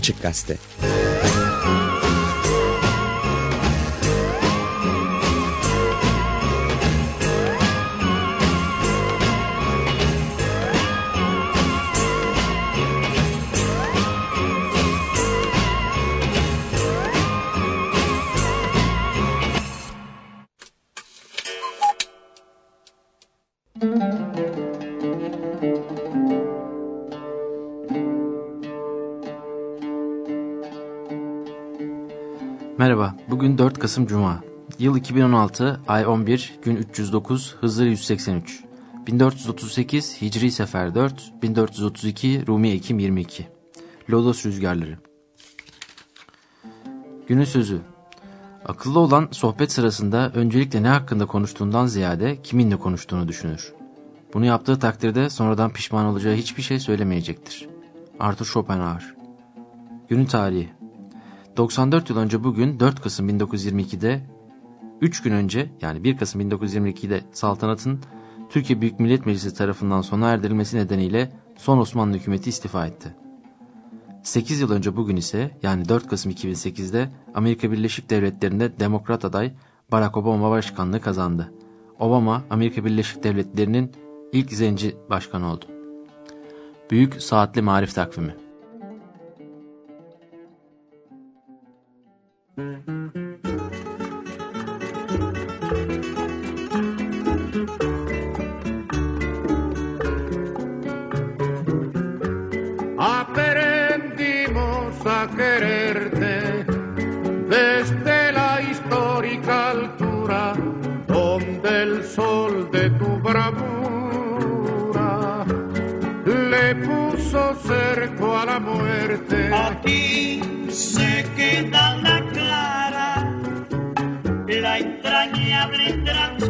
Açık Gazete 4 Kasım Cuma. Yıl 2016, ay 11, gün 309, Hızır 183. 1438, Hicri Sefer 4, 1432, Rumi Ekim 22. Lodos Rüzgarları. Günün sözü. Akıllı olan sohbet sırasında öncelikle ne hakkında konuştuğundan ziyade kiminle konuştuğunu düşünür. Bunu yaptığı takdirde sonradan pişman olacağı hiçbir şey söylemeyecektir. Arthur Schopenhauer. Günün tarihi. 94 yıl önce bugün 4 Kasım 1922'de 3 gün önce yani 1 Kasım 1922'de saltanatın Türkiye Büyük Millet Meclisi tarafından sona erdirilmesi nedeniyle son Osmanlı hükümeti istifa etti. 8 yıl önce bugün ise yani 4 Kasım 2008'de Amerika Birleşik Devletleri'nde demokrat aday Barack Obama başkanlığı kazandı. Obama Amerika Birleşik Devletleri'nin ilk zenci başkanı oldu. Büyük Saatli Marif Takvimi Aprendimos a quererte desde la histórica altura donde el sol de tu bravura le puso cerco a la muerte. Se queda la clara, la entrañable transparencia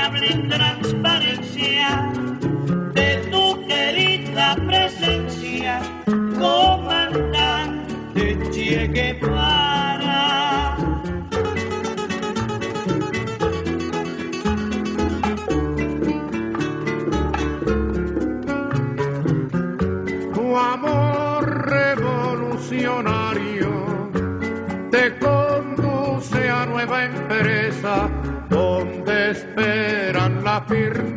hablen de la perder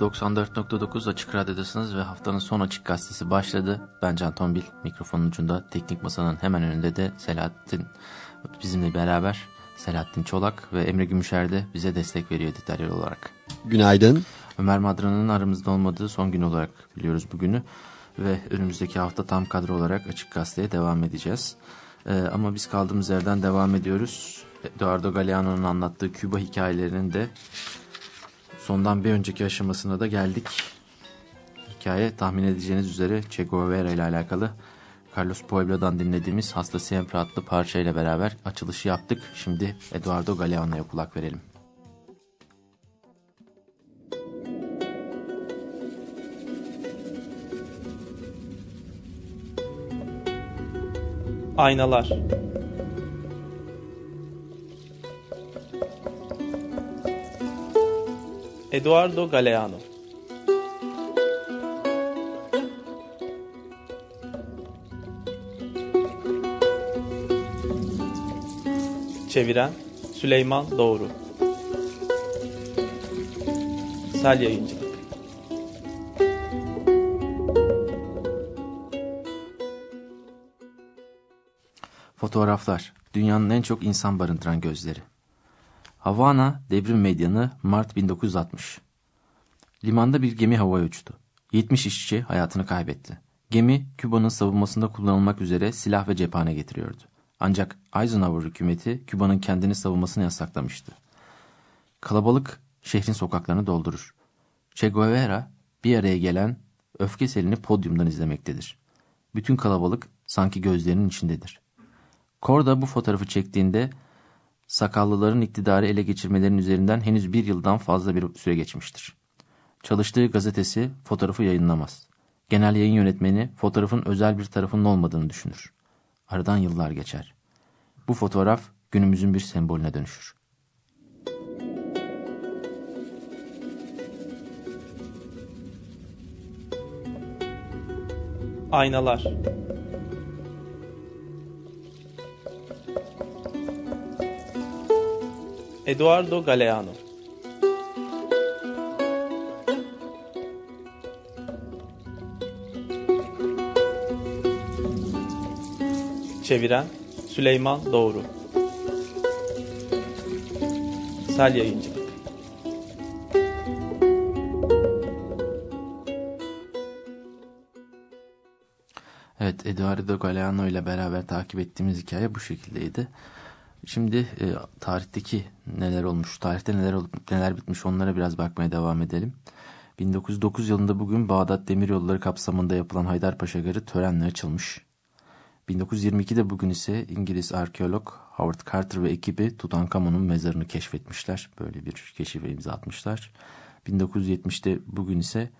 94.9 Açık Radyo'dasınız ve haftanın son Açık Gazetesi başladı. Ben Can Tombil. Mikrofonun ucunda teknik masanın hemen önünde de Selahattin bizimle beraber. Selahattin Çolak ve Emre Gümüşer de bize destek veriyor editörler olarak. Günaydın. Ömer Madra'nın aramızda olmadığı son gün olarak biliyoruz bugünü. Ve önümüzdeki hafta tam kadro olarak Açık Gazete'ye devam edeceğiz. Ee, ama biz kaldığımız yerden devam ediyoruz. Eduardo Galeano'nun anlattığı Küba hikayelerinin de sondan bir önceki aşamasına da geldik. Hikaye tahmin edeceğiniz üzere Che Guevara ile alakalı Carlos Pueblo'dan dinlediğimiz Hasta Siempre adlı parçayla beraber açılışı yaptık. Şimdi Eduardo Galeano'ya kulak verelim. Aynalar Eduardo Galeano Çeviren Süleyman Doğru Sel Yayıncılık Fotoğraflar. Dünyanın en çok insan barındıran gözleri. Havana devrim medyanı Mart 1960. Limanda bir gemi havaya uçtu. 70 işçi hayatını kaybetti. Gemi Küba'nın savunmasında kullanılmak üzere silah ve cephane getiriyordu. Ancak Eisenhower hükümeti Küba'nın kendini savunmasını yasaklamıştı. Kalabalık şehrin sokaklarını doldurur. Che Guevara bir araya gelen öfke selini podyumdan izlemektedir. Bütün kalabalık sanki gözlerinin içindedir. Korda bu fotoğrafı çektiğinde sakallıların iktidarı ele geçirmelerinin üzerinden henüz bir yıldan fazla bir süre geçmiştir. Çalıştığı gazetesi fotoğrafı yayınlamaz. Genel yayın yönetmeni fotoğrafın özel bir tarafının olmadığını düşünür. Aradan yıllar geçer. Bu fotoğraf günümüzün bir sembolüne dönüşür. Aynalar Eduardo Galeano. Çeviren Süleyman Doğru. Sel Yayıncılık. Evet, Eduardo Galeano ile beraber takip ettiğimiz hikaye bu şekildeydi. Şimdi e, tarihteki neler olmuş, tarihte neler olup neler bitmiş onlara biraz bakmaya devam edelim. 1909 yılında bugün Bağdat Demiryolları kapsamında yapılan Haydarpaşa Garı törenle açılmış. 1922'de bugün ise İngiliz arkeolog Howard Carter ve ekibi Tutankamon'un mezarını keşfetmişler. Böyle bir keşife imza atmışlar. 1970'te bugün ise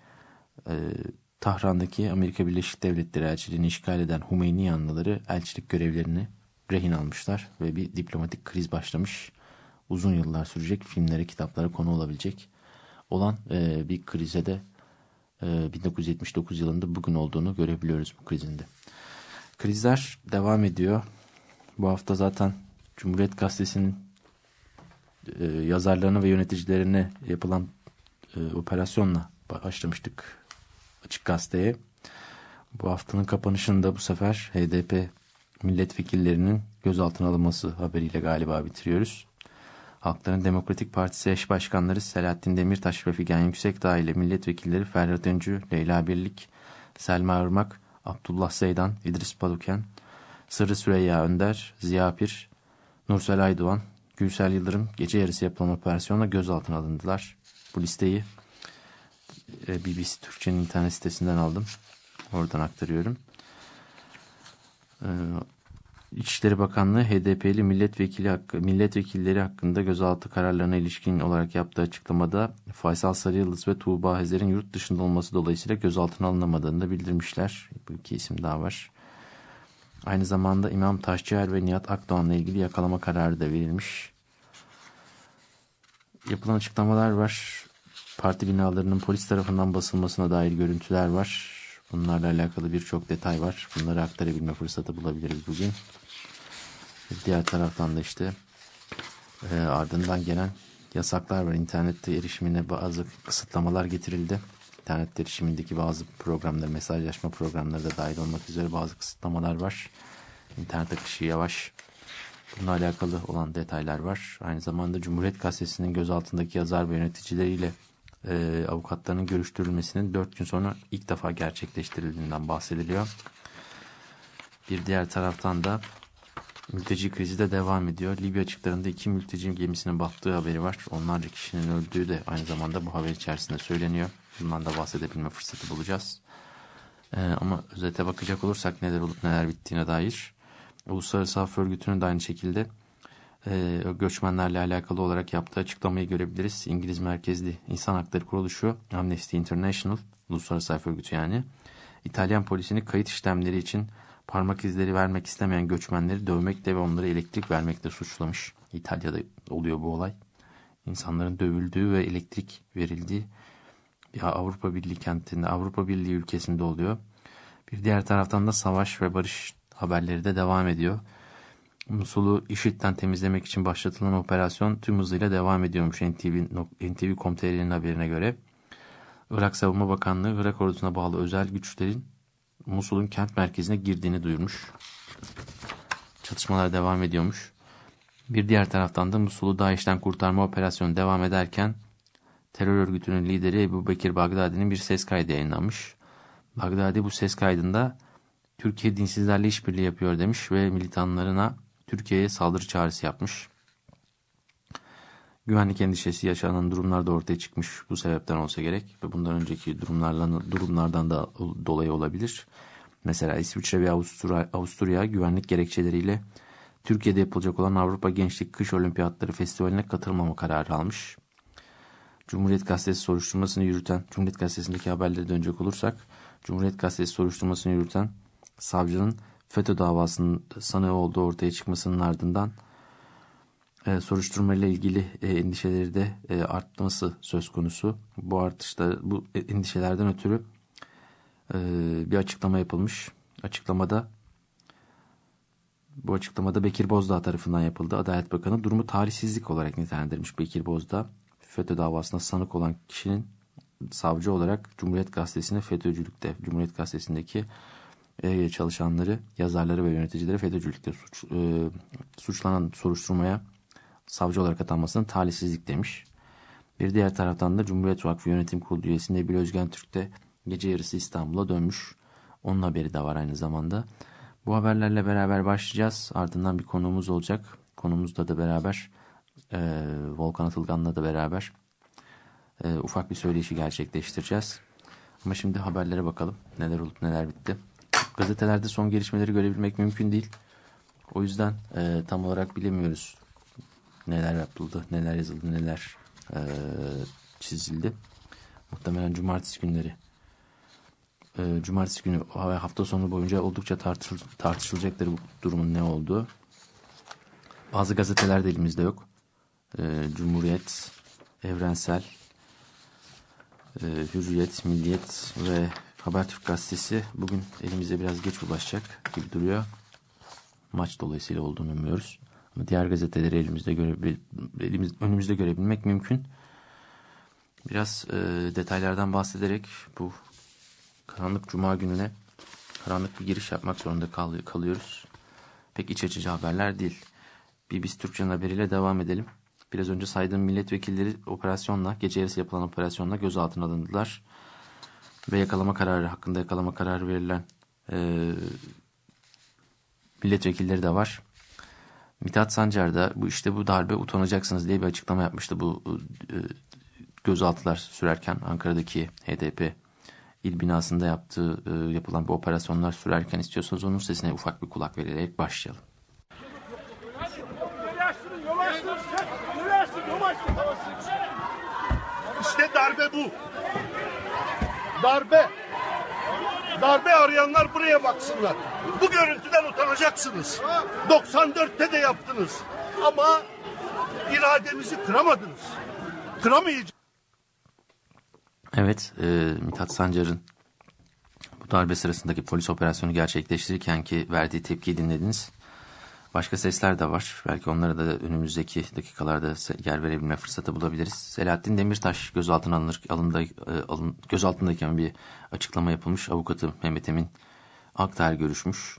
e, Tahran'daki Amerika Birleşik Devletleri elçiliğini işgal eden Hümeyni yanlıları elçilik görevlerini rehin almışlar ve bir diplomatik kriz başlamış. Uzun yıllar sürecek filmlere, kitaplara konu olabilecek olan e, bir krize de e, 1979 yılında bugün olduğunu görebiliyoruz bu krizinde. Krizler devam ediyor. Bu hafta zaten Cumhuriyet Gazetesi'nin e, yazarlarına ve yöneticilerine yapılan e, operasyonla başlamıştık Açık Gazete'ye. Bu haftanın kapanışında bu sefer HDP milletvekillerinin gözaltına alınması haberiyle galiba bitiriyoruz. Halkların Demokratik Partisi eş başkanları Selahattin Demirtaş ve Figen Yüksekdağ ile milletvekilleri Ferhat Öncü, Leyla Birlik, Selma Irmak, Abdullah Seydan, İdris Paluken, Sırrı Süreyya Önder, Ziya Pir, Nursel Aydoğan, Gülsel Yıldırım gece yarısı yapılan operasyonla gözaltına alındılar. Bu listeyi e, BBC Türkçe'nin internet sitesinden aldım. Oradan aktarıyorum. E, İçişleri Bakanlığı HDP'li milletvekili hakkı, milletvekilleri hakkında gözaltı kararlarına ilişkin olarak yaptığı açıklamada Faysal Sarıyıldız ve Tuğba Hezer'in yurt dışında olması dolayısıyla gözaltına alınamadığını da bildirmişler. Bu iki isim daha var. Aynı zamanda İmam Taşçıer ve Nihat Akdoğan'la ilgili yakalama kararı da verilmiş. Yapılan açıklamalar var. Parti binalarının polis tarafından basılmasına dair görüntüler var. Bunlarla alakalı birçok detay var. Bunları aktarabilme fırsatı bulabiliriz bugün. Diğer taraftan da işte e, ardından gelen yasaklar var. İnternette erişimine bazı kısıtlamalar getirildi. İnternet erişimindeki bazı programlar, mesajlaşma programları da dahil olmak üzere bazı kısıtlamalar var. İnternet akışı yavaş. Bununla alakalı olan detaylar var. Aynı zamanda Cumhuriyet Gazetesi'nin gözaltındaki yazar ve yöneticileriyle e, avukatlarının görüştürülmesinin 4 gün sonra ilk defa gerçekleştirildiğinden bahsediliyor. Bir diğer taraftan da mülteci krizi de devam ediyor. Libya açıklarında iki mülteci gemisinin battığı haberi var. Onlarca kişinin öldüğü de aynı zamanda bu haber içerisinde söyleniyor. Bundan da bahsedebilme fırsatı bulacağız. Ee, ama özete bakacak olursak neler olup neler bittiğine dair. Uluslararası Af Örgütü'nün de aynı şekilde e, göçmenlerle alakalı olarak yaptığı açıklamayı görebiliriz. İngiliz merkezli İnsan Hakları Kuruluşu Amnesty International, Uluslararası Af Örgütü yani, İtalyan polisini kayıt işlemleri için parmak izleri vermek istemeyen göçmenleri dövmekle ve onlara elektrik vermekle suçlamış. İtalya'da oluyor bu olay. İnsanların dövüldüğü ve elektrik verildiği bir Avrupa Birliği kentinde, Avrupa Birliği ülkesinde oluyor. Bir diğer taraftan da savaş ve barış haberleri de devam ediyor. Musul'u IŞİD'den temizlemek için başlatılan operasyon tüm hızıyla devam ediyormuş NTV, NTV.com.tr'nin haberine göre. Irak Savunma Bakanlığı Irak ordusuna bağlı özel güçlerin Musul'un kent merkezine girdiğini duyurmuş. Çatışmalar devam ediyormuş. Bir diğer taraftan da Musul'u DAEŞ'ten kurtarma operasyonu devam ederken terör örgütünün lideri Ebu Bekir Bagdadi'nin bir ses kaydı yayınlanmış. Bagdadi bu ses kaydında Türkiye dinsizlerle işbirliği yapıyor demiş ve militanlarına Türkiye'ye saldırı çağrısı yapmış. Güvenlik endişesi yaşanan durumlar da ortaya çıkmış bu sebepten olsa gerek ve bundan önceki durumlarla, durumlardan da dolayı olabilir. Mesela İsviçre ve Avusturya, Avusturya güvenlik gerekçeleriyle Türkiye'de yapılacak olan Avrupa Gençlik Kış Olimpiyatları Festivali'ne katılmama kararı almış. Cumhuriyet Gazetesi soruşturmasını yürüten, Cumhuriyet Gazetesi'ndeki haberlere dönecek olursak, Cumhuriyet Gazetesi soruşturmasını yürüten savcının FETÖ davasının sanığı olduğu ortaya çıkmasının ardından e, soruşturma ile ilgili e, endişeleri de e, artması söz konusu. Bu artışta bu endişelerden ötürü e, bir açıklama yapılmış. Açıklamada bu açıklamada Bekir Bozdağ tarafından yapıldı. Adalet Bakanı durumu tarihsizlik olarak nitelendirmiş Bekir Bozdağ. FETÖ davasına sanık olan kişinin savcı olarak Cumhuriyet Gazetesi'ne FETÖ'cülükte, Cumhuriyet Gazetesi'ndeki e, çalışanları, yazarları ve yöneticileri FETÖ'cülükte suç, e, suçlanan soruşturmaya savcı olarak atanmasının talihsizlik demiş. Bir diğer taraftan da Cumhuriyet Vakfı Yönetim Kurulu üyesi Nebil Özgen Türk de gece yarısı İstanbul'a dönmüş. Onun haberi de var aynı zamanda. Bu haberlerle beraber başlayacağız. Ardından bir konuğumuz olacak. Konumuzda da beraber e, Volkan Atılgan'la da beraber e, ufak bir söyleşi gerçekleştireceğiz. Ama şimdi haberlere bakalım. Neler olup neler bitti. Gazetelerde son gelişmeleri görebilmek mümkün değil. O yüzden e, tam olarak bilemiyoruz neler yapıldı, neler yazıldı, neler e, çizildi. Muhtemelen cumartesi günleri e, cumartesi günü hafta sonu boyunca oldukça tartışıl, tartışılacaktır bu durumun ne olduğu. Bazı gazeteler de elimizde yok. E, Cumhuriyet, Evrensel, e, Hürriyet, Milliyet ve Habertürk gazetesi bugün elimize biraz geç ulaşacak gibi duruyor. Maç dolayısıyla olduğunu umuyoruz. Ama diğer gazeteleri elimizde görebil, elimiz, önümüzde görebilmek mümkün. Biraz e, detaylardan bahsederek bu karanlık cuma gününe karanlık bir giriş yapmak zorunda kal kalıyoruz. Pek iç açıcı haberler değil. BBC Türkçe'nin haberiyle devam edelim. Biraz önce saydığım milletvekilleri operasyonla, gece yarısı yapılan operasyonla gözaltına alındılar. Ve yakalama kararı hakkında yakalama kararı verilen e, milletvekilleri de var. Mithat Sancar da bu işte bu darbe utanacaksınız diye bir açıklama yapmıştı bu e, gözaltılar sürerken Ankara'daki HDP il binasında yaptığı e, yapılan bu operasyonlar sürerken istiyorsanız onun sesine ufak bir kulak vererek başlayalım. İşte darbe bu. Darbe. Darbe arayanlar buraya baksınlar. Bu görüntüden utanacaksınız. 94'te de yaptınız. Ama irademizi kıramadınız. Kıramayacağız. Evet, e, Mithat Sancar'ın bu darbe sırasındaki polis operasyonu gerçekleştirirken ki verdiği tepkiyi dinlediniz. Başka sesler de var. Belki onlara da önümüzdeki dakikalarda yer verebilme fırsatı bulabiliriz. Selahattin Demirtaş gözaltına alınır, alında, e, alın, gözaltındayken bir açıklama yapılmış. Avukatı Mehmet Emin Aktar görüşmüş.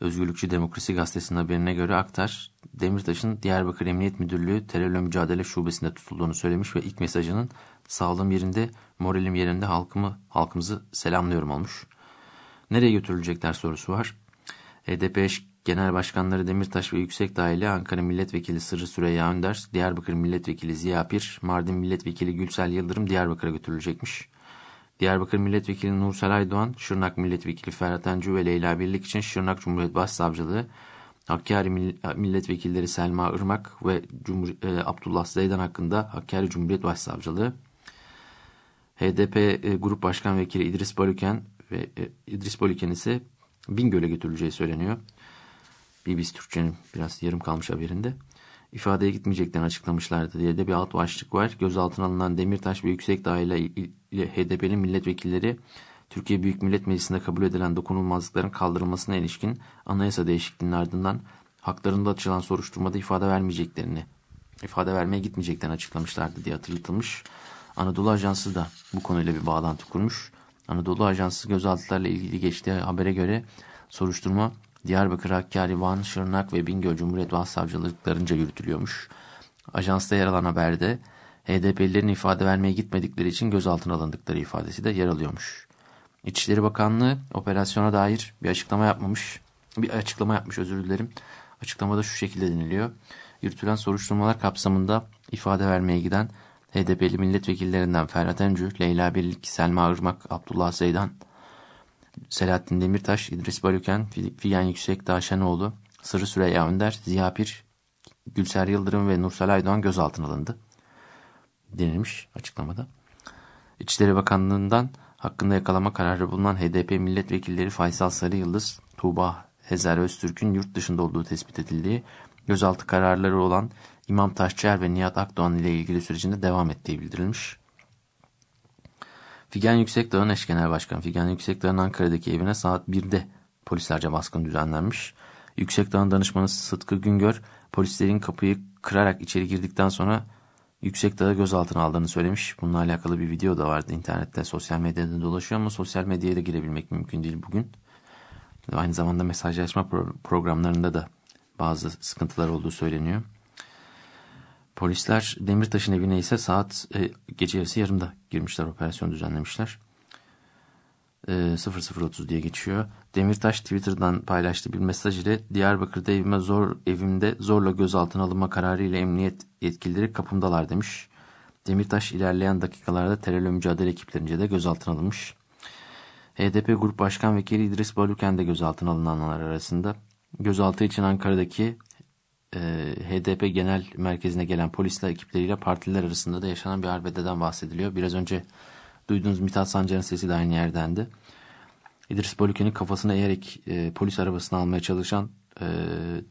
Özgürlükçü Demokrasi Gazetesi'nin haberine göre Aktar, Demirtaş'ın Diyarbakır Emniyet Müdürlüğü Terörle Mücadele Şubesi'nde tutulduğunu söylemiş ve ilk mesajının sağlığım yerinde, moralim yerinde halkımı, halkımızı selamlıyorum olmuş. Nereye götürülecekler sorusu var. HDP eş Genel Başkanları Demirtaş ve Yüksek Dahili Ankara Milletvekili Sırrı Süreyya Önder, Diyarbakır Milletvekili Ziya Pir, Mardin Milletvekili Gülsel Yıldırım Diyarbakır'a götürülecekmiş. Diyarbakır Milletvekili Nursel Aydoğan, Şırnak Milletvekili Ferhat Encu ve Leyla Birlik için Şırnak Cumhuriyet Başsavcılığı, Hakkari Milletvekilleri Selma Irmak ve Cumhur e, Abdullah Zeydan hakkında Hakkari Cumhuriyet Başsavcılığı, HDP e, Grup Başkan Vekili İdris Balüken ve e, İdris Balüken ise Bingöl'e götürüleceği söyleniyor. BBC Türkçe'nin biraz yarım kalmış haberinde. ifadeye gitmeyeceklerini açıklamışlardı diye de bir alt başlık var. Gözaltına alınan Demirtaş ve Yüksekdağ ile HDP'nin milletvekilleri Türkiye Büyük Millet Meclisi'nde kabul edilen dokunulmazlıkların kaldırılmasına ilişkin anayasa değişikliğinin ardından haklarında açılan soruşturmada ifade vermeyeceklerini, ifade vermeye gitmeyeceklerini açıklamışlardı diye hatırlatılmış. Anadolu Ajansı da bu konuyla bir bağlantı kurmuş. Anadolu Ajansı gözaltılarla ilgili geçtiği habere göre soruşturma Diyarbakır, Hakkari, Van, Şırnak ve Bingöl Cumhuriyet Başsavcılıklarınca yürütülüyormuş. Ajansta yer alan haberde HDP'lilerin ifade vermeye gitmedikleri için gözaltına alındıkları ifadesi de yer alıyormuş. İçişleri Bakanlığı operasyona dair bir açıklama yapmamış. Bir açıklama yapmış özür dilerim. Açıklamada şu şekilde deniliyor. Yürütülen soruşturmalar kapsamında ifade vermeye giden HDP'li milletvekillerinden Ferhat Encü, Leyla Birlik, Selma Irmak, Abdullah Zeydan, Selahattin Demirtaş, İdris Balüken, Figen Yüksekdağ Şenoğlu, Sırrı Süreyya Önder, Ziya Pir, Gülser Yıldırım ve Nursel Aydoğan gözaltına alındı. Denilmiş açıklamada. İçişleri Bakanlığı'ndan hakkında yakalama kararı bulunan HDP milletvekilleri Faysal Sarı Yıldız, Tuğba Hezer Öztürk'ün yurt dışında olduğu tespit edildiği, gözaltı kararları olan İmam Taşçıer ve Nihat Akdoğan ile ilgili sürecinde devam ettiği bildirilmiş. Figen Yüksekdağ'ın eş genel başkanı Figen Yüksekdağ'ın Ankara'daki evine saat 1'de polislerce baskın düzenlenmiş. Yüksekdağ'ın danışmanı Sıtkı Güngör polislerin kapıyı kırarak içeri girdikten sonra Yüksekdağ'ı gözaltına aldığını söylemiş. Bununla alakalı bir video da vardı internette sosyal medyada dolaşıyor ama sosyal medyaya da girebilmek mümkün değil bugün. Aynı zamanda mesajlaşma programlarında da bazı sıkıntılar olduğu söyleniyor. Polisler Demirtaş'ın evine ise saat e, gece yarısı yarımda girmişler operasyon düzenlemişler. E, 00.30 diye geçiyor. Demirtaş Twitter'dan paylaştığı bir mesaj ile Diyarbakır'da evime zor evimde zorla gözaltına alınma kararı ile emniyet yetkilileri kapımdalar demiş. Demirtaş ilerleyen dakikalarda terörle mücadele ekiplerince de gözaltına alınmış. HDP Grup Başkan Vekili İdris Baluken de gözaltına alınanlar arasında. Gözaltı için Ankara'daki e, HDP genel merkezine gelen polisler ekipleriyle partiler arasında da yaşanan bir arbededen bahsediliyor. Biraz önce duyduğunuz Mithat Sancar'ın sesi de aynı yerdendi. İdris Bolüke'nin kafasına eğerek e, polis arabasını almaya çalışan e,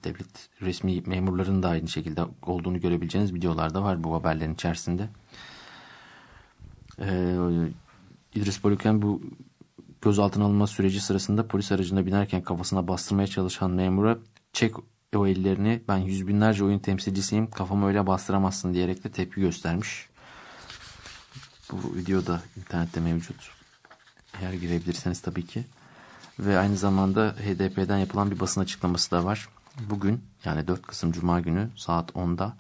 devlet resmi memurların da aynı şekilde olduğunu görebileceğiniz videolarda var bu haberlerin içerisinde. E, İdris Bolüken bu gözaltına alınma süreci sırasında polis aracına binerken kafasına bastırmaya çalışan memura çek o ellerini ben yüz binlerce oyun temsilcisiyim kafamı öyle bastıramazsın diyerek de tepki göstermiş. Bu video da internette mevcut. Eğer girebilirseniz tabii ki. Ve aynı zamanda HDP'den yapılan bir basın açıklaması da var. Bugün yani 4 Kasım Cuma günü saat 10'da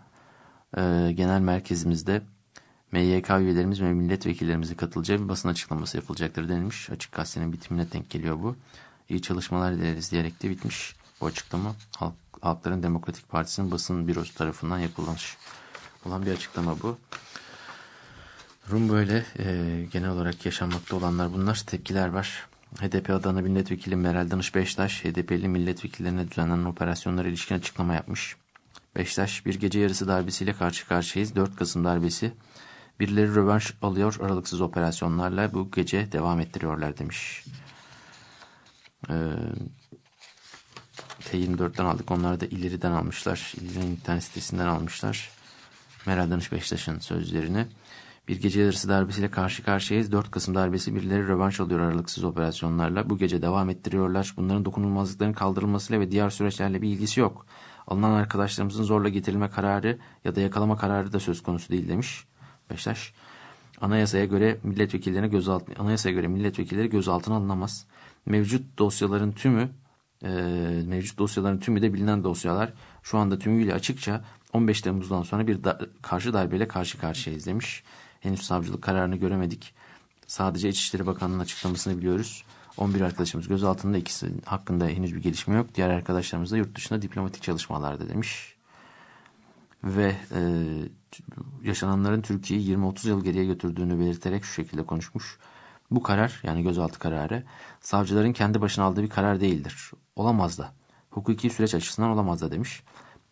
e, genel merkezimizde MYK üyelerimiz ve milletvekillerimizi katılacağı bir basın açıklaması yapılacaktır denilmiş. Açık gazetenin bitimine denk geliyor bu. İyi çalışmalar dileriz diyerek de bitmiş bu açıklama. Halk, Halkların Demokratik Partisi'nin basın bürosu tarafından yapılmış olan bir açıklama bu. Durum böyle. E, genel olarak yaşanmakta olanlar bunlar. Tepkiler var. HDP Adana Milletvekili Meral Danış Beştaş, HDP'li milletvekillerine düzenlenen operasyonlara ilişkin açıklama yapmış. Beşiktaş bir gece yarısı darbesiyle karşı karşıyayız. 4 Kasım darbesi. Birileri rövanş alıyor aralıksız operasyonlarla bu gece devam ettiriyorlar demiş. Ee, T24'ten aldık. Onları da ileriden almışlar. İleri'nin internet sitesinden almışlar. Meral Danış Beşiktaş'ın sözlerini. Bir gece yarısı darbesiyle karşı karşıyayız. 4 Kasım darbesi birileri rövanş alıyor aralıksız operasyonlarla. Bu gece devam ettiriyorlar. Bunların dokunulmazlıkların kaldırılmasıyla ve diğer süreçlerle bir ilgisi yok. Alınan arkadaşlarımızın zorla getirilme kararı ya da yakalama kararı da söz konusu değil demiş Beşiktaş. Anayasaya göre milletvekillerine gözaltı anayasaya göre milletvekilleri gözaltına alınamaz. Mevcut dosyaların tümü e, mevcut dosyaların tümü de bilinen dosyalar. Şu anda tümüyle açıkça 15 Temmuz'dan sonra bir da, karşı darbeyle karşı karşıyayız demiş. Henüz savcılık kararını göremedik. Sadece İçişleri Bakanlığı'nın açıklamasını biliyoruz. 11 arkadaşımız gözaltında ikisi hakkında henüz bir gelişme yok. Diğer arkadaşlarımız da yurt dışında diplomatik çalışmalarda demiş. Ve e, yaşananların Türkiye'yi 20-30 yıl geriye götürdüğünü belirterek şu şekilde konuşmuş. Bu karar yani gözaltı kararı savcıların kendi başına aldığı bir karar değildir. Olamaz da. Hukuki süreç açısından olamaz da demiş.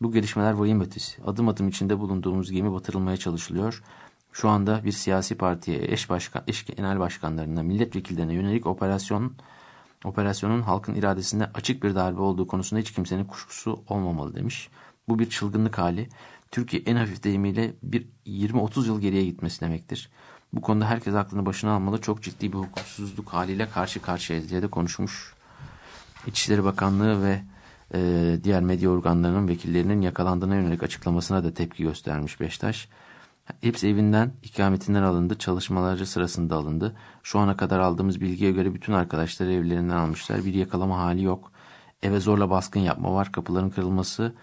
Bu gelişmeler vahim ötesi. Adım adım içinde bulunduğumuz gemi batırılmaya çalışılıyor. Şu anda bir siyasi partiye, eş, başkan, eş genel başkanlarına, milletvekillerine yönelik operasyon operasyonun halkın iradesinde açık bir darbe olduğu konusunda hiç kimsenin kuşkusu olmamalı demiş. Bu bir çılgınlık hali. Türkiye en hafif deyimiyle bir 20-30 yıl geriye gitmesi demektir. Bu konuda herkes aklını başına almalı. Çok ciddi bir hukuksuzluk haliyle karşı karşıyayız diye de konuşmuş. İçişleri Bakanlığı ve e, diğer medya organlarının vekillerinin yakalandığına yönelik açıklamasına da tepki göstermiş Beştaş. Hepsi evinden, ikametinden alındı, çalışmaları sırasında alındı. Şu ana kadar aldığımız bilgiye göre bütün arkadaşları evlerinden almışlar. Bir yakalama hali yok. Eve zorla baskın yapma var, kapıların kırılması,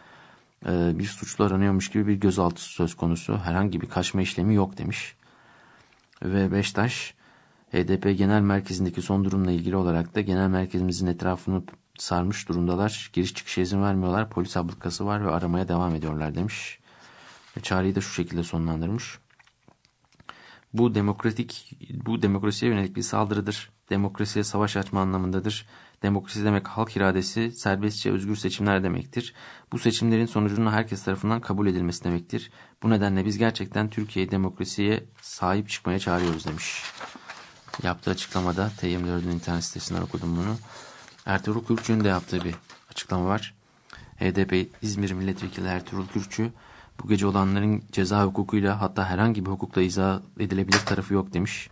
e, bir suçlu aranıyormuş gibi bir gözaltı söz konusu. Herhangi bir kaçma işlemi yok demiş. Ve Beştaş, HDP Genel Merkezi'ndeki son durumla ilgili olarak da genel merkezimizin etrafını sarmış durumdalar. Giriş çıkışa izin vermiyorlar. Polis ablukası var ve aramaya devam ediyorlar demiş. Ve çağrıyı da şu şekilde sonlandırmış. Bu demokratik, bu demokrasiye yönelik bir saldırıdır. Demokrasiye savaş açma anlamındadır. Demokrasi demek halk iradesi, serbestçe özgür seçimler demektir. Bu seçimlerin sonucunun herkes tarafından kabul edilmesi demektir. Bu nedenle biz gerçekten Türkiye'yi demokrasiye sahip çıkmaya çağırıyoruz demiş. Yaptığı açıklamada T24'ün internet sitesinden okudum bunu. Ertuğrul Kürkçü'nün de yaptığı bir açıklama var. HDP İzmir Milletvekili Ertuğrul Kürkçü bu gece olanların ceza hukukuyla hatta herhangi bir hukukla izah edilebilir tarafı yok demiş.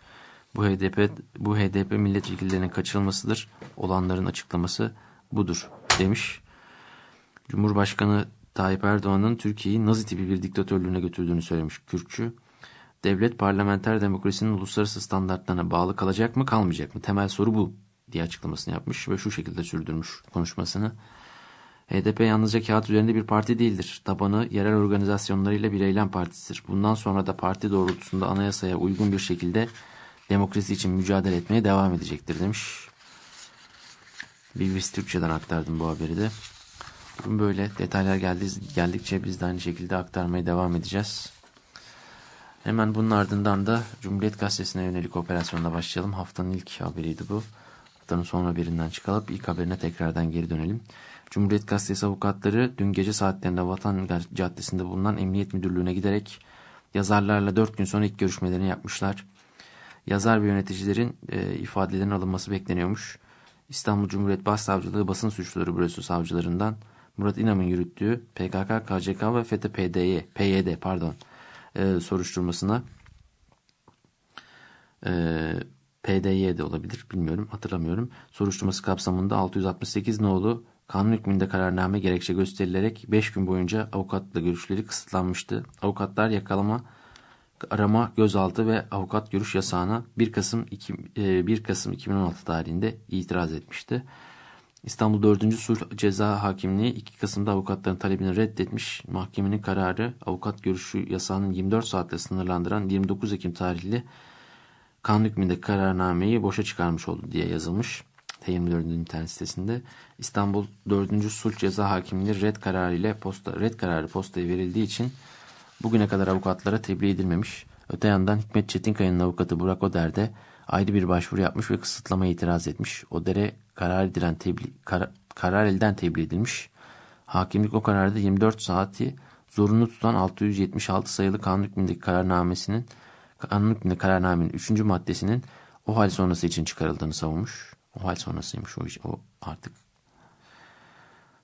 Bu HDP bu HDP milletvekillerinin kaçırılmasıdır. Olanların açıklaması budur demiş. Cumhurbaşkanı Tayyip Erdoğan'ın Türkiye'yi Nazi tipi bir diktatörlüğüne götürdüğünü söylemiş Kürkçü. Devlet parlamenter demokrasinin uluslararası standartlarına bağlı kalacak mı kalmayacak mı? Temel soru bu diye açıklamasını yapmış ve şu şekilde sürdürmüş konuşmasını. HDP yalnızca kağıt üzerinde bir parti değildir. Tabanı yerel organizasyonlarıyla bir eylem partisidir. Bundan sonra da parti doğrultusunda anayasaya uygun bir şekilde demokrasi için mücadele etmeye devam edecektir demiş. BBC Türkçe'den aktardım bu haberi de. Bugün böyle detaylar geldi, geldikçe biz de aynı şekilde aktarmaya devam edeceğiz. Hemen bunun ardından da Cumhuriyet Gazetesi'ne yönelik operasyonla başlayalım. Haftanın ilk haberiydi bu. Haftanın son haberinden çıkalım. İlk haberine tekrardan geri dönelim. Cumhuriyet Gazetesi avukatları dün gece saatlerinde Vatan Caddesi'nde bulunan Emniyet Müdürlüğü'ne giderek yazarlarla 4 gün sonra ilk görüşmelerini yapmışlar. Yazar ve yöneticilerin e, ifadelerinin alınması bekleniyormuş. İstanbul Cumhuriyet Başsavcılığı Basın Suçları Bürosu savcılarından Murat İnam'ın yürüttüğü PKK, KCK ve FETÖ-PDY, PYD pardon, e, soruşturmasına e, PDY de olabilir bilmiyorum hatırlamıyorum. Soruşturması kapsamında 668 nolu kanun hükmünde kararname gerekçe gösterilerek 5 gün boyunca avukatla görüşleri kısıtlanmıştı. Avukatlar yakalama, arama, gözaltı ve avukat görüş yasağına 1 Kasım 2, 1 Kasım 2016 tarihinde itiraz etmişti. İstanbul 4. Sulh Ceza Hakimliği 2 Kasım'da avukatların talebini reddetmiş. Mahkemenin kararı avukat görüşü yasağının 24 saatle sınırlandıran 29 Ekim tarihli kanun hükmünde kararnameyi boşa çıkarmış oldu diye yazılmış. T24'ün internet sitesinde İstanbul 4. Sulh Ceza Hakimliği red kararı ile posta red kararı postaya verildiği için bugüne kadar avukatlara tebliğ edilmemiş. Öte yandan Hikmet Çetinkaya'nın avukatı Burak Oder de ayrı bir başvuru yapmış ve kısıtlamaya itiraz etmiş. Oder'e karar edilen tebliğ, kar, karar elden tebliğ edilmiş. Hakimlik o kararda 24 saati zorunlu tutan 676 sayılı kanun hükmündeki kararnamesinin kanun hükmünde kararnamenin 3. maddesinin o hal sonrası için çıkarıldığını savunmuş. O hal sonrasıymış o, o artık.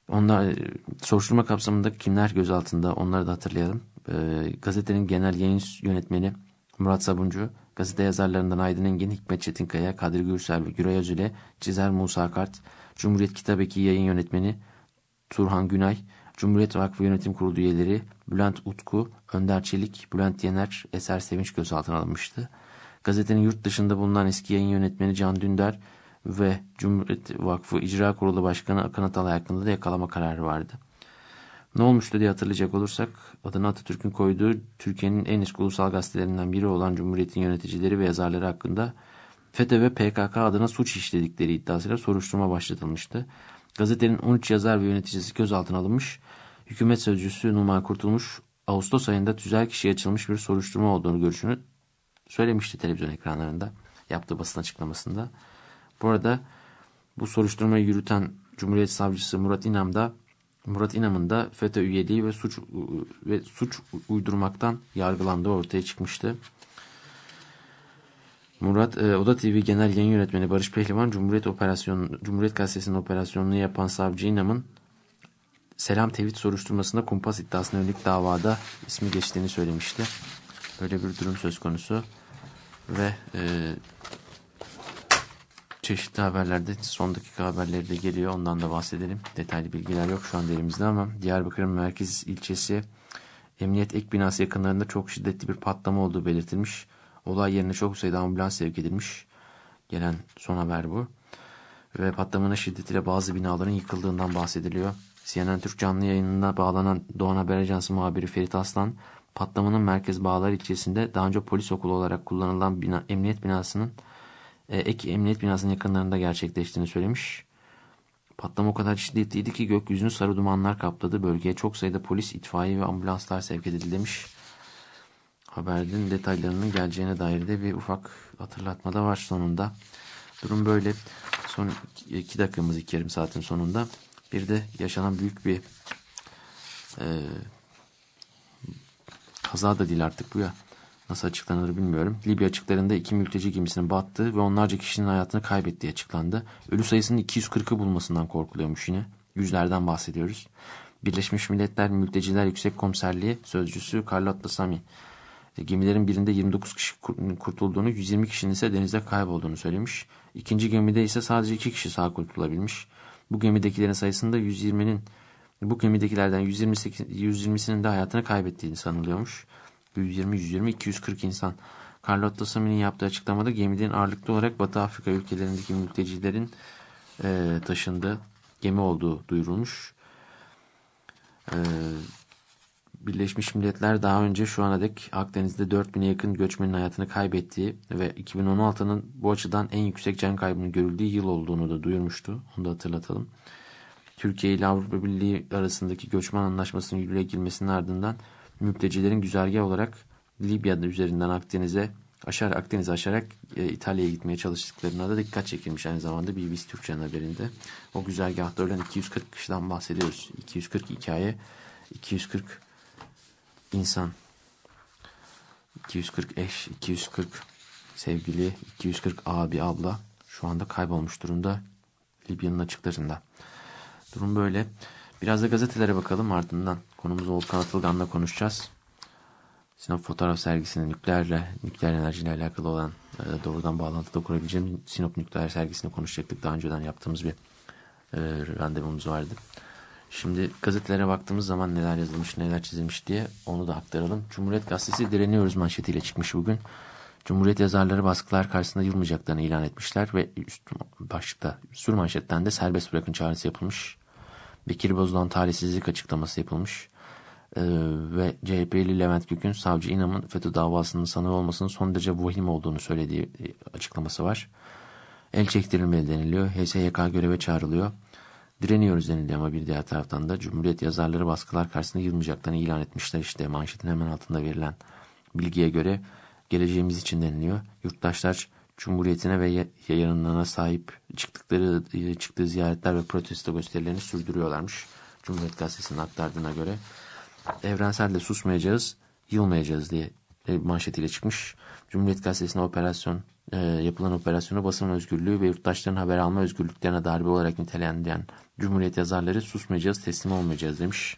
Onlar soruşturma kapsamında kimler gözaltında onları da hatırlayalım. E, gazetenin genel yayın yönetmeni Murat Sabuncu, gazete yazarlarından Aydın Engin, Hikmet Çetinkaya, Kadri Gürsel ve Güray Özüle, Çizer Musa Kart, Cumhuriyet Kitabeki yayın yönetmeni Turhan Günay, Cumhuriyet Vakfı Yönetim Kurulu üyeleri Bülent Utku, Önder Çelik, Bülent Yener, Eser Sevinç gözaltına alınmıştı. Gazetenin yurt dışında bulunan eski yayın yönetmeni Can Dündar ve Cumhuriyet Vakfı İcra Kurulu Başkanı Akın Atalay hakkında da yakalama kararı vardı. Ne olmuştu diye hatırlayacak olursak adını Atatürk'ün koyduğu Türkiye'nin en eski ulusal gazetelerinden biri olan Cumhuriyet'in yöneticileri ve yazarları hakkında FETÖ ve PKK adına suç işledikleri iddiasıyla soruşturma başlatılmıştı. Gazetenin 13 yazar ve yöneticisi gözaltına alınmış. Hükümet sözcüsü Numan Kurtulmuş Ağustos ayında tüzel kişiye açılmış bir soruşturma olduğunu görüşünü söylemişti televizyon ekranlarında yaptığı basın açıklamasında. Bu arada bu soruşturmayı yürüten Cumhuriyet Savcısı Murat İnam da Murat İnam'ın da FETÖ üyeliği ve suç ve suç uydurmaktan yargılandığı ortaya çıkmıştı. Murat e, Oda TV Genel Yayın Yönetmeni Barış Pehlivan Cumhuriyet Operasyonu Cumhuriyet Gazetesi'nin operasyonunu yapan savcı İnam'ın Selam Tevhid soruşturmasında kumpas iddiasına yönelik davada ismi geçtiğini söylemişti. Böyle bir durum söz konusu ve e, çeşitli haberlerde son dakika haberleri de geliyor. Ondan da bahsedelim. Detaylı bilgiler yok şu anda elimizde ama Diyarbakır'ın merkez ilçesi emniyet ek binası yakınlarında çok şiddetli bir patlama olduğu belirtilmiş. Olay yerine çok sayıda ambulans sevk edilmiş. Gelen son haber bu. Ve patlamanın şiddetiyle bazı binaların yıkıldığından bahsediliyor. CNN Türk canlı yayınına bağlanan Doğan Haber Ajansı muhabiri Ferit Aslan, patlamanın merkez Bağlar ilçesinde daha önce polis okulu olarak kullanılan bina, emniyet binasının ek emniyet binasının yakınlarında gerçekleştiğini söylemiş. Patlama o kadar şiddetliydi ki gökyüzünü sarı dumanlar kapladı. Bölgeye çok sayıda polis, itfaiye ve ambulanslar sevk edildi demiş. Haberin detaylarının geleceğine dair de bir ufak hatırlatma da var sonunda. Durum böyle. Son iki dakikamız iki yarım saatin sonunda. Bir de yaşanan büyük bir e, kaza da değil artık bu ya. Nasıl açıklanır bilmiyorum. Libya açıklarında iki mülteci gemisinin battığı ve onlarca kişinin hayatını kaybettiği açıklandı. Ölü sayısının 240'ı bulmasından korkuluyormuş yine. Yüzlerden bahsediyoruz. Birleşmiş Milletler Mülteciler Yüksek Komiserliği Sözcüsü Carlotta Sami e, gemilerin birinde 29 kişi kurtulduğunu, 120 kişinin ise denizde kaybolduğunu söylemiş. İkinci gemide ise sadece 2 kişi sağ kurtulabilmiş. Bu gemidekilerin sayısında 120'nin bu gemidekilerden 128 120'sinin de hayatını kaybettiğini sanılıyormuş. 120 120 240 insan. Carlotta Sami'nin yaptığı açıklamada geminin ağırlıklı olarak Batı Afrika ülkelerindeki mültecilerin e, taşındığı gemi olduğu duyurulmuş. E, Birleşmiş Milletler daha önce şu ana dek Akdeniz'de 4000'e yakın göçmenin hayatını kaybettiği ve 2016'nın bu açıdan en yüksek can kaybının görüldüğü yıl olduğunu da duyurmuştu. Onu da hatırlatalım. Türkiye ile Avrupa Birliği arasındaki göçmen anlaşmasının yürürlüğe girmesinin ardından mültecilerin güzergah olarak Libya'da üzerinden Akdeniz'e aşağı Akdeniz'e aşarak e, İtalya'ya gitmeye çalıştıklarına da dikkat çekilmiş aynı zamanda BBC Türkçe'nin haberinde. O güzergahta ölen 240 kişiden bahsediyoruz. 240 hikaye, 240 insan, 240 eş, 240 sevgili, 240 abi, abla şu anda kaybolmuş durumda Libya'nın açıklarında. Durum böyle. Biraz da gazetelere bakalım ardından konumuz Volkan Atılgan'la konuşacağız. Sinop Fotoğraf Sergisi'nin nükleerle, nükleer enerjiyle alakalı olan e, doğrudan bağlantıda kurabileceğim Sinop Nükleer Sergisi'ni konuşacaktık. Daha önceden yaptığımız bir e, randevumuz vardı. Şimdi gazetelere baktığımız zaman neler yazılmış, neler çizilmiş diye onu da aktaralım. Cumhuriyet Gazetesi direniyoruz manşetiyle çıkmış bugün. Cumhuriyet yazarları baskılar karşısında yılmayacaklarını ilan etmişler ve üst başlıkta sür manşetten de serbest bırakın çağrısı yapılmış. Bekir Bozulan talihsizlik açıklaması yapılmış. Ee, ve CHP'li Levent Gük'ün savcı İnam'ın FETÖ davasının sanığı olmasının son derece vahim olduğunu söylediği e, açıklaması var. El çektirilmeli deniliyor. HSYK göreve çağrılıyor. Direniyoruz deniliyor ama bir diğer taraftan da Cumhuriyet yazarları baskılar karşısında yılmayacaklarını ilan etmişler. İşte manşetin hemen altında verilen bilgiye göre geleceğimiz için deniliyor. Yurttaşlar Cumhuriyetine ve yayınlarına sahip çıktıkları çıktığı ziyaretler ve protesto gösterilerini sürdürüyorlarmış. Cumhuriyet Gazetesi'nin aktardığına göre evrenselde susmayacağız, yılmayacağız diye e, manşetiyle çıkmış. Cumhuriyet Gazetesi'ne operasyon, e, yapılan operasyonu basın özgürlüğü ve yurttaşların haber alma özgürlüklerine darbe olarak nitelendiren Cumhuriyet yazarları susmayacağız, teslim olmayacağız demiş.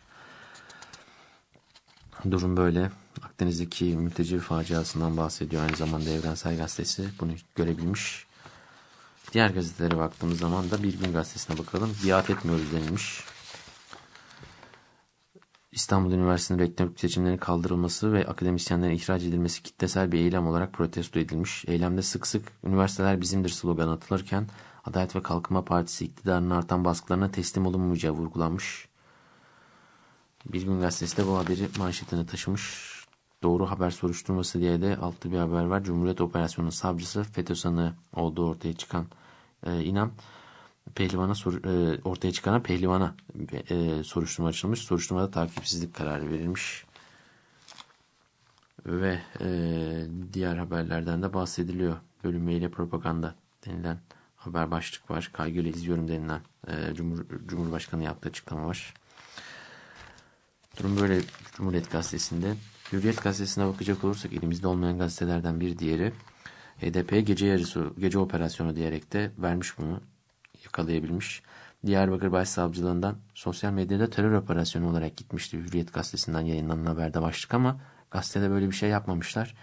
Durum böyle. Akdeniz'deki mülteci faciasından bahsediyor aynı zamanda Evrensel Gazetesi. Bunu görebilmiş. Diğer gazetelere baktığımız zaman da Bir Gün Gazetesi'ne bakalım. Biat etmiyoruz denilmiş. İstanbul Üniversitesi'nin rektörlük seçimlerinin kaldırılması ve akademisyenlerin ihraç edilmesi kitlesel bir eylem olarak protesto edilmiş. Eylemde sık sık üniversiteler bizimdir slogan atılırken Adalet ve Kalkınma Partisi iktidarının artan baskılarına teslim olunmayacağı vurgulanmış. Bir gün gazetesi de bu haberi manşetine taşımış. Doğru haber soruşturması diye de altta bir haber var. Cumhuriyet Operasyonu savcısı FETÖ sanığı olduğu ortaya çıkan e, inan pehlivana sor, e, ortaya çıkana pehlivana e, soruşturma açılmış. Soruşturmada takipsizlik kararı verilmiş. Ve e, diğer haberlerden de bahsediliyor. Bölünmeyle propaganda denilen haber başlık var. Kaygıyla izliyorum denilen e, Cumhur, Cumhurbaşkanı yaptığı açıklama var. Durum böyle Cumhuriyet Gazetesi'nde. Hürriyet Gazetesi'ne bakacak olursak elimizde olmayan gazetelerden bir diğeri. HDP gece yarısı, gece operasyonu diyerek de vermiş bunu. Yakalayabilmiş. Diyarbakır Başsavcılığından sosyal medyada terör operasyonu olarak gitmişti. Hürriyet Gazetesi'nden yayınlanan haberde başlık ama gazetede böyle bir şey yapmamışlar.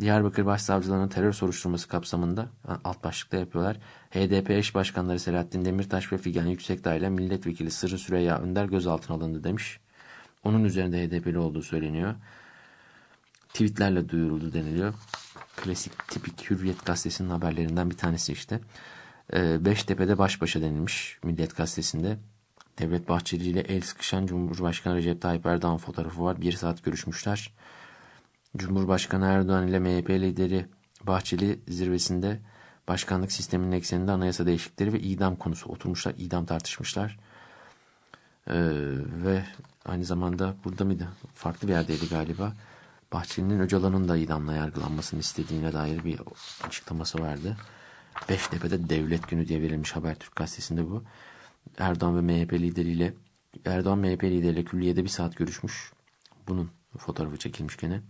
Diyarbakır Başsavcılığının terör soruşturması kapsamında alt başlıkta yapıyorlar. HDP eş başkanları Selahattin Demirtaş ve Figen Yüksekdağ ile milletvekili Sırrı Süreyya Önder gözaltına alındı demiş. Onun üzerinde HDP'li olduğu söyleniyor. Tweetlerle duyuruldu deniliyor. Klasik tipik Hürriyet gazetesinin haberlerinden bir tanesi işte. Ee, Beştepe'de baş başa denilmiş Milliyet gazetesinde. Devlet Bahçeli ile el sıkışan Cumhurbaşkanı Recep Tayyip Erdoğan fotoğrafı var. Bir saat görüşmüşler. Cumhurbaşkanı Erdoğan ile MHP lideri Bahçeli zirvesinde başkanlık sisteminin ekseninde anayasa değişiklikleri ve idam konusu oturmuşlar. idam tartışmışlar. Ee, ve aynı zamanda burada mıydı? Farklı bir yerdeydi galiba. Bahçeli'nin Öcalan'ın da idamla yargılanmasını istediğine dair bir açıklaması vardı. Beştepe'de Devlet Günü diye verilmiş Habertürk gazetesinde bu. Erdoğan ve MHP lideriyle Erdoğan MHP lideriyle külliyede bir saat görüşmüş. Bunun fotoğrafı çekilmiş gene.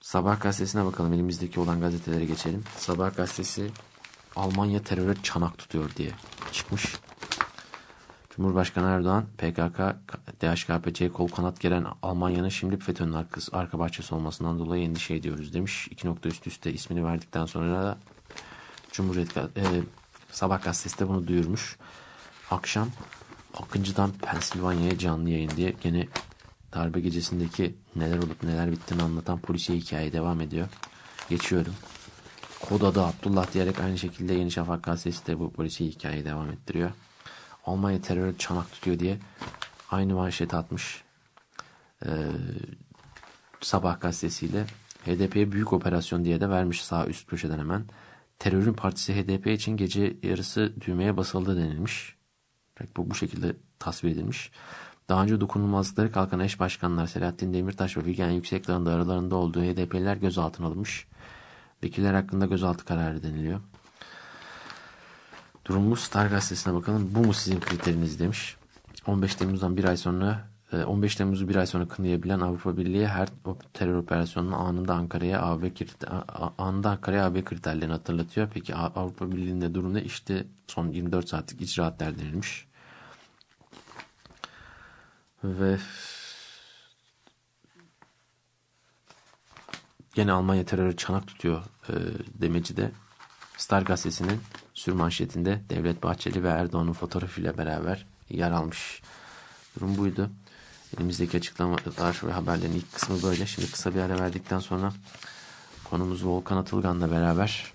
Sabah gazetesine bakalım. Elimizdeki olan gazetelere geçelim. Sabah gazetesi Almanya teröre çanak tutuyor diye çıkmış. Cumhurbaşkanı Erdoğan, PKK, DHKPC'ye kol kanat gelen Almanya'nın şimdi FETÖ'nün arka bahçesi olmasından dolayı endişe ediyoruz demiş. İki nokta üst üste ismini verdikten sonra da Cumhuriyet e, Sabah gazetesi de bunu duyurmuş. Akşam Akıncı'dan Pensilvanya'ya canlı yayın diye gene darbe gecesindeki neler olup neler bittiğini anlatan polisiye hikaye devam ediyor. Geçiyorum. Kod adı Abdullah diyerek aynı şekilde Yeni Şafak gazetesi de bu polisiye hikayeyi devam ettiriyor. Almanya terör çanak tutuyor diye aynı manşet atmış. Ee, Sabah gazetesiyle HDP'ye büyük operasyon diye de vermiş sağ üst köşeden hemen. Terörün partisi HDP için gece yarısı düğmeye basıldı denilmiş. Bu, bu şekilde tasvir edilmiş. Daha önce dokunulmazlıkları kalkan eş başkanlar Selahattin Demirtaş ve Figen Yüksekdağ'ın da aralarında olduğu HDP'liler gözaltına alınmış. Vekiller hakkında gözaltı kararı deniliyor. Durumumuz Star gazetesine bakalım. Bu mu sizin kriteriniz demiş. 15 Temmuz'dan bir ay sonra 15 Temmuz'u bir ay sonra kınayabilen Avrupa Birliği her terör operasyonunu anında Ankara'ya AB anında Ankara'ya AB kriterlerini hatırlatıyor. Peki Avrupa Birliği'nde durum ne? İşte son 24 saatlik icraatler denilmiş. Ve gene Almanya terörü çanak tutuyor e, demeci de Star gazetesinin sürmanşetinde Devlet Bahçeli ve Erdoğan'ın fotoğrafıyla beraber yer almış. Durum buydu. Elimizdeki açıklamalar ve haberlerin ilk kısmı böyle. Şimdi kısa bir ara verdikten sonra konumuz Volkan Atılgan'la beraber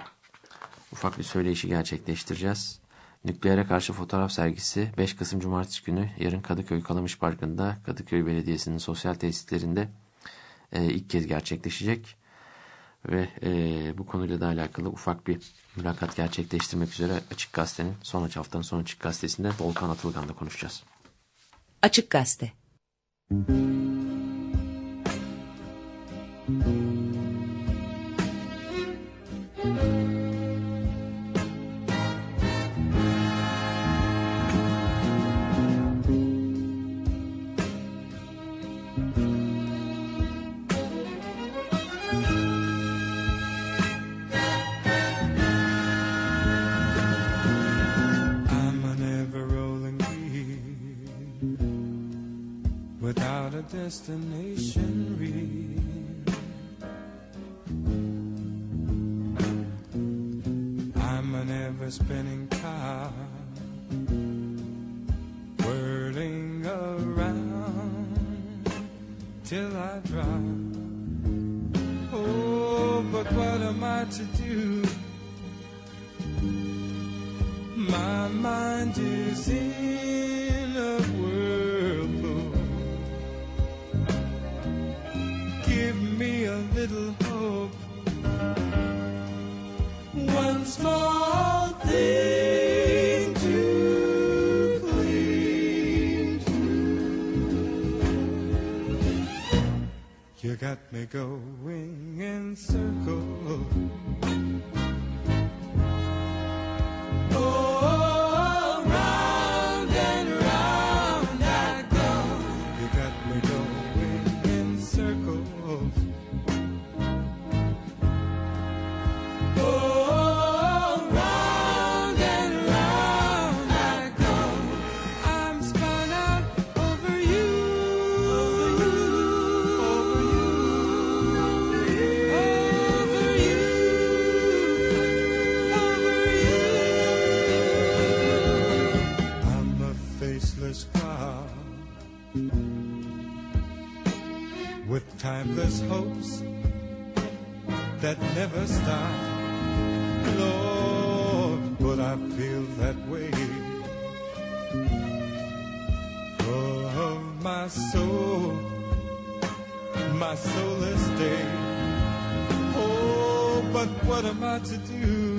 ufak bir söyleyişi gerçekleştireceğiz. Nükleere karşı fotoğraf sergisi 5 Kasım Cumartesi günü yarın Kadıköy Kalamış Parkı'nda Kadıköy Belediyesi'nin sosyal tesislerinde e, ilk kez gerçekleşecek. Ve e, bu konuyla da alakalı ufak bir mülakat gerçekleştirmek üzere Açık Gazete'nin son haftanın son Açık Gazetesi'nde Volkan Atılgan'la konuşacağız. Açık Gazete destination timeless hopes that never stop. Lord, but I feel that way. Of my soul, my soulless day. Oh, but what am I to do?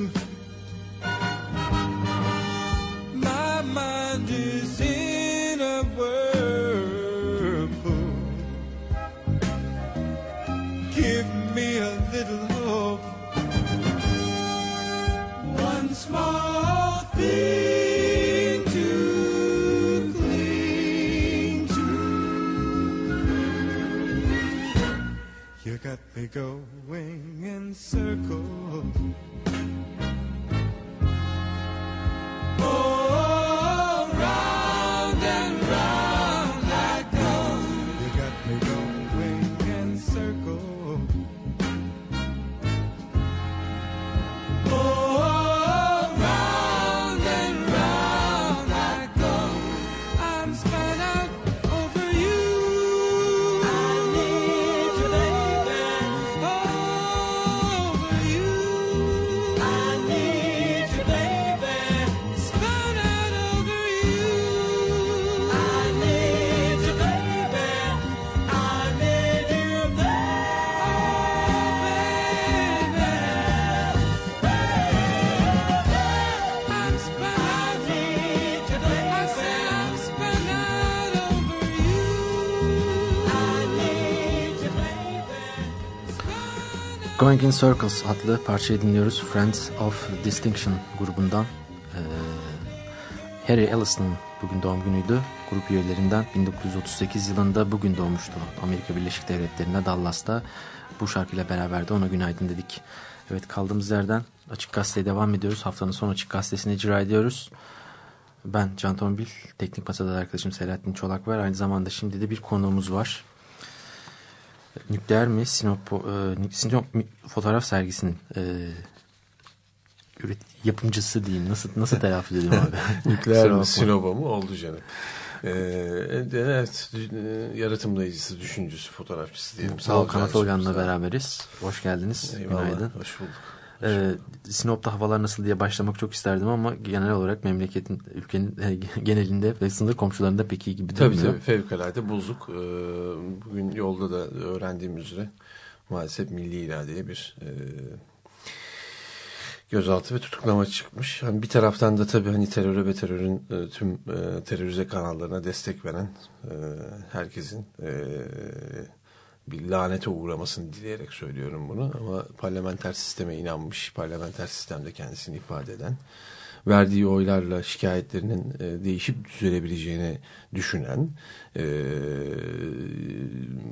Going in Circles adlı parçayı dinliyoruz. Friends of Distinction grubundan. Ee, Harry Ellison'ın bugün doğum günüydü. Grup üyelerinden 1938 yılında bugün doğmuştu. Amerika Birleşik Devletleri'nde Dallas'ta. Bu şarkıyla beraber de ona günaydın dedik. Evet kaldığımız yerden Açık Gazete'ye devam ediyoruz. Haftanın son Açık Gazetesi'ni icra ediyoruz. Ben Can Tombil, teknik masada da arkadaşım Selahattin Çolak var. Aynı zamanda şimdi de bir konuğumuz var. Nükleer mi Sinop, e, Sinop fotoğraf sergisinin e, üret, yapımcısı diyeyim. Nasıl nasıl telaffuz ediyorum abi? Nükleer mi. Sinop'a mı oldu canım. Ee, evet e, yaratımlayıcısı, düşüncüsü, fotoğrafçısı diyelim. Sağ ol Volkan Cansu'cum, Atılgan'la sağ ol. beraberiz. Hoş geldiniz. Eyvallah, Günaydın. Hoş bulduk. Ee, Sinop'ta havalar nasıl diye başlamak çok isterdim ama genel olarak memleketin, ülkenin genelinde ve sınır komşularında pek iyi gibi Tabii durmuyor. tabii fevkalade bozuk. Ee, bugün yolda da öğrendiğim üzere maalesef milli iradeye bir e, gözaltı ve tutuklama çıkmış. Hani bir taraftan da tabii hani teröre ve terörün e, tüm e, terörize kanallarına destek veren e, herkesin e, bir lanete uğramasını dileyerek söylüyorum bunu. Ama parlamenter sisteme inanmış, parlamenter sistemde kendisini ifade eden, verdiği oylarla şikayetlerinin e, değişip düzelebileceğini düşünen, e,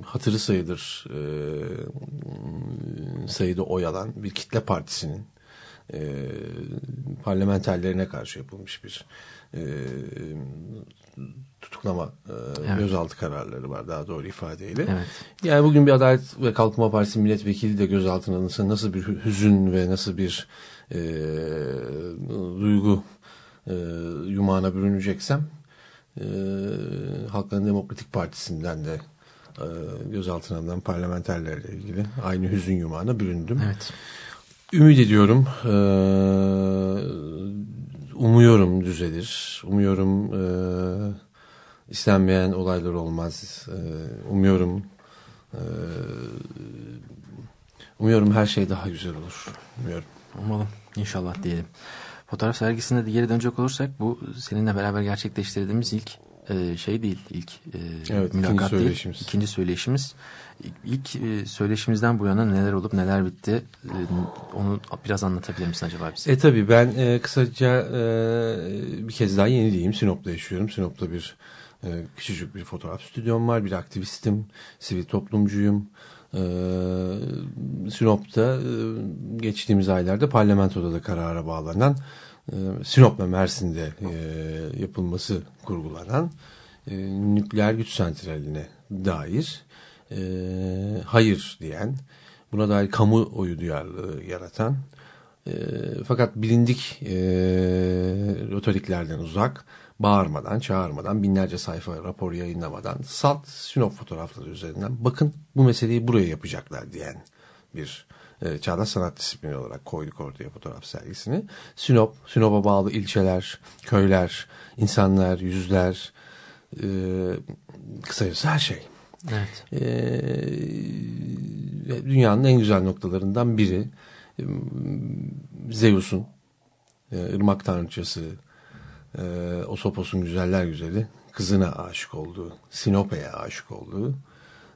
hatırı sayılır e, sayıda oy alan bir kitle partisinin e, parlamenterlerine karşı yapılmış bir e, tutuklama e, Evet. gözaltı kararları var daha doğru ifadeyle. Evet. Yani bugün bir Adalet ve Kalkınma Partisi milletvekili de gözaltına alınsa nasıl bir hü- hüzün ve nasıl bir e, duygu e, yumağına bürüneceksem e, Halkların Demokratik Partisi'nden de e, gözaltına alınan parlamenterlerle ilgili aynı hüzün yumağına büründüm. Evet. Ümit ediyorum, e, umuyorum düzelir. Umuyorum e, istenmeyen olaylar olmaz. E, umuyorum e, umuyorum her şey daha güzel olur. Umuyorum. Umalım. İnşallah diyelim. Fotoğraf sergisinde de geri dönecek olursak bu seninle beraber gerçekleştirdiğimiz ilk e, şey değil. ilk e, Evet, mülakat ikinci değil. İkinci söyleşimiz. İlk, e, söyleşimizden bu yana neler olup neler bitti e, onu biraz anlatabilir misin acaba bize? E tabii ben e, kısaca e, bir kez daha yenileyim. Sinop'ta yaşıyorum. Sinop'ta bir e, küçücük bir fotoğraf stüdyom var. Bir aktivistim. Sivil toplumcuyum. E, Sinop'ta e, geçtiğimiz aylarda parlamentoda da karara bağlanan e, Sinop ve Mersin'de e, yapılması kurgulanan e, nükleer güç santraline dair e, hayır diyen buna dair kamuoyu duyarlılığı yaratan e, fakat bilindik e, retoriklerden uzak, bağırmadan, çağırmadan, binlerce sayfa rapor yayınlamadan, salt Sinop fotoğrafları üzerinden bakın bu meseleyi buraya yapacaklar diyen bir e, çağdaş sanat disiplini olarak koyduk ortaya fotoğraf sergisini. Sinop, Sinop'a bağlı ilçeler, köyler, insanlar, yüzler, e, kısacası her şey. Evet. Ee, dünyanın en güzel noktalarından biri e, Zeus'un e, ırmak tanrıçası e, Osopos'un güzeller güzeli kızına aşık olduğu Sinope'ye aşık olduğu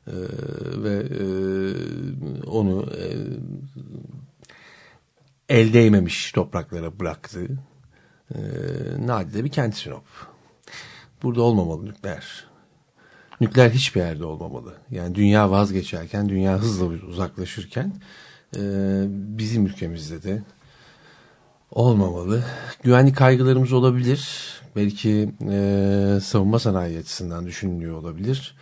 e, ve e, onu e, el değmemiş topraklara bıraktığı e, nadide bir kent Sinop. Burada olmamalı nükleer. Nükleer hiçbir yerde olmamalı. Yani dünya vazgeçerken, dünya hızla uzaklaşırken e, bizim ülkemizde de olmamalı. Güvenlik kaygılarımız olabilir. Belki e, savunma sanayi açısından düşünülüyor olabilir.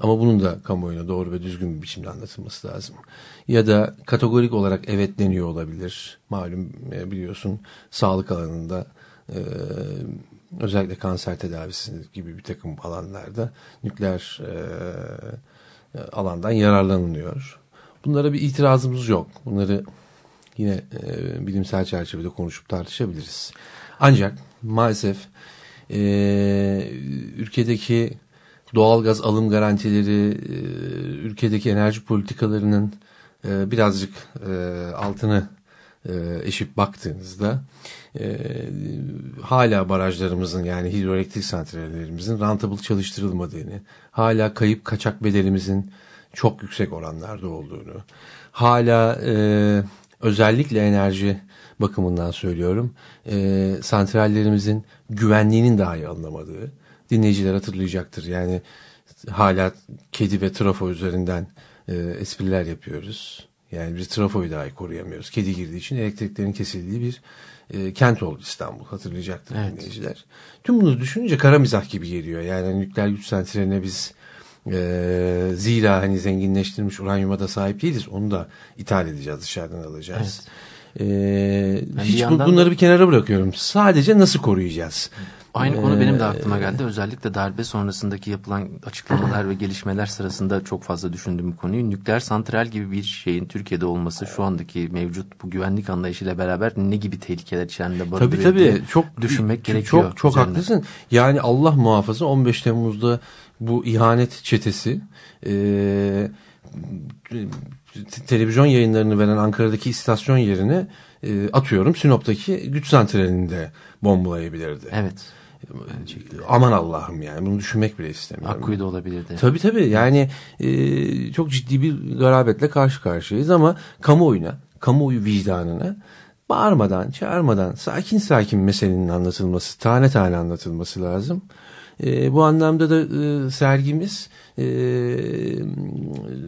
Ama bunun da kamuoyuna doğru ve düzgün bir biçimde anlatılması lazım. Ya da kategorik olarak evet deniyor olabilir. Malum e, biliyorsun sağlık alanında e, özellikle kanser tedavisi gibi bir takım alanlarda nükleer e, alandan yararlanılıyor. Bunlara bir itirazımız yok. Bunları yine e, bilimsel çerçevede konuşup tartışabiliriz. Ancak maalesef e, ülkedeki doğalgaz alım garantileri, e, ülkedeki enerji politikalarının e, birazcık e, altını e, eşip baktığınızda e, hala barajlarımızın yani hidroelektrik santrallerimizin rentable çalıştırılmadığını, hala kayıp kaçak bedelimizin çok yüksek oranlarda olduğunu, hala e, özellikle enerji bakımından söylüyorum, e, santrallerimizin güvenliğinin dahi anlamadığı, dinleyiciler hatırlayacaktır. Yani hala kedi ve trafo üzerinden e, espriler yapıyoruz. Yani bir trafoyu dahi koruyamıyoruz. Kedi girdiği için elektriklerin kesildiği bir e, kent oldu İstanbul. Hatırlayacaktır Evet. dinleyiciler. Tüm bunu düşününce kara mizah gibi geliyor. Yani nükleer güç santraline biz e, zira hani zenginleştirilmiş uranyuma da sahip değiliz. Onu da ithal edeceğiz, dışarıdan alacağız. E, bir hiç bu- yandan bunları bir kenara bırakıyorum. Sadece nasıl koruyacağız? Aynı konu benim de Ee, aklıma geldi. Özellikle darbe sonrasındaki yapılan açıklamalar ve gelişmeler sırasında çok fazla düşündüğüm konuyu. Nükleer santral gibi bir şeyin Türkiye'de olması şu andaki mevcut bu güvenlik anlayışıyla beraber ne gibi tehlikeler içerisinde Tabii barındırıyor tabii diye çok düşünmek gerekiyor. Çok çok üzerine. haklısın. Yani Allah muhafaza 15 Temmuz'da bu ihanet çetesi e, te- televizyon yayınlarını veren Ankara'daki istasyon yerine e, atıyorum Sinop'taki güç santralinde bombalayabilirdi. Evet. Aynı şekilde. Aman Allah'ım yani bunu düşünmek bile istemiyorum. Akkuyu da olabilirdi. Tabii tabii yani e, çok ciddi bir garabetle karşı karşıyayız ama kamuoyuna, kamuoyu vicdanına bağırmadan, çağırmadan sakin sakin meselenin anlatılması, tane tane anlatılması lazım. E, bu anlamda da e, sergimiz e,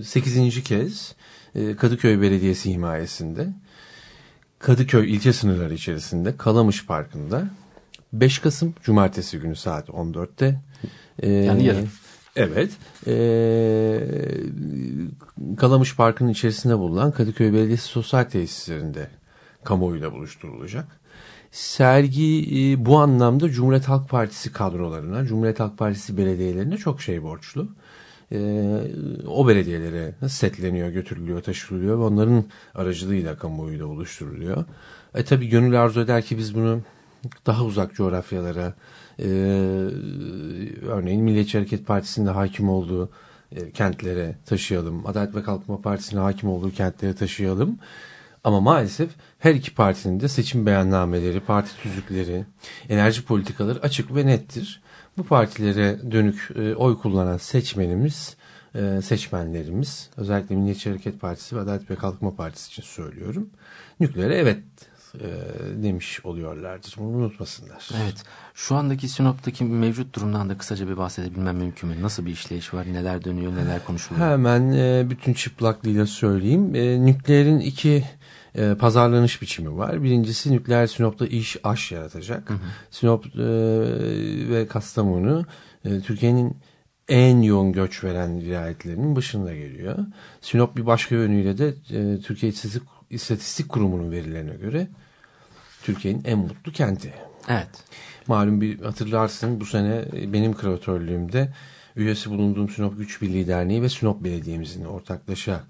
8. kez e, Kadıköy Belediyesi himayesinde Kadıköy ilçe sınırları içerisinde Kalamış Parkı'nda 5 Kasım Cumartesi günü saat 14'te. e, Yani yarın. Evet. E, Kalamış Parkı'nın içerisinde bulunan Kadıköy Belediyesi Sosyal Tesislerinde kamuoyuyla buluşturulacak. Sergi e, bu anlamda Cumhuriyet Halk Partisi kadrolarına, Cumhuriyet Halk Partisi belediyelerine çok şey borçlu. E, o belediyelere setleniyor, götürülüyor, taşırılıyor ve onların aracılığıyla kamuoyuyla oluşturuluyor. E tabi gönül arzu eder ki biz bunu daha uzak coğrafyalara, e, örneğin Milliyetçi Hareket Partisi'nde hakim olduğu e, kentlere taşıyalım. Adalet ve Kalkınma Partisi'ne hakim olduğu kentlere taşıyalım. Ama maalesef her iki partinin de seçim beyannameleri, parti tüzükleri, enerji politikaları açık ve nettir. Bu partilere dönük e, oy kullanan seçmenimiz, e, seçmenlerimiz, özellikle Milliyetçi Hareket Partisi ve Adalet ve Kalkınma Partisi için söylüyorum. Nükleere evet e, demiş oluyorlardır. Bunu unutmasınlar. Evet. Şu andaki Sinop'taki mevcut durumdan da kısaca bir bahsedebilmem mümkün mü? Nasıl bir işleyiş var? Neler dönüyor? Neler konuşuluyor? Hemen e, bütün çıplaklığıyla söyleyeyim. E, nükleerin iki e, pazarlanış biçimi var. Birincisi nükleer Sinop'ta iş aş yaratacak. Sinop e, ve Kastamonu e, Türkiye'nin en yoğun göç veren vilayetlerinin başında geliyor. Sinop bir başka yönüyle de e, Türkiye İstatistik, İstatistik Kurumu'nun verilerine göre Türkiye'nin en mutlu kenti. Evet. Malum bir hatırlarsın bu sene benim kreatörlüğümde üyesi bulunduğum Sinop Güç Birliği Derneği ve Sinop Belediye'mizin ortaklaşa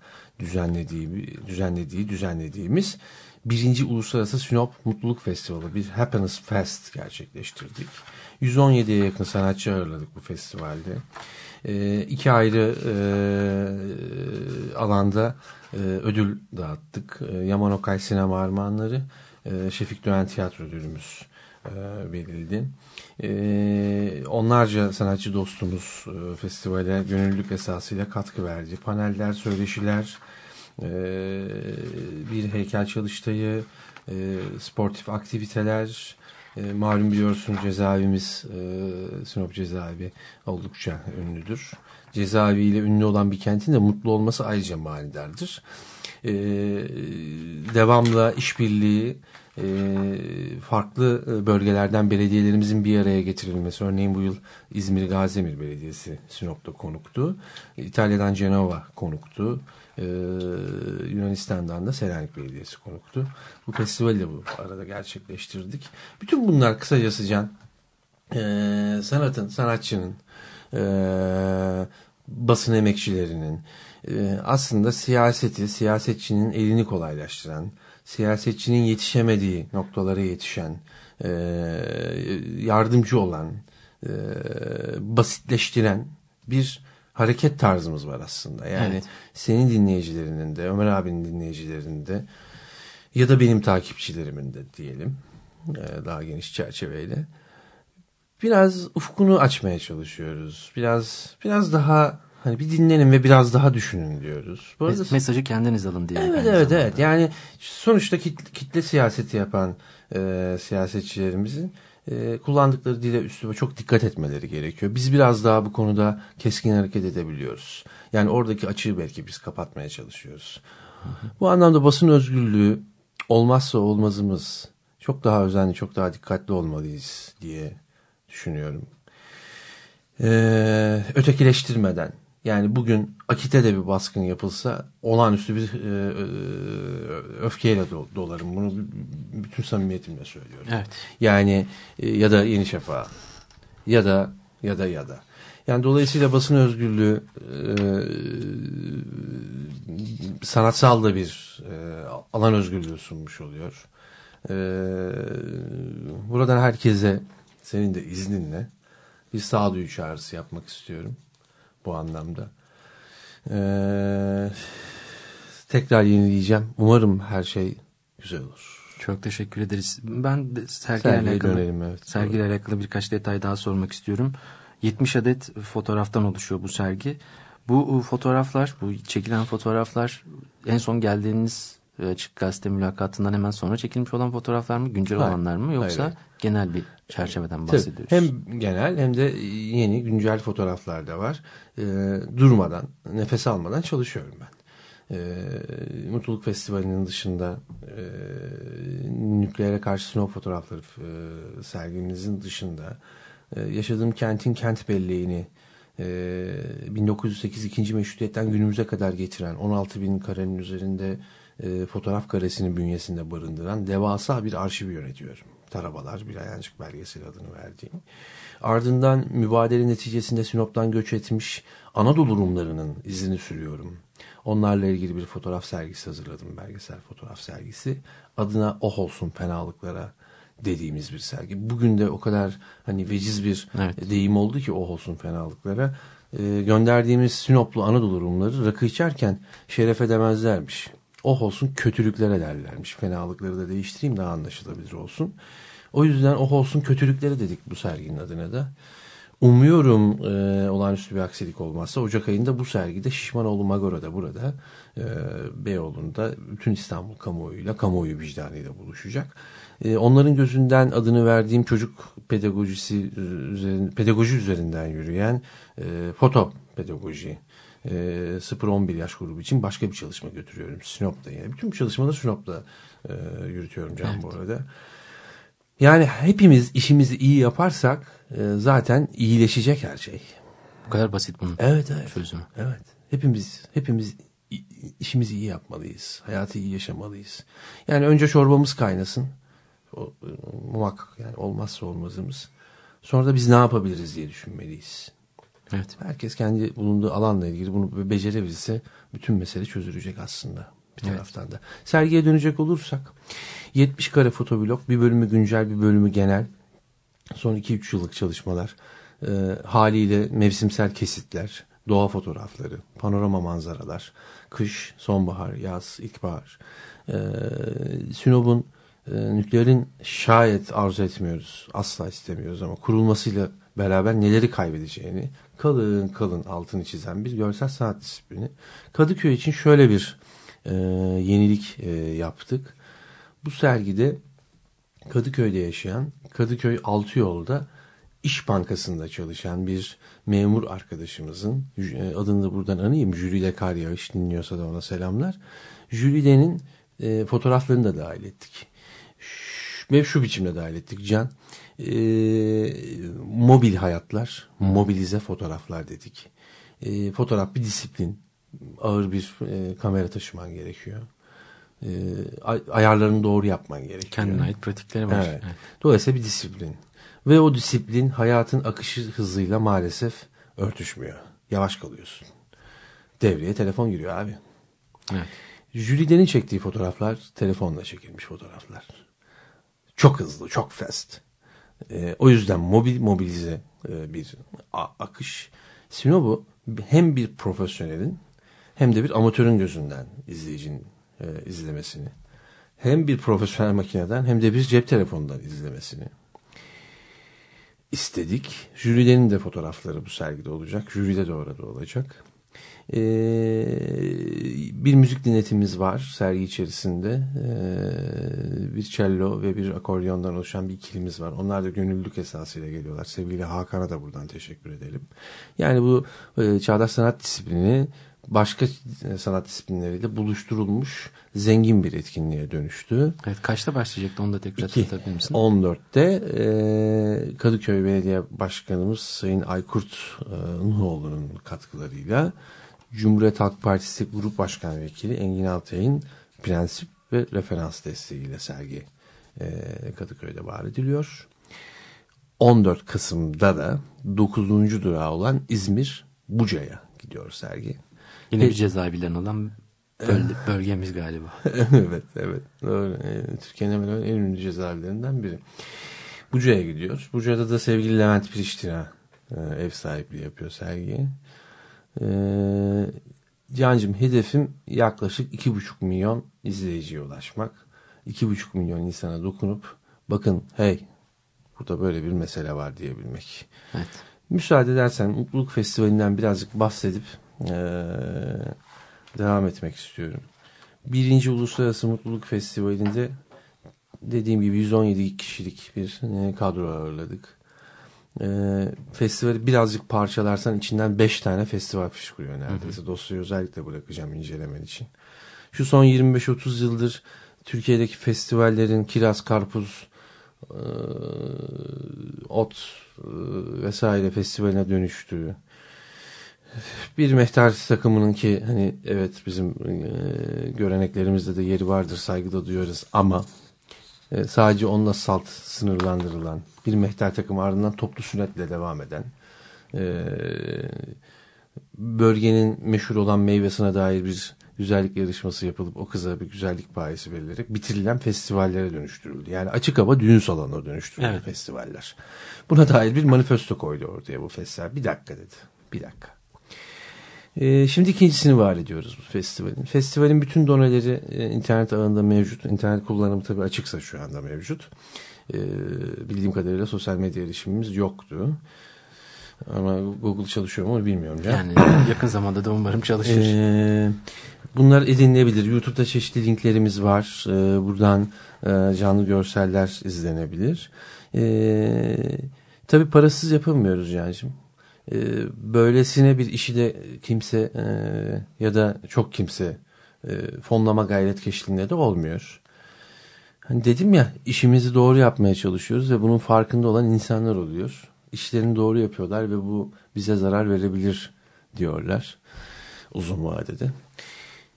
düzenlediği, düzenlediği düzenlediğimiz birinci Uluslararası Sinop Mutluluk Festivali bir Happiness Fest gerçekleştirdik. 117'ye yakın sanatçı ağırladık bu festivalde. E, iki ayrı e, alanda e, ödül dağıttık. E, Yaman Okay Sinema Armağanları, e, Şefik Doğan Tiyatro ödülümüz e, verildi. E, onlarca sanatçı dostumuz e, festivale gönüllülük esasıyla katkı verdi. Paneller, söyleşiler, bir heykel çalıştayı, e, sportif aktiviteler, e, malum biliyorsun cezaevimiz e, Sinop cezaevi oldukça ünlüdür. Cezaeviyle ünlü olan bir kentin de mutlu olması ayrıca manidardır. E, devamlı işbirliği, e, farklı bölgelerden belediyelerimizin bir araya getirilmesi. Örneğin bu yıl İzmir Gazimir Belediyesi Sinop'ta konuktu. İtalya'dan Cenova konuktu. Ee, Yunanistan'dan da Selanik Belediyesi konuktu. Bu festivali de bu arada gerçekleştirdik. Bütün bunlar kısacası Can e, sanatın, sanatçının, e, basın emekçilerinin e, aslında siyaseti, siyasetçinin elini kolaylaştıran, siyasetçinin yetişemediği noktalara yetişen, e, yardımcı olan, e, basitleştiren bir hareket tarzımız var aslında. Yani Evet. senin dinleyicilerinin de, Ömer abinin dinleyicilerinin de ya da benim takipçilerimin de diyelim e, daha geniş çerçeveyle biraz ufkunu açmaya çalışıyoruz. Biraz biraz daha hani bir dinlenin ve biraz daha düşünün diyoruz. Bu arada Mes- mesajı kendiniz alın diye. Evet evet zamanda. evet. Yani sonuçta kitle, kitle siyaseti yapan e, siyasetçilerimizin e, kullandıkları dile üsluba çok dikkat etmeleri gerekiyor. Biz biraz daha bu konuda keskin hareket edebiliyoruz. Yani oradaki açığı belki biz kapatmaya çalışıyoruz. Bu anlamda basın özgürlüğü olmazsa olmazımız. Çok daha özenli, çok daha dikkatli olmalıyız diye düşünüyorum. Ee, ötekileştirmeden yani bugün Akit'e de bir baskın yapılsa olağanüstü bir e, e, öfkeyle do- dolarım. Bunu bütün samimiyetimle söylüyorum. Evet. Yani e, ya da Yeni Şafak ya da ya da ya da. Yani dolayısıyla basın özgürlüğü e, sanatsal da bir e, alan özgürlüğü sunmuş oluyor. E, buradan herkese senin de izninle bir sağduyu çağrısı yapmak istiyorum bu anlamda. Ee, tekrar yenileyeceğim. Umarım her şey güzel olur. Çok teşekkür ederiz. Ben de sergiyle Sergiye alakalı, dönelim, evet. sergiyle alakalı birkaç detay daha sormak istiyorum. 70 adet fotoğraftan oluşuyor bu sergi. Bu fotoğraflar, bu çekilen fotoğraflar en son geldiğiniz açık gazete mülakatından hemen sonra çekilmiş olan fotoğraflar mı? Güncel Hayır. olanlar mı? Yoksa Hayır. genel bir çerçeveden Tabii, bahsediyoruz. hem genel hem de yeni güncel fotoğraflar da var. Ee, durmadan, nefes almadan çalışıyorum ben. e, Mutluluk Festivali'nin dışında e, nükleere karşı sinop fotoğrafları e, sergimizin dışında e, yaşadığım kentin kent belleğini e, 1908 ikinci meşrutiyetten günümüze kadar getiren 16 bin karenin üzerinde e, fotoğraf karesini bünyesinde barındıran devasa bir arşiv yönetiyorum. Tarabalar bir ayancık belgeseli adını verdiğim. Ardından mübadele neticesinde Sinop'tan göç etmiş Anadolu Rumlarının izini sürüyorum. Onlarla ilgili bir fotoğraf sergisi hazırladım. Belgesel fotoğraf sergisi. Adına Oh Olsun Fenalıklara dediğimiz bir sergi. Bugün de o kadar hani veciz bir Evet. deyim oldu ki Oh Olsun Fenalıklara. Ee, gönderdiğimiz Sinoplu Anadolu Rumları rakı içerken şeref edemezlermiş. Oh olsun kötülüklere derlermiş. Fenalıkları da değiştireyim daha anlaşılabilir olsun. O yüzden oh olsun kötülüklere dedik bu serginin adına da. Umuyorum e, olağanüstü bir aksilik olmazsa Ocak ayında bu sergide Şişmanoğlu Magora'da burada e, Beyoğlu'nda bütün İstanbul kamuoyuyla kamuoyu vicdanıyla buluşacak. E, onların gözünden adını verdiğim çocuk pedagojisi üzerinde, pedagoji üzerinden yürüyen e, foto pedagoji e, 0-11 yaş grubu için başka bir çalışma götürüyorum Sinop'ta yine. Bütün bu çalışmaları Sinop'ta e, yürütüyorum Can bu arada. Yani hepimiz işimizi iyi yaparsak e, zaten iyileşecek her şey. Bu kadar basit bunun Evet evet. çözümü. Evet. Hepimiz hepimiz işimizi iyi yapmalıyız. Hayatı iyi yaşamalıyız. Yani önce çorbamız kaynasın. O, e, muhakkak yani olmazsa olmazımız. Sonra da biz ne yapabiliriz diye düşünmeliyiz. Evet. Herkes kendi bulunduğu alanla ilgili bunu becerebilse bütün mesele çözülecek aslında bir Evet. taraftan da. Sergiye dönecek olursak 70 kare fotoblok bir bölümü güncel bir bölümü genel son 2-3 yıllık çalışmalar e, haliyle mevsimsel kesitler doğa fotoğrafları panorama manzaralar kış sonbahar yaz ilkbahar e, Sinop'un e, nükleerin şayet arzu etmiyoruz asla istemiyoruz ama kurulmasıyla beraber neleri kaybedeceğini kalın kalın altını çizen bir görsel sanat disiplini. Kadıköy için şöyle bir e, yenilik e, yaptık. Bu sergide Kadıköy'de yaşayan, Kadıköy Altıyol'da İş Bankası'nda çalışan bir memur arkadaşımızın e, adını da buradan anayım. Jülide Kar Yağış dinliyorsa da ona selamlar. Jülide'nin e, fotoğraflarını da dahil ettik. Ve şu biçimde dahil ettik Can. E, mobil hayatlar, mobilize fotoğraflar dedik. E, fotoğraf bir disiplin. Ağır bir e, kamera taşıman gerekiyor. E, ay- ayarlarını doğru yapman gerekiyor. Kendine ait pratikleri var. Evet. Evet. Dolayısıyla bir disiplin. Ve o disiplin hayatın akışı hızıyla maalesef örtüşmüyor. Yavaş kalıyorsun. Devreye telefon giriyor abi. Evet. Jülide'nin çektiği fotoğraflar telefonla çekilmiş fotoğraflar. Çok hızlı, çok fast. Ee, o yüzden mobil, mobilize e, bir a- akış. Sinop'u hem bir profesyonelin hem de bir amatörün gözünden izleyicinin e, izlemesini hem bir profesyonel makineden hem de bir cep telefonundan izlemesini istedik. Jürilerin de fotoğrafları bu sergide olacak. Jüride de orada olacak. Ee, bir müzik dinletimiz var sergi içerisinde. Ee, bir cello ve bir akordeondan oluşan bir ikilimiz var. Onlar da gönüllülük esasıyla geliyorlar. Sevgili Hakan'a da buradan teşekkür edelim. Yani bu e, çağdaş sanat disiplini başka e, sanat disiplinleriyle buluşturulmuş zengin bir etkinliğe dönüştü. Evet, kaçta başlayacaktı onu da tekrar İki. hatırlatabilir misin? 14'te e, Kadıköy Belediye Başkanımız Sayın Aykurt e, Nuhoğlu'nun katkılarıyla Cumhuriyet Halk Partisi Grup Başkan Vekili Engin Altay'ın prensip ve referans desteğiyle sergi e, Kadıköy'de var ediliyor. 14 Kasım'da da 9. durağı olan İzmir Buca'ya gidiyor sergi. Yine bir cezaevinden olan böl- bölgemiz galiba. evet, evet. Ee, Türkiye'nin hemen en ünlü cezaevlerinden biri. Buca'ya gidiyor. Buca'da da sevgili Levent Priştina e, ev sahipliği yapıyor sergiye. Ee, Cancım hedefim yaklaşık iki buçuk milyon izleyiciye ulaşmak. İki buçuk milyon insana dokunup bakın hey burada böyle bir mesele var diyebilmek. Evet. Müsaade edersen Mutluluk Festivali'nden birazcık bahsedip eee, devam etmek istiyorum. Birinci Uluslararası Mutluluk Festivali'nde dediğim gibi 117 kişilik bir e, kadro ağırladık. E, festivali birazcık parçalarsan içinden 5 tane festival fışkırıyor neredeyse. Dosyayı özellikle bırakacağım incelemen için. Şu son 25-30 yıldır Türkiye'deki festivallerin kiraz, karpuz, e, ot e, vesaire festivaline dönüştüğü bir mehter takımının ki hani evet bizim e, göreneklerimizde de yeri vardır saygıda duyuyoruz ama e, sadece onunla salt sınırlandırılan bir mehter takımı ardından toplu sünnetle devam eden e, bölgenin meşhur olan meyvesine dair bir güzellik yarışması yapılıp o kıza bir güzellik payesi verilerek bitirilen festivallere dönüştürüldü. Yani açık hava düğün salonuna dönüştürüldü Evet. festivaller. Buna dair bir manifesto koydu ortaya bu festival. Bir dakika dedi. Bir dakika. Ee, şimdi ikincisini var ediyoruz bu festivalin. Festivalin bütün doneleri e, internet ağında mevcut. İnternet kullanımı tabii açıksa şu anda mevcut. Ee, bildiğim kadarıyla sosyal medya erişimimiz yoktu. Ama Google çalışıyor mu bilmiyorum. Ya. Yani yakın zamanda da umarım çalışır. Ee, bunlar edinilebilir. YouTube'da çeşitli linklerimiz var. Ee, buradan e, canlı görseller izlenebilir. Ee, tabii parasız yapamıyoruz Can'cığım. Ee, böylesine bir işi de kimse e, ya da çok kimse e, fonlama gayret keşliğinde de olmuyor. Hani dedim ya işimizi doğru yapmaya çalışıyoruz ve bunun farkında olan insanlar oluyor. İşlerini doğru yapıyorlar ve bu bize zarar verebilir diyorlar uzun vadede.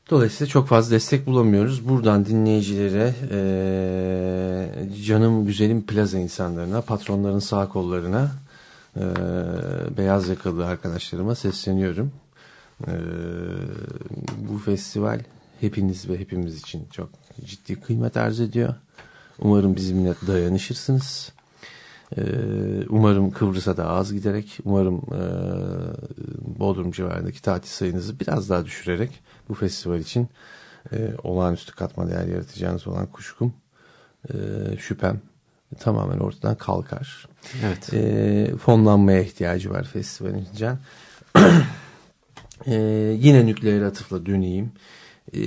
Dolayısıyla çok fazla destek bulamıyoruz. Buradan dinleyicilere, eee, canım güzelim plaza insanlarına, patronların sağ kollarına, eee, beyaz yakalı arkadaşlarıma sesleniyorum. Eee, bu festival hepiniz ve hepimiz için çok ciddi kıymet arz ediyor. Umarım bizimle dayanışırsınız. Ee, umarım Kıbrıs'a da az giderek, umarım e, Bodrum civarındaki tatil sayınızı biraz daha düşürerek bu festival için e, olağanüstü katma değer yaratacağınız olan kuşkum, e, şüphem tamamen ortadan kalkar. Evet. E, fonlanmaya ihtiyacı var festivalin Can. E, yine nükleer atıfla döneyim. E,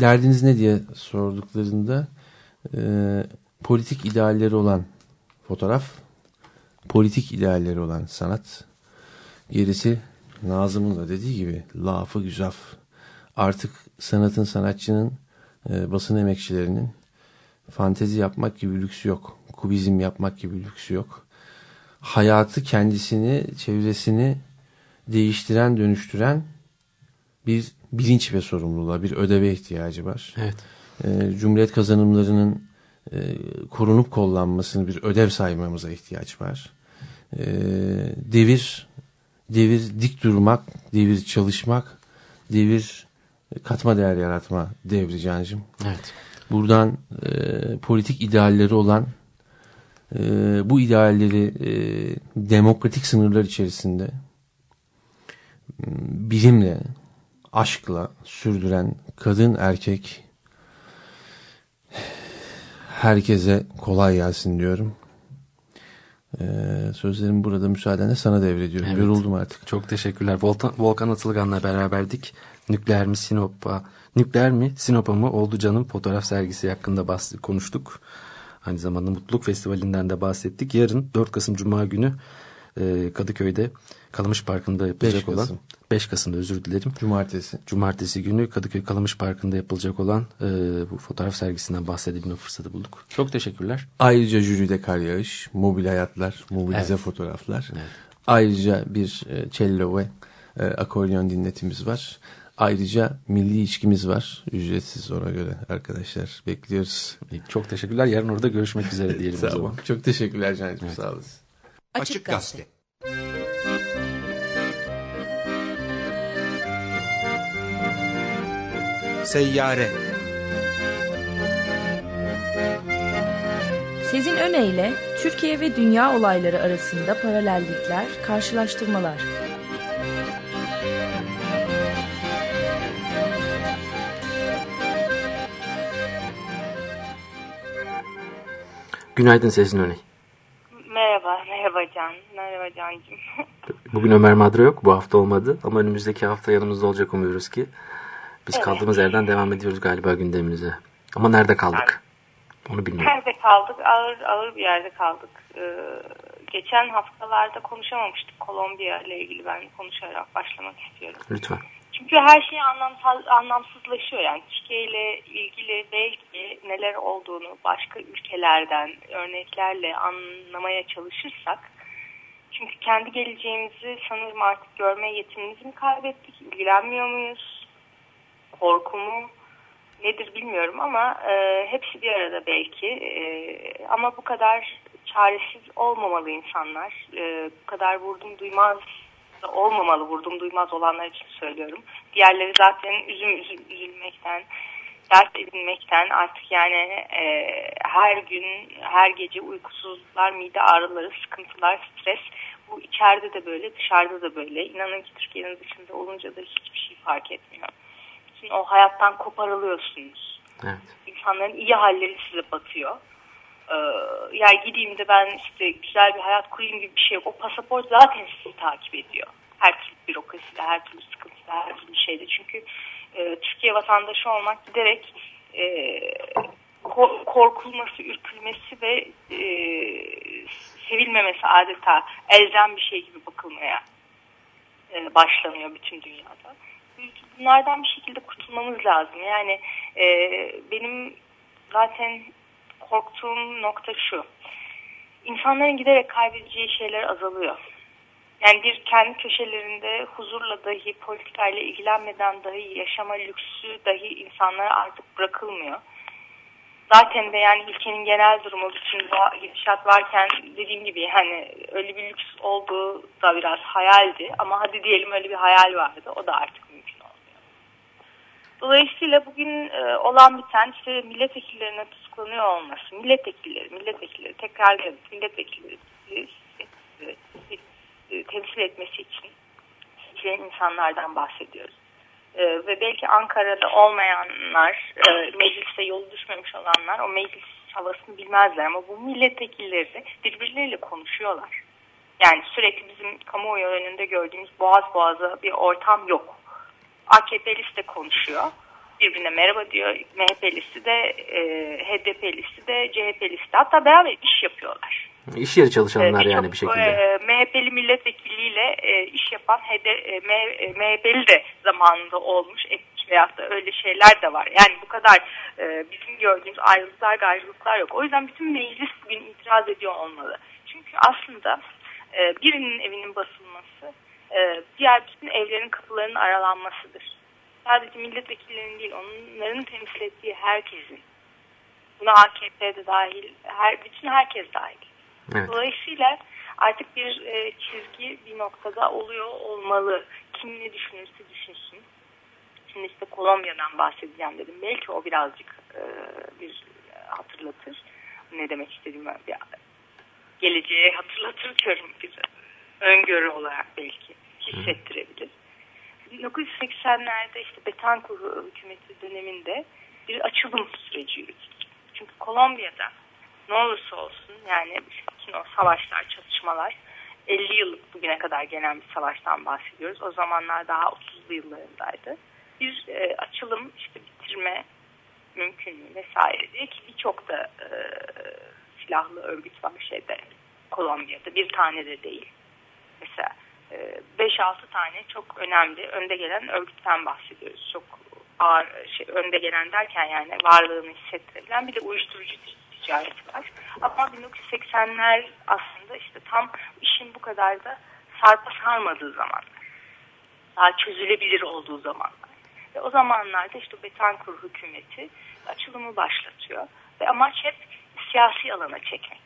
derdiniz ne diye sorduklarında e, politik idealleri olan fotoğraf, politik idealleri olan sanat, gerisi Nazım'ın da dediği gibi lafı güzaf. Artık sanatın, sanatçının, e, basın emekçilerinin fantezi yapmak gibi lüksü yok. Kubizm yapmak gibi lüksü yok. Hayatı kendisini, çevresini değiştiren, dönüştüren bir bilinç ve sorumluluğa, bir ödeve ihtiyacı var. Evet. E, Cumhuriyet kazanımlarının e, korunup kollanmasını bir ödev saymamıza ihtiyaç var. E, devir, devir dik durmak, devir çalışmak, devir katma değer yaratma devri Can'cığım. Evet. Buradan e, politik idealleri olan e, bu idealleri e, demokratik sınırlar içerisinde bilimle, aşkla sürdüren kadın erkek herkese kolay gelsin diyorum. E, sözlerimi burada müsaadenle sana devrediyorum. Evet. Yoruldum artık. Çok teşekkürler. Volkan, Volkan Atılgan'la beraberdik. Nükleer mi Sinop'a, nükleer mi Sinop'a mı oldu canım fotoğraf sergisi hakkında konuştuk. Aynı zamanda Mutluluk Festivali'nden de bahsettik. Yarın 4 Kasım Cuma günü e, Kadıköy'de Kalamış Parkı'nda yapılacak 5 olan Kasım. 5 Kasım'da özür dilerim. Cumartesi. Cumartesi günü Kadıköy Kalamış Parkı'nda yapılacak olan e, bu fotoğraf sergisinden bahsedebilme fırsatı bulduk. Çok teşekkürler. Ayrıca jüride kar yağış, mobil hayatlar, mobilize Evet. fotoğraflar. Evet. Ayrıca bir e, cello ve e, akordeon dinletimiz var. Ayrıca milli içkimiz var. Ücretsiz ona göre arkadaşlar. Bekliyoruz. Çok teşekkürler. Yarın orada görüşmek üzere diyelim o Sağ zaman. olun. Çok teşekkürler Can'cığım. Sağ olasın. Açık Gazete. Seyyare Sezin Öne Türkiye ve dünya olayları arasında paralellikler, karşılaştırmalar. Günaydın Sezin Öney. Merhaba, merhaba Can. Merhaba Can'cığım. Bugün Ömer Madra yok. Bu hafta olmadı. Ama önümüzdeki hafta yanımızda olacak umuyoruz ki. Biz Evet. kaldığımız yerden devam ediyoruz galiba gündemimize. Ama nerede kaldık? Onu bilmiyorum. Nerede kaldık? Ağır ağır bir yerde kaldık. Ee, geçen haftalarda konuşamamıştık. Kolombiya ile ilgili ben konuşarak başlamak istiyorum. Lütfen. Çünkü her şey anlamsal, anlamsızlaşıyor. Yani Türkiye ile ilgili belki neler olduğunu başka ülkelerden örneklerle anlamaya çalışırsak çünkü kendi geleceğimizi sanırım artık görme yetimimizi mi kaybettik, ilgilenmiyor muyuz, korku mu, nedir bilmiyorum ama e, hepsi bir arada belki. E, ama bu kadar çaresiz olmamalı insanlar, e, bu kadar vurdum duymaz olmamalı vurdum duymaz olanlar için söylüyorum. Diğerleri zaten üzüm üzüm üzülmekten, dert edinmekten artık yani e, her gün, her gece uykusuzluklar, mide ağrıları, sıkıntılar, stres. Bu içeride de böyle, dışarıda da böyle. İnanın ki Türkiye'nin dışında olunca da hiçbir şey fark etmiyor. Bütün o hayattan koparılıyorsunuz. Evet. İnsanların iyi halleri size batıyor. Ee, yani gideyim de ben işte güzel bir hayat kurayım gibi bir şey yok. O pasaport zaten sizi takip ediyor. Her türlü bürokraside, her türlü sıkıntıda, her türlü şeyde. Çünkü e, Türkiye vatandaşı olmak giderek e, ko- korkulması, ürkülmesi ve e, sevilmemesi adeta elzem bir şey gibi bakılmaya e, başlanıyor bütün dünyada. Bunlardan bir şekilde kurtulmamız lazım. Yani e, benim zaten korktuğum nokta şu. İnsanların giderek kaybedeceği şeyler azalıyor. Yani bir kendi köşelerinde huzurla dahi politikayla ilgilenmeden dahi yaşama lüksü dahi insanlara artık bırakılmıyor. Zaten de yani ülkenin genel durumu bütün bu gidişat varken dediğim gibi hani öyle bir lüks olduğu da biraz hayaldi ama hadi diyelim öyle bir hayal vardı o da artık mümkün olmuyor. Dolayısıyla bugün e, olan biten işte milletvekillerine tutuklanıyor olması, milletvekilleri, milletvekilleri tekrar ediyorum, milletvekilleri temsil etmesi için seçilen insanlardan bahsediyoruz. Ee, ve belki Ankara'da olmayanlar, e, mecliste yolu düşmemiş olanlar o meclis havasını bilmezler ama bu milletvekilleri birbirleriyle konuşuyorlar. Yani sürekli bizim kamuoyu önünde gördüğümüz boğaz boğaza bir ortam yok. AKP'lisi de konuşuyor. Birbirine merhaba diyor. MHP'lisi de, e, HDP'lisi de, CHP'lisi de. Hatta beraber iş yapıyorlar. İş yeri çalışanlar Ee, yani bir şekilde. e, MHP'li milletvekiliyle e, iş yapan HD, e, M- e, MHP'li de zamanında olmuş etmiş veyahut da öyle şeyler de var. Yani bu kadar e, bizim gördüğümüz ayrılıklar gayrılıklar yok. O yüzden bütün meclis bugün itiraz ediyor olmalı. Çünkü aslında e, birinin evinin basılması e, diğer bütün evlerin kapılarının aralanmasıdır. Sadece milletvekillerinin değil onların temsil ettiği herkesin. Buna AKP'de dahil, her, bütün herkes dahil. Evet. Dolayısıyla artık bir e, çizgi bir noktada oluyor olmalı. Kim ne düşünürse düşünsün. Şimdi işte Kolombiya'dan bahsedeceğim dedim. Belki o birazcık e, bir hatırlatır. Ne demek istediğimi bir geleceğe hatırlatır diyorum bir öngörü olarak belki hissettirebilir. 1980'lerde işte Betancourt hükümeti döneminde bir açılım süreci. Çünkü Kolombiya'da ne olursa olsun yani bütün o savaşlar, çatışmalar 50 yıllık bugüne kadar gelen bir savaştan bahsediyoruz. O zamanlar daha 30'lu yıllarındaydı. Bir e, açılım işte bitirme mümkün vesaire diye ki birçok da e, silahlı örgüt var şeyde Kolombiya'da bir tane de değil. Mesela 5-6 tane çok önemli önde gelen örgütten bahsediyoruz. Çok ağır şey, önde gelen derken yani varlığını hissettirebilen bir de uyuşturucu ticareti var. Ama 1980'ler aslında işte tam işin bu kadar da sarpa sarmadığı zamanlar. Daha çözülebilir olduğu zamanlar. Ve o zamanlarda işte Betancourt hükümeti açılımı başlatıyor. Ve amaç hep siyasi alana çekmek.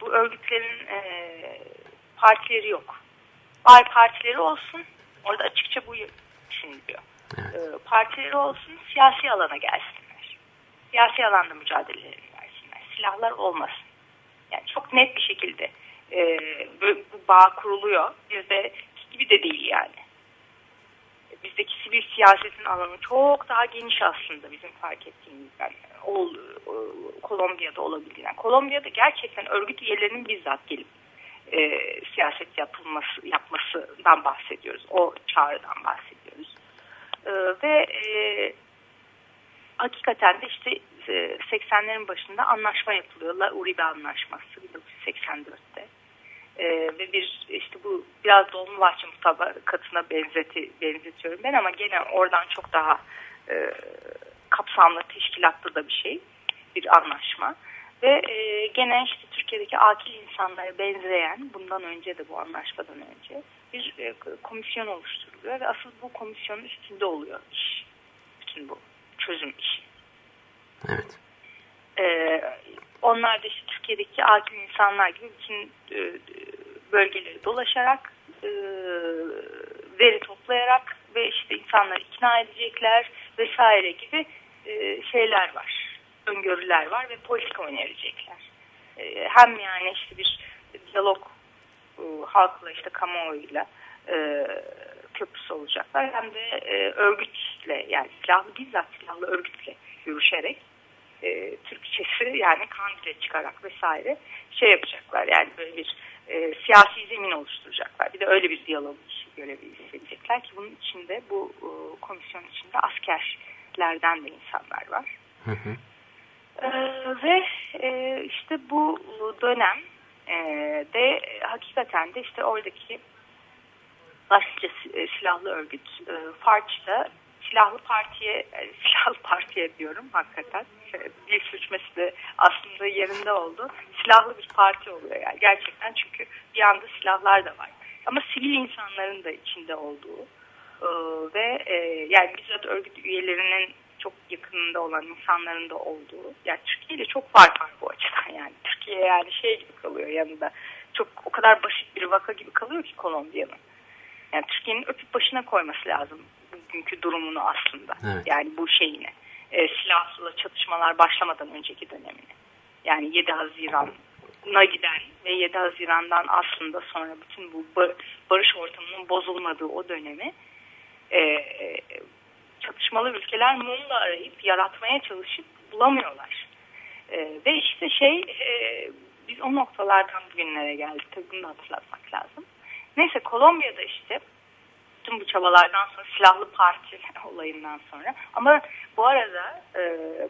Bu örgütlerin e, partileri yok. Var partileri olsun. Orada açıkça bu düşünülüyor. Evet. E, partileri olsun, siyasi alana gelsinler. Siyasi alanda mücadelelerini versinler. Silahlar olmasın. Yani çok net bir şekilde e, bu, bu bağ kuruluyor. Bizde gibi de değil yani. Bizdeki sivil siyasetin alanı çok daha geniş aslında bizim fark ettiğimizden. Ol, e, Kolombiya'da olabildiğinden. Kolombiya'da gerçekten örgüt üyelerinin bizzat gelip e, siyaset yapılması yapmasından bahsediyoruz. O çağrıdan bahsediyoruz. E, ve e, hakikaten de işte e, 80'lerin başında anlaşma yapılıyor. La Uribe Anlaşması 1984'te. E, ve bir işte bu biraz Dolmabahçe mutabakatına benzeti, benzetiyorum ben ama gene oradan çok daha e, kapsamlı teşkilatlı da bir şey. Bir anlaşma. Ve e, gene işte Türkiye'deki akil insanlara benzeyen bundan önce de bu anlaşmadan önce bir e, komisyon oluşturuluyor ve asıl bu komisyonun üstünde oluyor iş. Bütün bu çözüm işi. Evet. Ee, onlar da işte Türkiye'deki akil insanlar gibi bütün e, bölgeleri dolaşarak e, veri toplayarak ve işte insanları ikna edecekler vesaire gibi e, şeyler var. Öngörüler var ve politika önerecekler. E, hem yani işte bir diyalog e, halkla işte kamuoyuyla e, köprüsü olacaklar hem de e, örgütle yani silahlı bizzat silahlı örgütle görüşerek e, Türkçesi yani kandile çıkarak vesaire şey yapacaklar yani böyle bir e, siyasi zemin oluşturacaklar. Bir de öyle bir diyalog görevi hissedecekler ki bunun içinde bu e, komisyon içinde askerlerden de insanlar var. Hı hı. Ee, ve e, işte bu dönem e, de hakikaten de işte oradaki başlıca si- silahlı örgüt e, FARC'da silahlı partiye e, silahlı partiye diyorum hakikaten Şey, bir sürçmesi de aslında yerinde oldu. Silahlı bir parti oluyor yani gerçekten çünkü bir anda silahlar da var. Ama sivil insanların da içinde olduğu e, ve e, yani bizzat örgüt üyelerinin çok yakınında olan insanların da olduğu. Yani Türkiye ile çok fark var bu açıdan yani. Türkiye yani şey gibi kalıyor yanında. Çok o kadar basit bir vaka gibi kalıyor ki Kolombiya'nın. Yani Türkiye'nin öpüp başına koyması lazım bugünkü durumunu aslında. Evet. Yani bu şeyini. E, silahlı çatışmalar başlamadan önceki dönemini. Yani 7 Haziran'a giden ve 7 Haziran'dan aslında sonra bütün bu ba- barış ortamının bozulmadığı o dönemi e, çatışmalı ülkeler mumla arayıp yaratmaya çalışıp bulamıyorlar. E, ve işte şey e, biz o noktalardan bugünlere geldik. Tabii bunu da hatırlatmak lazım. Neyse Kolombiya'da işte tüm bu çabalardan sonra silahlı parti olayından sonra ama bu arada e,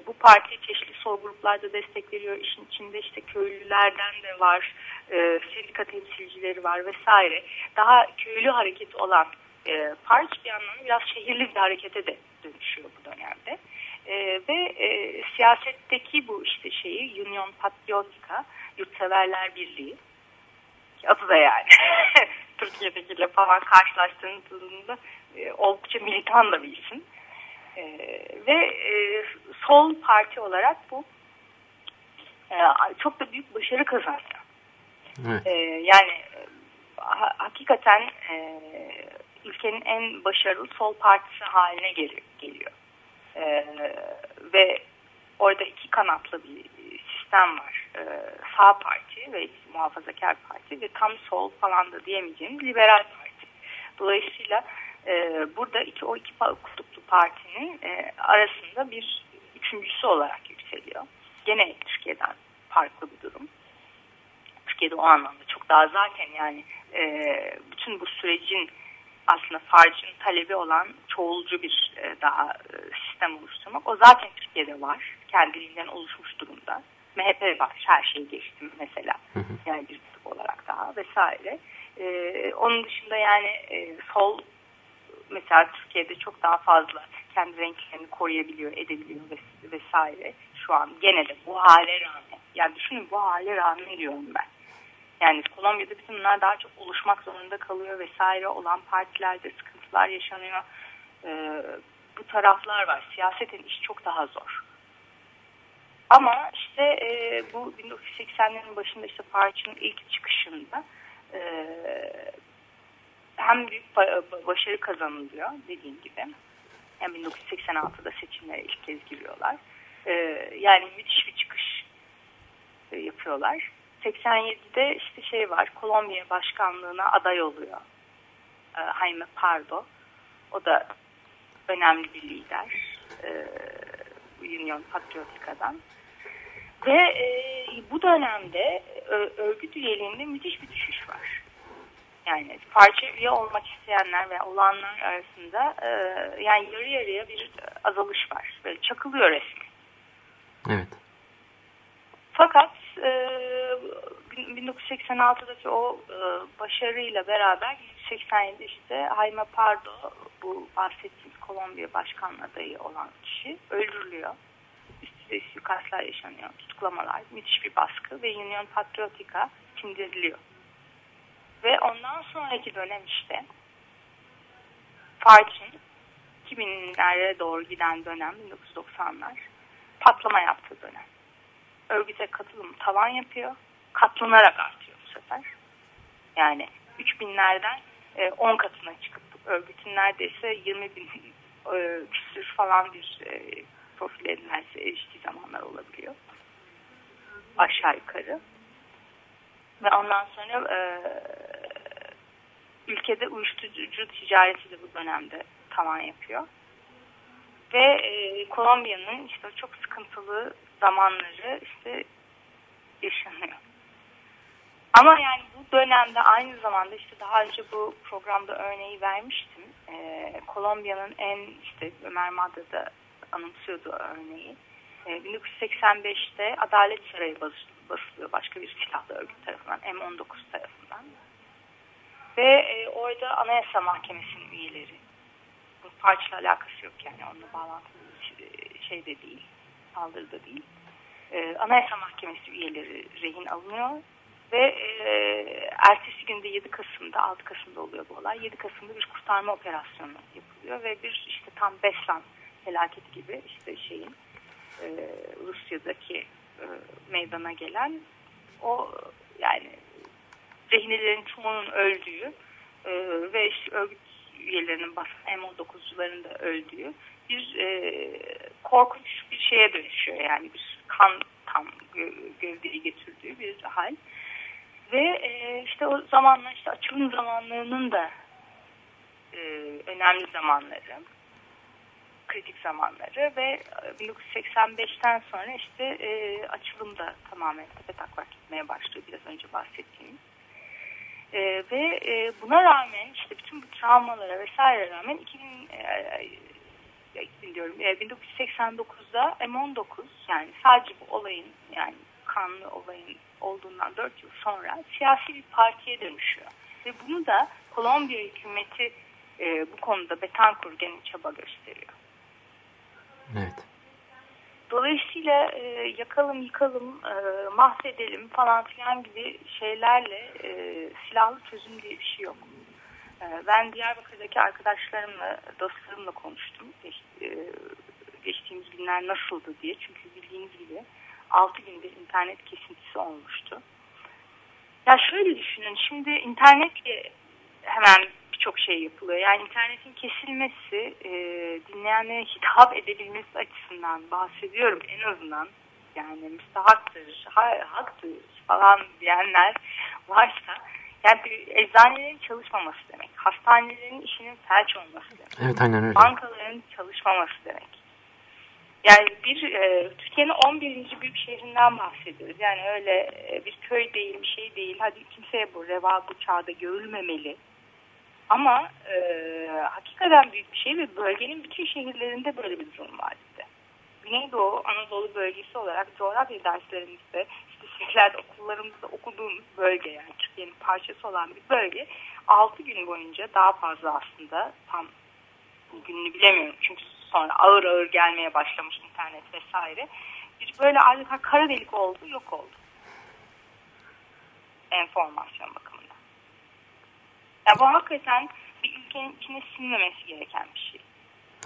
bu parti çeşitli sol gruplarda destek veriyor. İşin içinde işte köylülerden de var, e, sendika temsilcileri var vesaire. Daha köylü hareket olan e, parti bir yandan biraz şehirli bir harekete de dönüşüyor bu dönemde. E, ve e, siyasetteki bu işte şeyi Union Patriotica, Yurtseverler Birliği adı da yani Türkiye'dekiyle falan karşılaştığınızda e, oldukça militan da bir isim. E, ve e, sol parti olarak bu e, çok da büyük başarı kazanıyor. Evet. E, yani ha- hakikaten e, ülkenin en başarılı sol partisi haline geliyor. E, ve orada iki kanatlı bir sistem var. E, sağ parti ve muhafazakar parti ve tam sol falan da diyemeyeceğim liberal parti. Dolayısıyla e, burada iki o iki kutuplu partinin e, arasında bir üçüncüsü olarak yükseliyor. Gene Türkiye'den farklı bir durum. Türkiye'de o anlamda çok daha zaten yani e, bütün bu sürecin aslında farcın talebi olan çoğulcu bir e, daha e, sistem oluşturmak. O zaten Türkiye'de var. Kendiliğinden oluşmuş durumda. MHP var. Her şeyi geçti mesela. Yani bir olarak daha vesaire. E, onun dışında yani e, sol mesela Türkiye'de çok daha fazla kendi renklerini koruyabiliyor, edebiliyor ves- vesaire. Şu an gene de bu hale rağmen. Yani düşünün bu hale rağmen diyorum ben. Yani Kolombiya'da bütün bunlar daha çok oluşmak zorunda kalıyor vesaire olan partilerde sıkıntılar yaşanıyor. Ee, bu taraflar var. Siyaseten iş çok daha zor. Ama işte e, bu 1980'lerin başında işte partinin ilk çıkışında e, hem büyük ba- başarı kazanılıyor dediğim gibi. Yani 1986'da seçimlere ilk kez giriyorlar. E, yani müthiş bir çıkış e, yapıyorlar. 87'de işte şey var Kolombiya başkanlığına aday oluyor. E, Jaime Pardo. O da önemli bir lider. E, Union Patriotica'dan. Ve e, bu dönemde ö- örgüt üyeliğinde müthiş bir düşüş var. Yani parça üye olmak isteyenler ve olanlar arasında e, yani yarı yarıya bir azalış var. Böyle çakılıyor resmen. Evet. Fakat e, 1986'daki o e, başarıyla beraber 1987'de işte Jaime Pardo bu bahsettiğimiz Kolombiya başkan adayı olan kişi öldürülüyor. Üst düzey suikastlar yaşanıyor, tutuklamalar, müthiş bir baskı ve Union Patriotica sindiriliyor. Ve ondan sonraki dönem işte Farç'ın 2000'lere doğru giden dönem 1990'lar patlama yaptığı dönem. Örgüte katılım tavan yapıyor. Katlanarak artıyor bu sefer. Yani 3000'lerden e, 10 katına çıkıp örgütün neredeyse 20 bin e, küsür falan bir e, profile neredeyse eriştiği zamanlar olabiliyor. Aşağı yukarı. Ve ondan sonra e, ülkede uyuşturucu ticareti de bu dönemde tavan yapıyor. Ve e, Kolombiya'nın işte çok sıkıntılı zamanları işte yaşanıyor. Ama yani bu dönemde aynı zamanda işte daha önce bu programda örneği vermiştim. Ee, Kolombiya'nın en işte Ömer Madra da anımsıyordu örneği. Ee, 1985'te Adalet Sarayı bas, basılıyor başka bir silahlı örgüt tarafından M19 tarafından. Ve e, orada Anayasa Mahkemesi'nin üyeleri. Bu parçayla alakası yok yani onunla bağlantılı bir şey de değil. Saldırıda değil. Ee, Anayasa Mahkemesi üyeleri rehin alınıyor ve e, ertesi günde 7 Kasım'da 6 Kasım'da oluyor bu olay. 7 Kasım'da bir kurtarma operasyonu yapılıyor ve bir işte tam Beslan felaketi gibi işte şeyin e, Rusya'daki e, meydana gelen o yani rehinelerin çoğunun öldüğü e, ve işte örgüt üyelerinin basan M19'cuların da öldüğü bir e, korkunç bir şeye dönüşüyor yani bir kan tam gö gövdeyi getirdiği bir hal. Ve e, işte o zamanlar işte açılım zamanlarının da e, önemli zamanları, kritik zamanları ve 1985'ten sonra işte e, açılım da tamamen tepetaklak gitmeye başlıyor biraz önce bahsettiğim. E, ve e, buna rağmen işte bütün bu travmalara vesaire rağmen 2000 e, 2000 diyorum, e, 1989'da M19 yani sadece bu olayın yani kanlı olayın olduğundan 4 yıl sonra siyasi bir partiye dönüşüyor. Ve bunu da Kolombiya hükümeti e, bu konuda Betancourt gene çaba gösteriyor. Evet. Dolayısıyla e, yakalım, yıkalım, e, mahvedelim falan filan gibi şeylerle e, silahlı çözüm diye bir şey yok. E, ben Diyarbakır'daki arkadaşlarımla, dostlarımla konuştum. Geç, e, geçtiğimiz günler nasıldı diye. Çünkü bildiğiniz gibi 6 gündür internet kesintisi olmuştu. Ya şöyle düşünün, şimdi internetle hemen birçok şey yapılıyor. Yani internetin kesilmesi, e, dinleyenlere hitap edebilmesi açısından bahsediyorum en azından. Yani müstahaktır, ha, haktır falan diyenler varsa yani bir eczanelerin çalışmaması demek. Hastanelerin işinin felç olması demek. Evet aynen öyle. Bankaların çalışmaması demek. Yani bir e, Türkiye'nin 11. büyük şehrinden bahsediyoruz. Yani öyle e, bir köy değil, bir şey değil. Hadi kimseye bu reva bu çağda görülmemeli. Ama e, hakikaten büyük bir şey ve bölgenin bütün şehirlerinde böyle bir durum var bizde. Güneydoğu Anadolu bölgesi olarak coğrafya derslerimizde, işte sizler okullarımızda okuduğumuz bölge yani parçası olan bir bölge 6 gün boyunca daha fazla aslında tam gününü bilemiyorum çünkü sonra ağır ağır gelmeye başlamış internet vesaire. Bir böyle adeta kara delik oldu, yok oldu. Enformasyon bakımından. Ya bu hakikaten bir ülkenin içine sinmemesi gereken bir şey.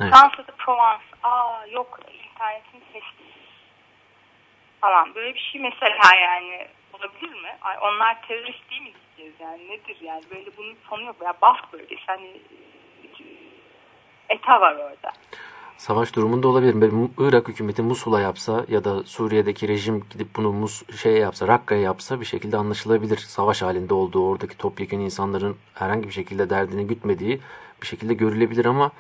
Evet. Fransa'da Provence, aa yok internetin kesti falan. Böyle bir şey mesela yani olabilir mi? Ay, onlar terörist değil mi diyeceğiz yani nedir yani böyle bunun sonu yok. Ya Bask bölgesi hani ETA var orada. Savaş durumunda olabilir. Böyle Irak hükümeti Musul'a yapsa ya da Suriye'deki rejim gidip bunu Mus şey yapsa, Rakka'ya yapsa bir şekilde anlaşılabilir. Savaş halinde olduğu, oradaki topyekun insanların herhangi bir şekilde derdini gütmediği bir şekilde görülebilir ama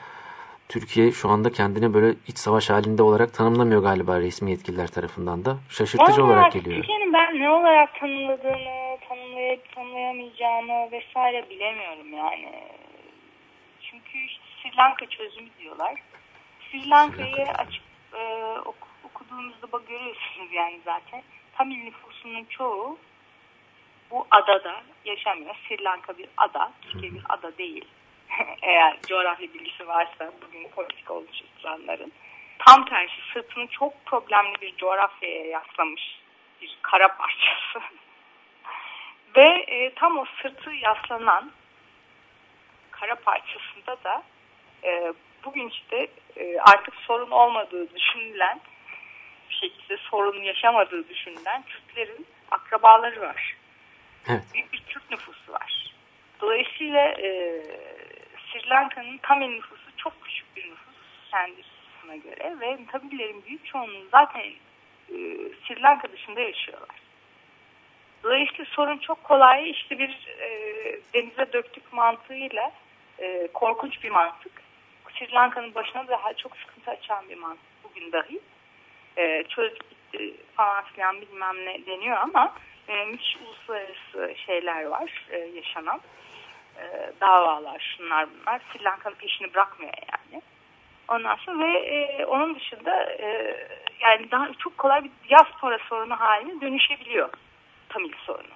Türkiye şu anda kendini böyle iç savaş halinde olarak tanımlamıyor galiba resmi yetkililer tarafından da. Şaşırtıcı Vallahi olarak geliyor. Türkiye'nin ben ne olarak tanımladığını, tanımlayıp tanımlayamayacağını vesaire bilemiyorum yani. Çünkü işte Sri Lanka çözümü diyorlar. Sri Lanka'yı açıp e, oku- okuduğunuzda görüyorsunuz yani zaten. Tamil nüfusunun çoğu bu adada yaşamıyor. Sri Lanka bir ada, Türkiye bir ada değil. Eğer coğrafya bilgisi varsa bugün politik oluşturanların. Tam tersi sırtını çok problemli bir coğrafyaya yaslamış bir kara parçası. Ve e, tam o sırtı yaslanan kara parçasında da e, bugün işte e, artık sorun olmadığı düşünülen bir şekilde sorun yaşamadığı düşünülen Türklerin akrabaları var. Evet. Büyük bir Türk nüfusu var. Dolayısıyla e, Sri Lanka'nın Tamil nüfusu çok küçük bir nüfus kendisine göre ve Tamillerin büyük çoğunluğu zaten e, Sri Lanka dışında yaşıyorlar. Dolayısıyla sorun çok kolay işte bir e, denize döktük mantığıyla e, korkunç bir mantık. Sri Lanka'nın başına daha çok sıkıntı açan bir mantık bugün dahi. E, çözdük gitti falan filan bilmem ne deniyor ama e, müthiş uluslararası şeyler var e, yaşanan. E, davalar şunlar bunlar. Sri Lanka'nın peşini bırakmıyor yani. Ondan sonra ve e, onun dışında e, yani daha çok kolay bir diaspora sorunu haline dönüşebiliyor Tamil sorunu.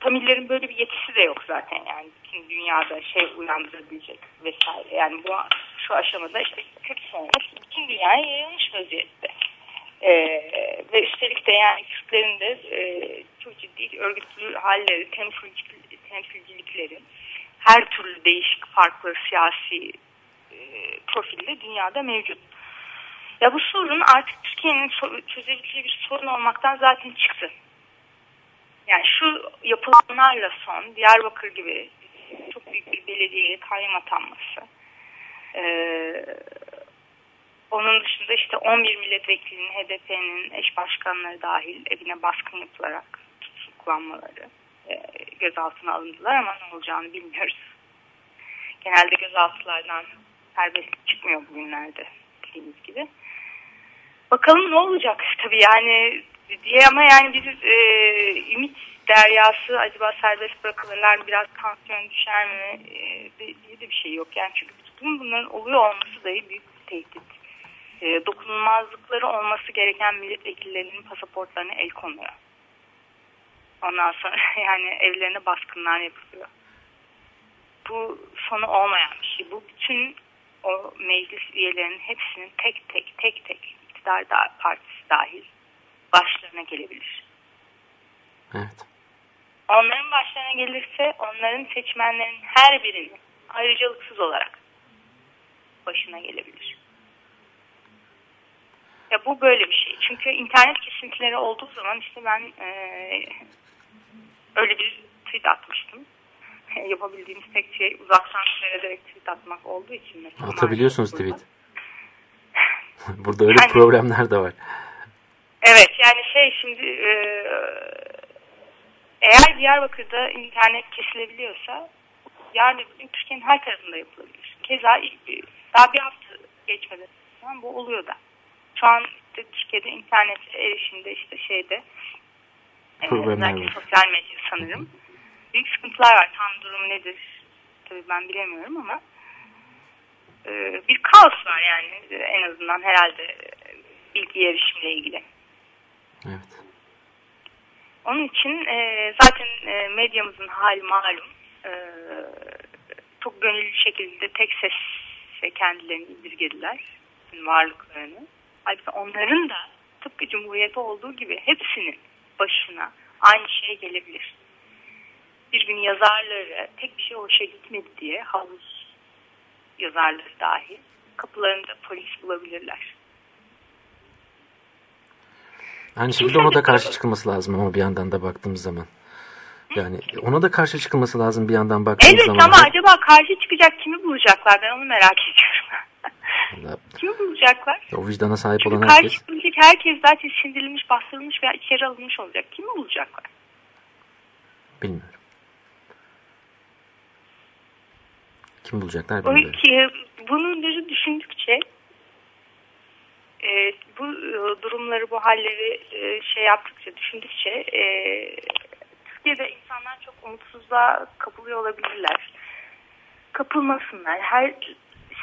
Tamillerin böyle bir yetisi de yok zaten yani bütün dünyada şey uyandırabilecek vesaire. Yani bu şu aşamada işte Kürt sorunu bütün dünyaya yayılmış vaziyette. Ee, ve üstelik de yani Kürtlerin de e, çok ciddi örgütlü halleri, temsilcilik, temsilcilikleri, her türlü değişik farklı siyasi e, profilde dünyada mevcut. Ya bu sorun artık Türkiye'nin çözebileceği bir sorun olmaktan zaten çıktı. Yani şu yapılanlarla son Diyarbakır gibi çok büyük bir belediyeye kayyum atanması. Ee, onun dışında işte 11 milletvekilinin HDP'nin eş başkanları dahil evine baskın yapılarak tutuklanmaları e, gözaltına alındılar ama ne olacağını bilmiyoruz. Genelde gözaltılardan serbestlik çıkmıyor bugünlerde bildiğimiz gibi. Bakalım ne olacak tabii yani diye ama yani bir e, ümit deryası acaba serbest bırakılırlar biraz tansiyon düşer mi e, diye de bir şey yok. Yani çünkü bütün bunların oluyor olması dahi büyük bir tehdit. E, dokunulmazlıkları olması gereken milletvekillerinin pasaportlarına el konuyor. Ondan sonra yani evlerine baskınlar yapılıyor. Bu sonu olmayan bir şey. Bu bütün o meclis üyelerinin hepsinin tek tek tek tek iktidar da, partisi dahil başlarına gelebilir. Evet. Onların başlarına gelirse onların seçmenlerin her birinin ayrıcalıksız olarak başına gelebilir. Ya bu böyle bir şey. Çünkü internet kesintileri olduğu zaman işte ben öyle bir tweet atmıştım. Yapabildiğimiz tek şey uzaktan seyrederek tweet atmak olduğu için. mesela Atabiliyorsunuz tweet. Burada öyle Yani- problemler de var. Evet yani şey şimdi e, eğer Diyarbakır'da internet kesilebiliyorsa yarın öbür gün Türkiye'nin her tarafında yapılabilir. Keza ilk bir- daha bir hafta geçmeden bu oluyor da. Şu an işte Türkiye'de internet erişimde işte şeyde Problemler özellikle sosyal medya sanırım. Büyük sıkıntılar var. Tam durum nedir? Tabii ben bilemiyorum ama e, bir kaos var yani en azından herhalde e, bilgi erişimle ilgili. Evet. Onun için e, zaten e, medyamızın hali malum. E, çok gönüllü şekilde tek sesle kendilerini indirgediler. varlıklarını. Ayrıca onların da tıpkı Cumhuriyeti olduğu gibi hepsinin başına aynı şey gelebilir. Bir gün yazarları tek bir şey hoşa gitmedi diye havuz yazarları dahil kapılarında polis bulabilirler. Aynı şekilde ona da karşı çıkılması lazım ama bir yandan da baktığımız zaman. Yani ona da karşı çıkılması lazım bir yandan baktığımız Evet zaman. ama acaba karşı çıkacak kimi bulacaklar ben onu merak ediyorum. Vallahi kimi bulacaklar? O vicdana sahip Çünkü olan herkes çıkabilecek herkes zaten sindirilmiş, bastırılmış veya içeri alınmış olacak. Kimi bulacaklar? bilmiyorum. Kim bulacaklar bilmiyorum. ki, düşündükçe e, bu e, durumları, bu halleri e, şey yaptıkça, düşündükçe e, Türkiye'de insanlar çok umutsuzluğa kapılıyor olabilirler. Kapılmasınlar. Her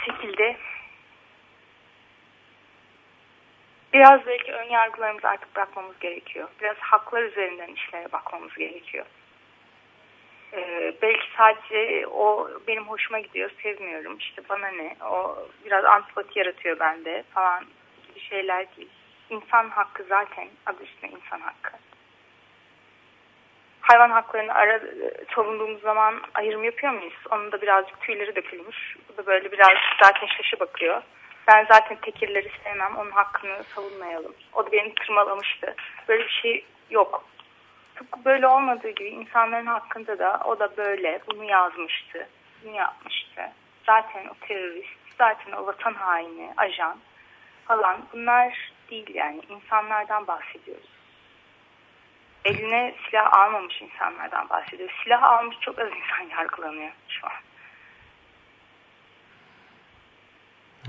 şekilde biraz belki ön yargılarımızı artık bırakmamız gerekiyor. Biraz haklar üzerinden işlere bakmamız gerekiyor. Ee, belki sadece o benim hoşuma gidiyor, sevmiyorum. İşte bana ne? O biraz antipati yaratıyor bende falan gibi şeyler değil. İnsan hakkı zaten adı üstünde insan hakkı. Hayvan haklarını ara, savunduğumuz zaman ayrım yapıyor muyuz? Onun da birazcık tüyleri dökülmüş. Bu da böyle biraz zaten şaşı bakıyor. Ben zaten tekirleri sevmem. Onun hakkını savunmayalım. O da beni tırmalamıştı. Böyle bir şey yok. Tıpkı böyle olmadığı gibi insanların hakkında da o da böyle bunu yazmıştı. Bunu yapmıştı. Zaten o terörist, zaten o vatan haini, ajan falan bunlar değil yani. insanlardan bahsediyoruz. Eline silah almamış insanlardan bahsediyoruz. Silah almış çok az insan yargılanıyor şu an.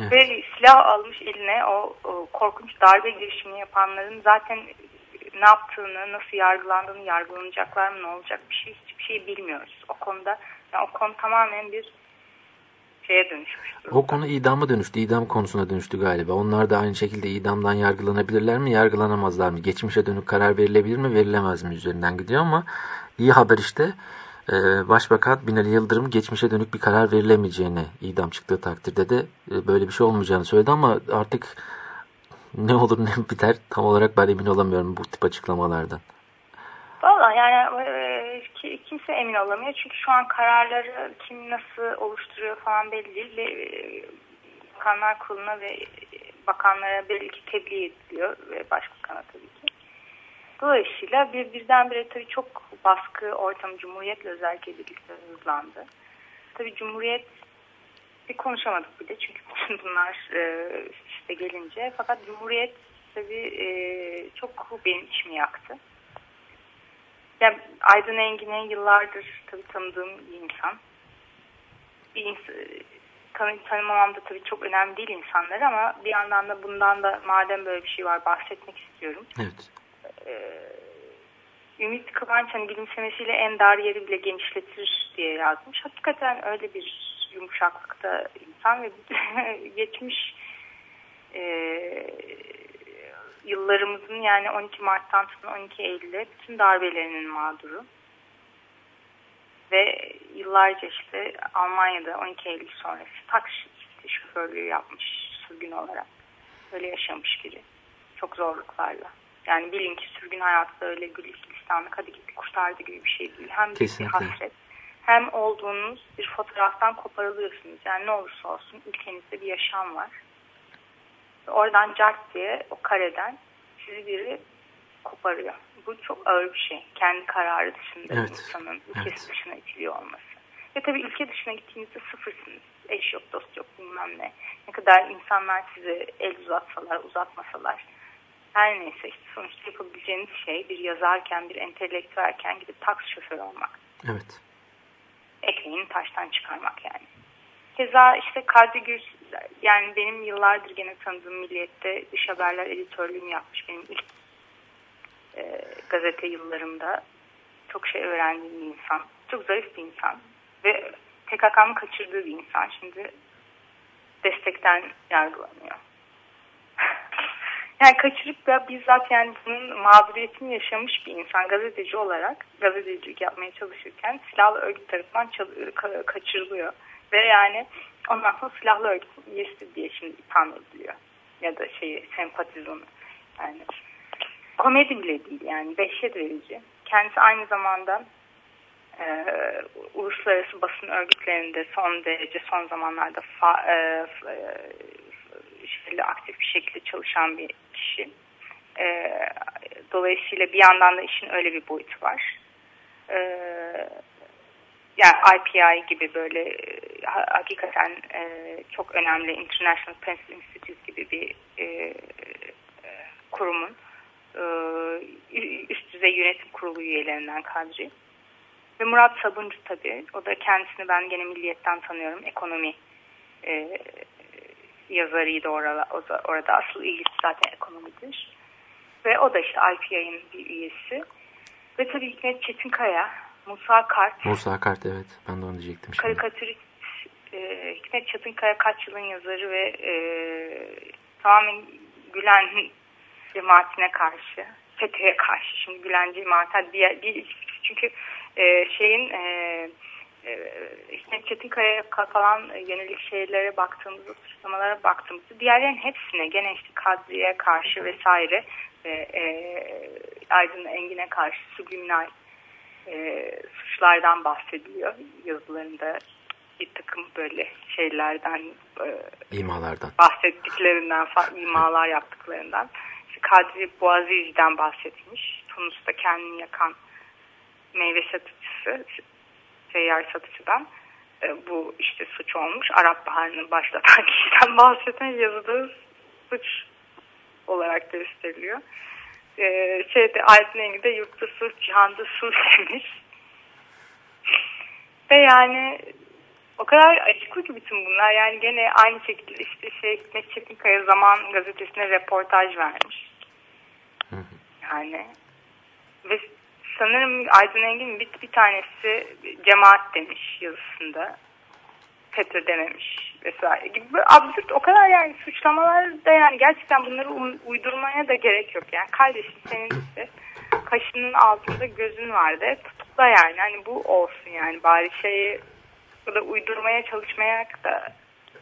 Evet. Ve silah almış eline o, o korkunç darbe girişimi yapanların zaten ne yaptığını, nasıl yargılandığını, yargılanacaklar mı, ne olacak bir şey hiçbir şey bilmiyoruz. O konuda yani o konu tamamen bir şeye dönüşmüş. O konu idama dönüştü. idam konusuna dönüştü galiba. Onlar da aynı şekilde idamdan yargılanabilirler mi, yargılanamazlar mı? Geçmişe dönük karar verilebilir mi, verilemez mi üzerinden gidiyor ama iyi haber işte e, Başbakan Binali Yıldırım geçmişe dönük bir karar verilemeyeceğini idam çıktığı takdirde de e, böyle bir şey olmayacağını söyledi ama artık ne olur ne biter tam olarak ben emin olamıyorum bu tip açıklamalardan. Valla yani e, ki- kimse emin olamıyor. Çünkü şu an kararları kim nasıl oluşturuyor falan belli değil. Ve e, Bakanlar Kurulu'na ve e, bakanlara belli ki tebliğ ediliyor. Ve başbakana tabii ki. Dolayısıyla bir, birdenbire tabii çok baskı ortamı Cumhuriyet'le özellikle birlikte hızlandı. Tabii Cumhuriyet bir konuşamadık bile çünkü bunlar e, üste gelince. Fakat Cumhuriyet tabii e, çok benim içimi yaktı. Yani Aydın Engin'i yıllardır tabii tanıdığım bir insan. Bir ins- tanı tanımamam da tabii çok önemli değil insanlar ama bir yandan da bundan da madem böyle bir şey var bahsetmek istiyorum. Evet. Ümit Kıvanç hani gülümsemesiyle en dar yeri bile genişletir diye yazmış. Hakikaten öyle bir yumuşaklıkta insan ve geçmiş e, yıllarımızın yani 12 Mart'tan tutun 12 Eylül'e bütün darbelerinin mağduru. Ve yıllarca işte Almanya'da 12 Eylül sonrası taksi şoförlüğü yapmış sürgün olarak. Öyle yaşamış biri. Çok zorluklarla. Yani bilin ki sürgün hayatı öyle güllük gülistanlık hadi gitti kurtardı gibi bir şey değil. Hem büyük bir Kesinlikle. hasret hem olduğunuz bir fotoğraftan koparılıyorsunuz. Yani ne olursa olsun ülkenizde bir yaşam var. Oradan cart diye o kareden sizi biri koparıyor. Bu çok ağır bir şey. Kendi kararı dışında Evet, insanın ülkesi evet. dışına itiliyor olması. Ve tabii ülke dışına gittiğinizde sıfırsınız. Eş yok, dost yok, bilmem ne. Ne kadar insanlar size el uzatsalar, uzatmasalar. Her neyse işte sonuçta yapabileceğiniz şey bir yazarken, bir entelektüelken gidip taksi şoförü olmak Evet. ekmeğini taştan çıkarmak yani. Keza işte Kadri Gürs yani benim yıllardır gene tanıdığım Milliyet'te dış haberler editörlüğümü yapmış benim ilk e, gazete yıllarımda çok şey öğrendiğim bir insan. Çok zarif bir insan ve PKK'nın kaçırdığı bir insan. Şimdi destekten yargılanıyor. Yani kaçırıp da bizzat yani bunun mağduriyetini yaşamış bir insan gazeteci olarak gazetecilik yapmaya çalışırken silahlı örgüt tarafından kaçırılıyor. Ve yani ondan sonra silahlı örgüt üyesi diye şimdi itham ediliyor. Ya da şeyi sempatizanı. Yani komedi bile değil yani dehşet verici. Kendisi aynı zamanda e, uluslararası basın örgütlerinde son derece son zamanlarda fa, e, f- e, şöyle aktif bir şekilde çalışan bir kişi. E, dolayısıyla bir yandan da işin öyle bir boyutu var. E, yani IPI gibi böyle e, ha- hakikaten e, çok önemli International Pencil Institute gibi bir e, e, kurumun e, üst düzey yönetim kurulu üyelerinden kadri. Ve Murat Sabuncu tabii. O da kendisini ben gene milliyetten tanıyorum. Ekonomi e, yazarıydı orada, orada. Asıl ilgisi zaten ekonomidir. Ve o da işte IPI'nin bir üyesi. Ve tabii Hikmet Çetinkaya, Musa Kart, Musa Kart evet ben de onu diyecektim şimdi. karikatürist e, Hikmet Çetinkaya kaç yılın yazarı ve e, tamamen Gülen cemaatine karşı, FETÖ'ye karşı. Şimdi Gülen cemaati diğer, bir, çünkü e, şeyin e, e, Hikmet Çetinkaya'ya falan yönelik şeylere baktığımızda, suçlamalara baktığımızda diğerlerin hepsine gene işte Kadri'ye karşı vesaire e, e, Aydın Engin'e karşı subliminal e, suçlardan bahsediliyor. Yazılarında bir takım böyle şeylerden e, İmalardan. bahsettiklerinden imalar yaptıklarından. İşte Kadri Boğazici'den bahsetmiş. Tunus'ta kendini yakan meyve satıcısı seyyar satıcıdan e, bu işte suç olmuş Arap Baharı'nı başlatan kişiden bahseden yazıda suç olarak gösteriliyor. Ee, şeyde Aydın Engin'de yurtta su, cihanda su demiş. Ve yani o kadar açık ki bütün bunlar. Yani gene aynı şekilde işte şey Hikmet Çetinkaya Zaman gazetesine reportaj vermiş. Yani ve sanırım Aydın Engin bir, bir tanesi cemaat demiş yazısında. FETÖ dememiş vesaire gibi böyle absürt o kadar yani suçlamalar da yani gerçekten bunları u- uydurmaya da gerek yok yani kardeşim senin işte kaşının altında gözün var de tutukla yani hani bu olsun yani bari şeyi bu da uydurmaya çalışmaya da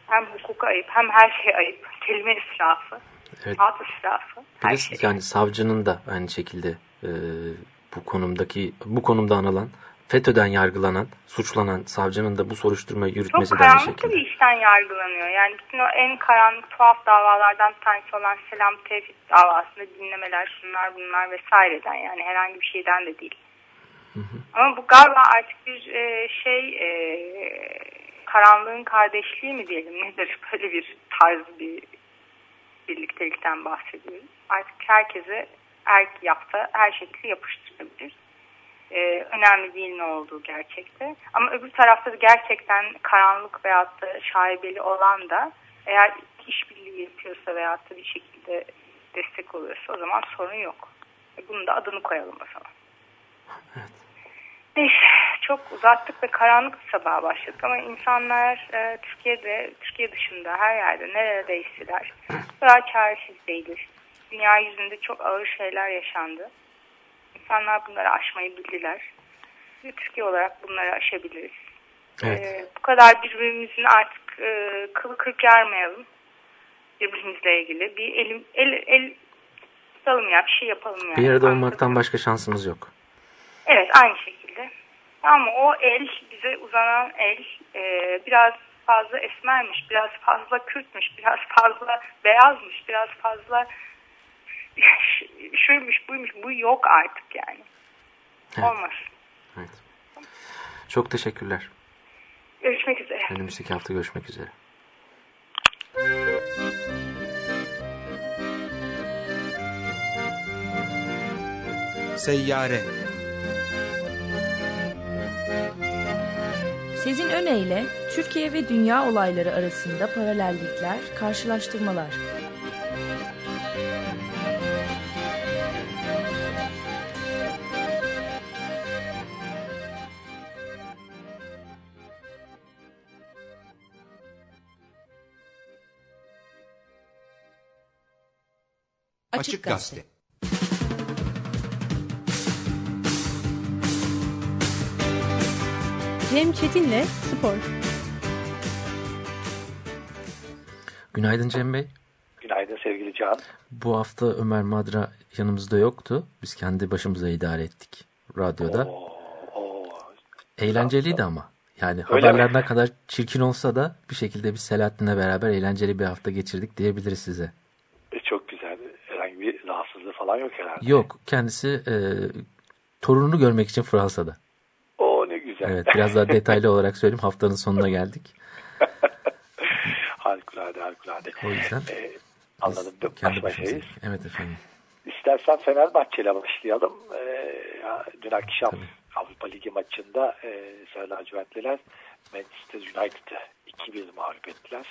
hem hukuk ayıp hem her şey ayıp kelime israfı Evet. kağıt israfı her şey. yani savcının da aynı şekilde e, bu konumdaki bu konumda anılan FETÖ'den yargılanan, suçlanan savcının da bu soruşturmayı yürütmesi Çok de aynı karanlık şekilde. bir işten yargılanıyor. Yani bütün o en karanlık tuhaf davalardan bir tanesi olan Selam Tevfik davasında dinlemeler şunlar bunlar vesaireden yani herhangi bir şeyden de değil. Ama bu galiba artık bir e, şey e, karanlığın kardeşliği mi diyelim nedir böyle bir tarz bir birliktelikten bahsediyoruz. Artık herkese her yapta her şekilde yapıştırabilir. Ee, önemli değil ne olduğu gerçekte. Ama öbür tarafta da gerçekten karanlık veyahut da şaibeli olan da eğer işbirliği yapıyorsa veyahut da bir şekilde destek oluyorsa o zaman sorun yok. E, Bunun da adını koyalım o zaman. Neyse çok uzattık ve karanlık bir sabaha başladık ama insanlar e, Türkiye'de, Türkiye dışında her yerde neredeyseler kadar çaresiz değiliz. Dünya yüzünde çok ağır şeyler yaşandı. İnsanlar bunları aşmayı bildiler. Biz Türkiye olarak bunları aşabiliriz. Evet. E, bu kadar birbirimizin artık e, kılı kırk yarmayalım birbirimizle ilgili. Bir elim, el, el tutalım ya bir şey yapalım yani. Bir arada olmaktan başka şansımız yok. Evet aynı şekilde. Ama o el bize uzanan el e, biraz fazla esmermiş, biraz fazla Kürtmüş, biraz fazla beyazmış, biraz fazla şuymuş buymuş bu yok artık yani. Evet. Olmaz. Evet. Çok teşekkürler. Görüşmek üzere. Önümüzdeki hafta görüşmek üzere. Seyyare Sezin Öne Türkiye ve dünya olayları arasında paralellikler, karşılaştırmalar. Açık Gazete. Cem Çetin'le Spor. Günaydın Cem Bey. Günaydın sevgili Can. Bu hafta Ömer Madra yanımızda yoktu. Biz kendi başımıza idare ettik radyoda. Eğlenceliydi ama. Yani Öyle haberler mi? ne kadar çirkin olsa da bir şekilde biz Selahattin'le beraber eğlenceli bir hafta geçirdik diyebiliriz size. E, çok güzel. Herhangi bir rahatsızlığı falan yok herhalde. Yok kendisi e, torununu görmek için Fransa'da. O ne güzel. Evet biraz daha detaylı olarak söyleyeyim haftanın sonuna geldik. harikulade harikulade. O yüzden E, anladım. Baş başayız. Evet efendim. İstersen Fenerbahçe ile başlayalım. E, ya, dün akşam Avrupa Ligi maçında e, Sarı lacivertliler Manchester United'ı 2-1 mağlup ettiler.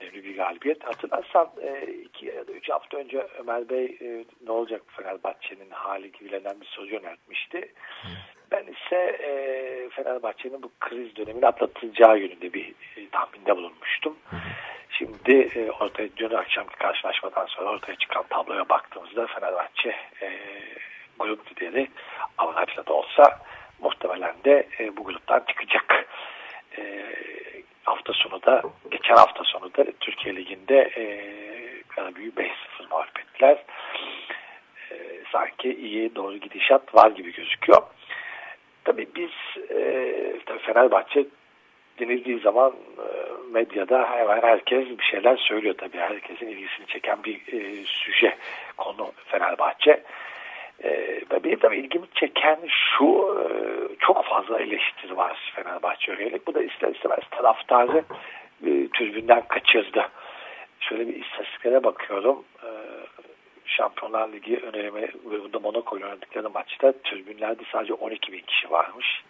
Önemli bir galibiyet. Hatırlarsan e, iki ya da üç hafta önce Ömer Bey e, ne olacak Fenerbahçe'nin hali gibilerinden bir soru yöneltmişti. Ben ise e, Fenerbahçe'nin bu kriz dönemini atlatacağı yönünde bir e, tahminde bulunmuştum. Şimdi e, ortaya dün akşamki karşılaşmadan sonra ortaya çıkan tabloya baktığımızda Fenerbahçe e, grup lideri avantajla da olsa muhtemelen de e, bu gruptan çıkacak. E, hafta sonu da geçen hafta sonu da Türkiye Ligi'nde e, Karabüyü 5-0 mağlup ettiler. E, sanki iyi doğru gidişat var gibi gözüküyor. Tabii biz e, tabii Fenerbahçe denildiği zaman e, medyada hemen herkes bir şeyler söylüyor tabii. Herkesin ilgisini çeken bir e, süje konu Fenerbahçe. E, ve benim tabii ilgimi çeken şu e, çok fazla eleştiri var Fenerbahçe yönelik. Bu da ister istemez taraftarı e, tribünden kaçırdı. Şöyle bir istatistiklere bakıyorum. E, Şampiyonlar Ligi önerimi grubunda Monaco ile oynadıkları maçta tribünlerde sadece 12 bin kişi varmış.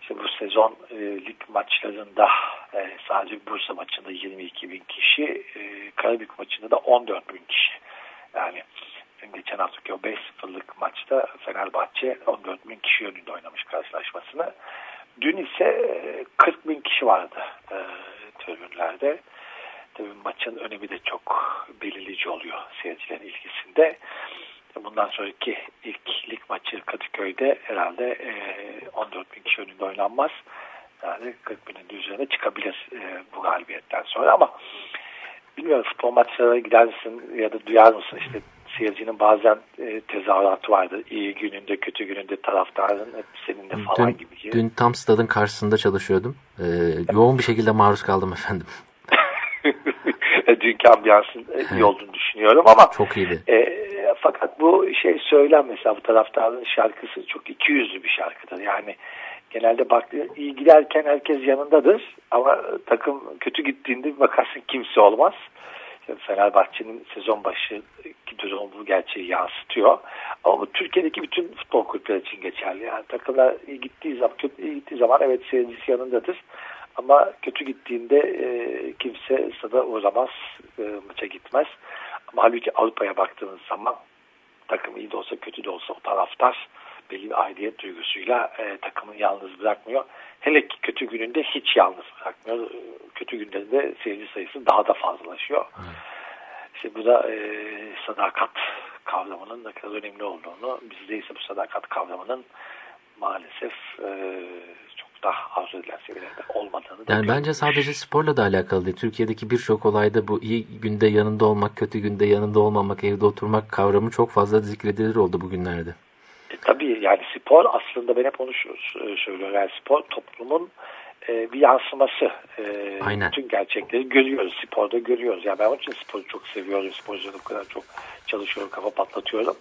İşte bu sezon e, lig maçlarında e, sadece Bursa maçında 22 bin kişi, e, Karabük maçında da 14 bin kişi. Yani geçen haftaki o 5-0'lık maçta Fenerbahçe 14 bin kişi yönünde oynamış karşılaşmasını. Dün ise e, 40 bin kişi vardı e, tribünlerde. Tabii maçın önemi de çok belirleyici oluyor seyircilerin ilgisinde. Bundan sonraki ilk lig maçı Kadıköy'de herhalde e, 14 bin kişi önünde oynanmaz. Yani 40 binin üzerine çıkabilir e, bu galibiyetten sonra ama bilmiyorum futbol maçlarına gider ya da duyar mısın işte seyircinin bazen e, tezahüratı vardır. İyi gününde kötü gününde taraftarın hep seninle falan Dün, gibi. dün tam stadın karşısında çalışıyordum. Ee, yoğun bir şekilde maruz kaldım efendim. Dünkü ambiyansın iyi olduğunu düşünüyorum ama Çok iyiydi. E, fakat bu şey söylem mesela bu taraftarın şarkısı çok iki yüzlü bir şarkıdır. Yani genelde baktığın iyi giderken herkes yanındadır ama takım kötü gittiğinde bakarsın kimse olmaz. Fenerbahçe'nin sezon başı durumu gerçeği yansıtıyor. Ama bu Türkiye'deki bütün futbol kulüpleri için geçerli. Yani takımlar iyi gittiği zaman, kötü iyi gittiği zaman evet seyircisi yanındadır. Ama kötü gittiğinde e, kimse stada uğramaz, e, maça gitmez. Ama halbuki Avrupa'ya baktığınız zaman takım iyi de olsa kötü de olsa o taraftar belli bir aidiyet duygusuyla e, takımı yalnız bırakmıyor. Hele ki kötü gününde hiç yalnız bırakmıyor. E, Kötü günlerinde seyirci sayısı daha da fazlalaşıyor. İşte bu da e, sadakat kavramının ne kadar önemli olduğunu, bizde ise bu sadakat kavramının maalesef e, çok daha arzu edilen seviyelerde olmadığını Yani bence sadece sporla da alakalı değil. Türkiye'deki birçok olayda bu iyi günde yanında olmak, kötü günde yanında olmamak, evde oturmak kavramı çok fazla zikredilir oldu bugünlerde. E, tabii yani spor aslında ben hep onu şu- söylüyorum. Yani spor toplumun e, bir yansıması. E, Aynen. Bütün gerçekleri görüyoruz. Sporda görüyoruz. Yani ben onun için sporu çok seviyorum. Sporcuları bu kadar çok çalışıyorum. Kafa patlatıyorum.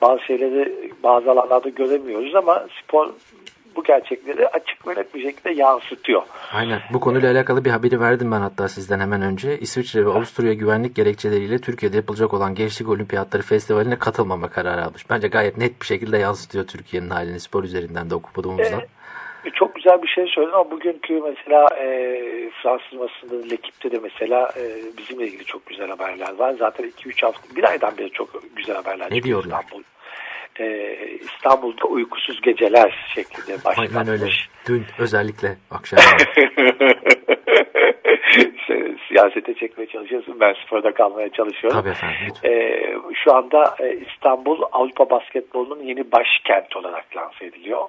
Bazı şeyleri bazı alanlarda göremiyoruz ama spor bu gerçekleri açık ve net bir şekilde yansıtıyor. Aynen. Bu konuyla alakalı bir haberi verdim ben hatta sizden hemen önce. İsviçre ve Avusturya güvenlik gerekçeleriyle Türkiye'de yapılacak olan Gençlik Olimpiyatları Festivaline katılmama kararı almış. Bence gayet net bir şekilde yansıtıyor Türkiye'nin halini spor üzerinden de okuduğumuzda. E, Çok güzel bir şey söyledin ama bugünkü mesela e, Fransız basında L'Equipe'de de mesela e, bizimle ilgili çok güzel haberler var. Zaten 2-3 hafta, bir aydan beri çok güzel haberler Ne diyorlar? İstanbul. E, İstanbul'da uykusuz geceler şeklinde başlatmış. Aynen öyle. Dün özellikle akşam. Siyasete çekmeye çalışıyorsun. Ben sporda kalmaya çalışıyorum. Tabii efendim. lütfen. Ee, şu anda e, İstanbul Avrupa basketbolunun yeni başkent olarak lanse ediliyor.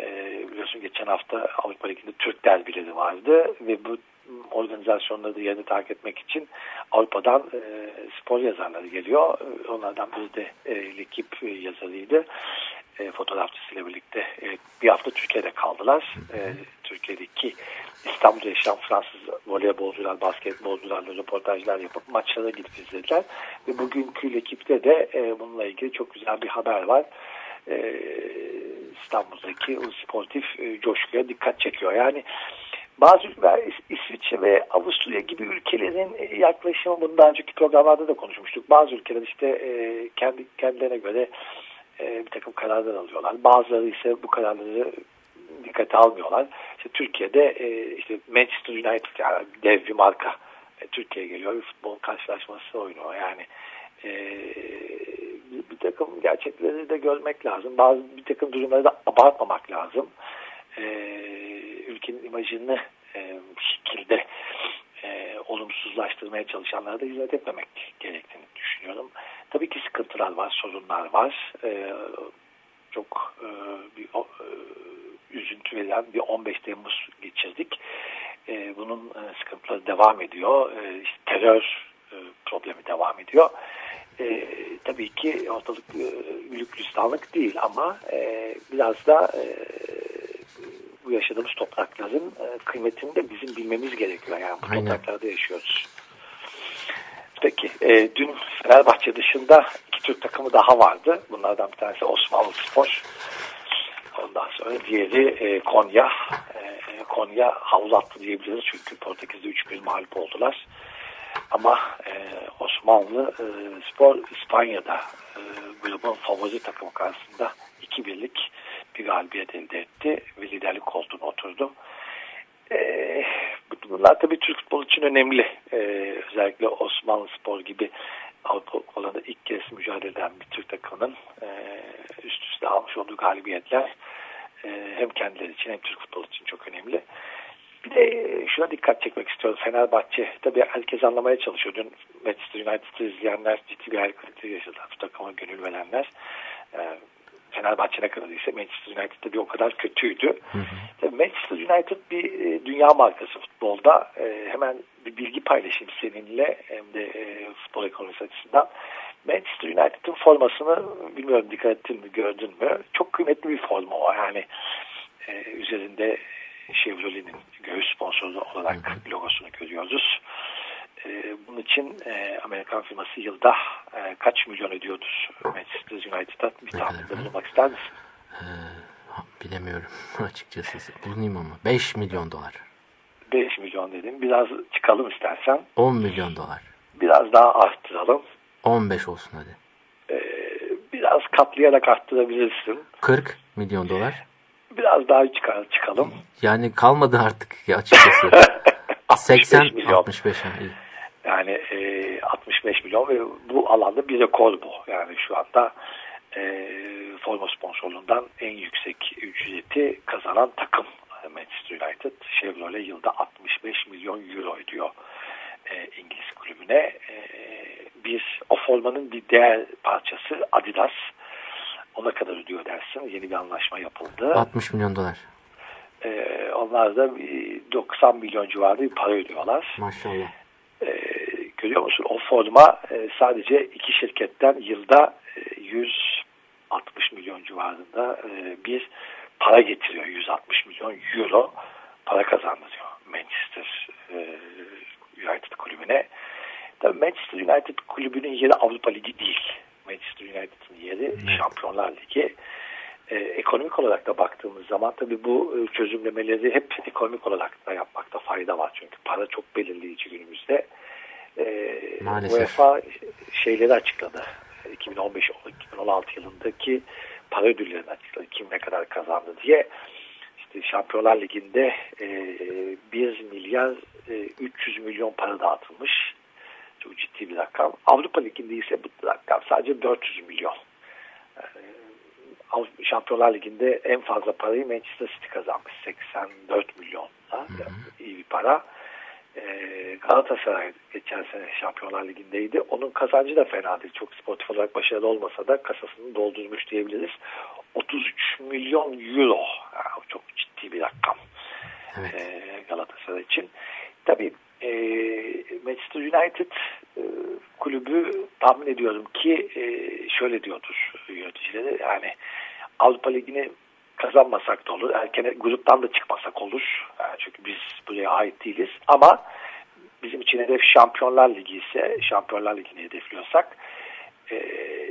Ee, biliyorsun geçen hafta Avrupa Ligi'nde Türk derbileri vardı ve bu organizasyonları yerini takip etmek için Avrupa'dan e, spor yazarları geliyor. E, Onlardan biri de e, Lekip e, yazarıydı. E, fotoğrafçısıyla birlikte e, bir hafta Türkiye'de kaldılar. E, Türkiye'deki İstanbul'da yaşayan Fransız voleybolcular, basketbolcularla röportajlar yapıp maçlara gidip izlediler. Ve bugünkü ekipte de e, bununla ilgili çok güzel bir haber var. E, İstanbul'daki o sportif e, coşkuya dikkat çekiyor. Yani bazı İsviçre ve Avusturya gibi ülkelerin e, yaklaşımı bunu daha önceki programlarda da konuşmuştuk. Bazı ülkeler işte e, kendi kendilerine göre e, bir takım kararlar alıyorlar. Bazıları ise bu kararları dikkate almıyorlar. İşte Türkiye'de işte Manchester United yani dev bir marka Türkiye'ye geliyor. Bir futbol karşılaşması oynuyor. Yani e, bir, takım gerçekleri de görmek lazım. Bazı bir takım durumları da abartmamak lazım. E, ülkenin imajını e, bir şekilde e, olumsuzlaştırmaya çalışanlara da hizmet etmemek gerektiğini düşünüyorum. Tabii ki sıkıntılar var, sorunlar var. E, çok e, bir o, e, üzüntü veren bir 15 Temmuz geçirdik. E, bunun e, sıkıntıları devam ediyor. E, işte terör e, problemi devam ediyor. E, tabii ki ortalık e, gülük gülistanlık değil ama e, biraz da e, bu yaşadığımız toprakların e, kıymetini de bizim bilmemiz gerekiyor. Yani bu Aynen. topraklarda yaşıyoruz. Peki, e, dün Fenerbahçe dışında iki Türk takımı daha vardı. Bunlardan bir tanesi Osmanlı Spor. Ondan sonra diğeri e, Konya. E, Konya havlu attı diyebiliriz çünkü Portekiz'de 3-1 mağlup oldular. Ama e, Osmanlı e, Spor İspanya'da e, grubun favori takımı karşısında 2-1'lik bir galibiyet elde etti ve liderlik koltuğuna oturdu. E, bunlar tabii Türk futbolu için önemli. E, özellikle Osmanlı Spor gibi Avrupa ilk kez mücadele eden bir Türk takımının e, üst üste almış olduğu galibiyetler e, hem kendileri için hem Türk futbolu için çok önemli. Bir de e, şuna dikkat çekmek istiyorum. Fenerbahçe tabii herkes anlamaya çalışıyor. Dün Manchester United'ı izleyenler ciddi bir hayal kırıklığı yaşadılar. Bu takıma gönül verenler. E, Fenerbahçe ne kadar ise Manchester United bir o kadar kötüydü. Tabii Manchester United bir e, dünya markası futbolda. Hemen bir bilgi paylaşayım seninle hem de futbol ekonomisi açısından. Manchester United'ın formasını bilmiyorum dikkat ettin mi gördün mü? Çok kıymetli bir forma o. Yani üzerinde Chevrolet'in göğüs sponsoru olarak logosunu görüyoruz. E, bunun için e, Amerikan firması yılda e, kaç milyon ödüyordur Manchester United'a bir tahminde bulunmak ister misin? Bilemiyorum açıkçası. Bulunayım ama. 5 milyon dolar. 5 milyon dedim. Biraz çıkalım istersen. 10 milyon dolar. Biraz daha arttıralım. 15 olsun hadi. E, biraz katlayarak arttırabilirsin. 40 milyon dolar. Biraz daha çıkar, çıkalım. Yani kalmadı artık ya açıkçası. 80 milyon. 65 ha, iyi. Yani e, 65 milyon ve bu alanda bir rekor bu. Yani şu anda e, forma sponsorluğundan en yüksek ücreti kazanan takım Manchester United. Chevrolet yılda 65 milyon euro ödüyor e, İngiliz kulübüne. E, bir o formanın bir değer parçası Adidas. Ona kadar ödüyor dersin. Yeni bir anlaşma yapıldı. 60 milyon dolar. E, onlar da bir 90 milyon civarında bir para ödüyorlar. Maşallah. E, görüyor musun? O forma e, sadece iki şirketten yılda e, 160 milyon civarında e, bir para getiriyor. 160 milyon euro para kazandırıyor Manchester e, United kulübüne. Tabii Manchester United kulübünün yeri Avrupa Ligi değil. Manchester United'ın yeri Şampiyonlar Ligi. E, ekonomik olarak da baktığımız zaman tabii bu e, çözümlemeleri hep ekonomik olarak da yapmakta fayda var. Çünkü para çok belirleyici günümüzde. E, Maalesef. UEFA şeyleri açıkladı. 2015-2016 yılındaki para ödüllerini açıkladı. Kim ne kadar kazandı diye. İşte Şampiyonlar Ligi'nde e, 1 milyar e, 300 milyon para dağıtılmış. Çok ciddi bir rakam. Avrupa Ligi'nde ise bu rakam sadece 400 milyon. Yani, Şampiyonlar Ligi'nde en fazla parayı Manchester City kazanmış. 84 milyon. Yani iyi bir para. Ee, Galatasaray geçen sene Şampiyonlar Ligi'ndeydi. Onun kazancı da fena değil. Çok sportif olarak başarılı olmasa da kasasını doldurmuş diyebiliriz. 33 milyon euro. Yani çok ciddi bir rakam. Ee, Galatasaray için. Tabii e, Manchester United e, kulübü tahmin ediyorum ki e, şöyle diyordur yöneticileri yani Avrupa Ligi'ni kazanmasak da olur. Erken gruptan da çıkmasak olur. Yani çünkü biz buraya ait değiliz. Ama bizim için hedef Şampiyonlar Ligi ise Şampiyonlar Ligi'ni hedefliyorsak e,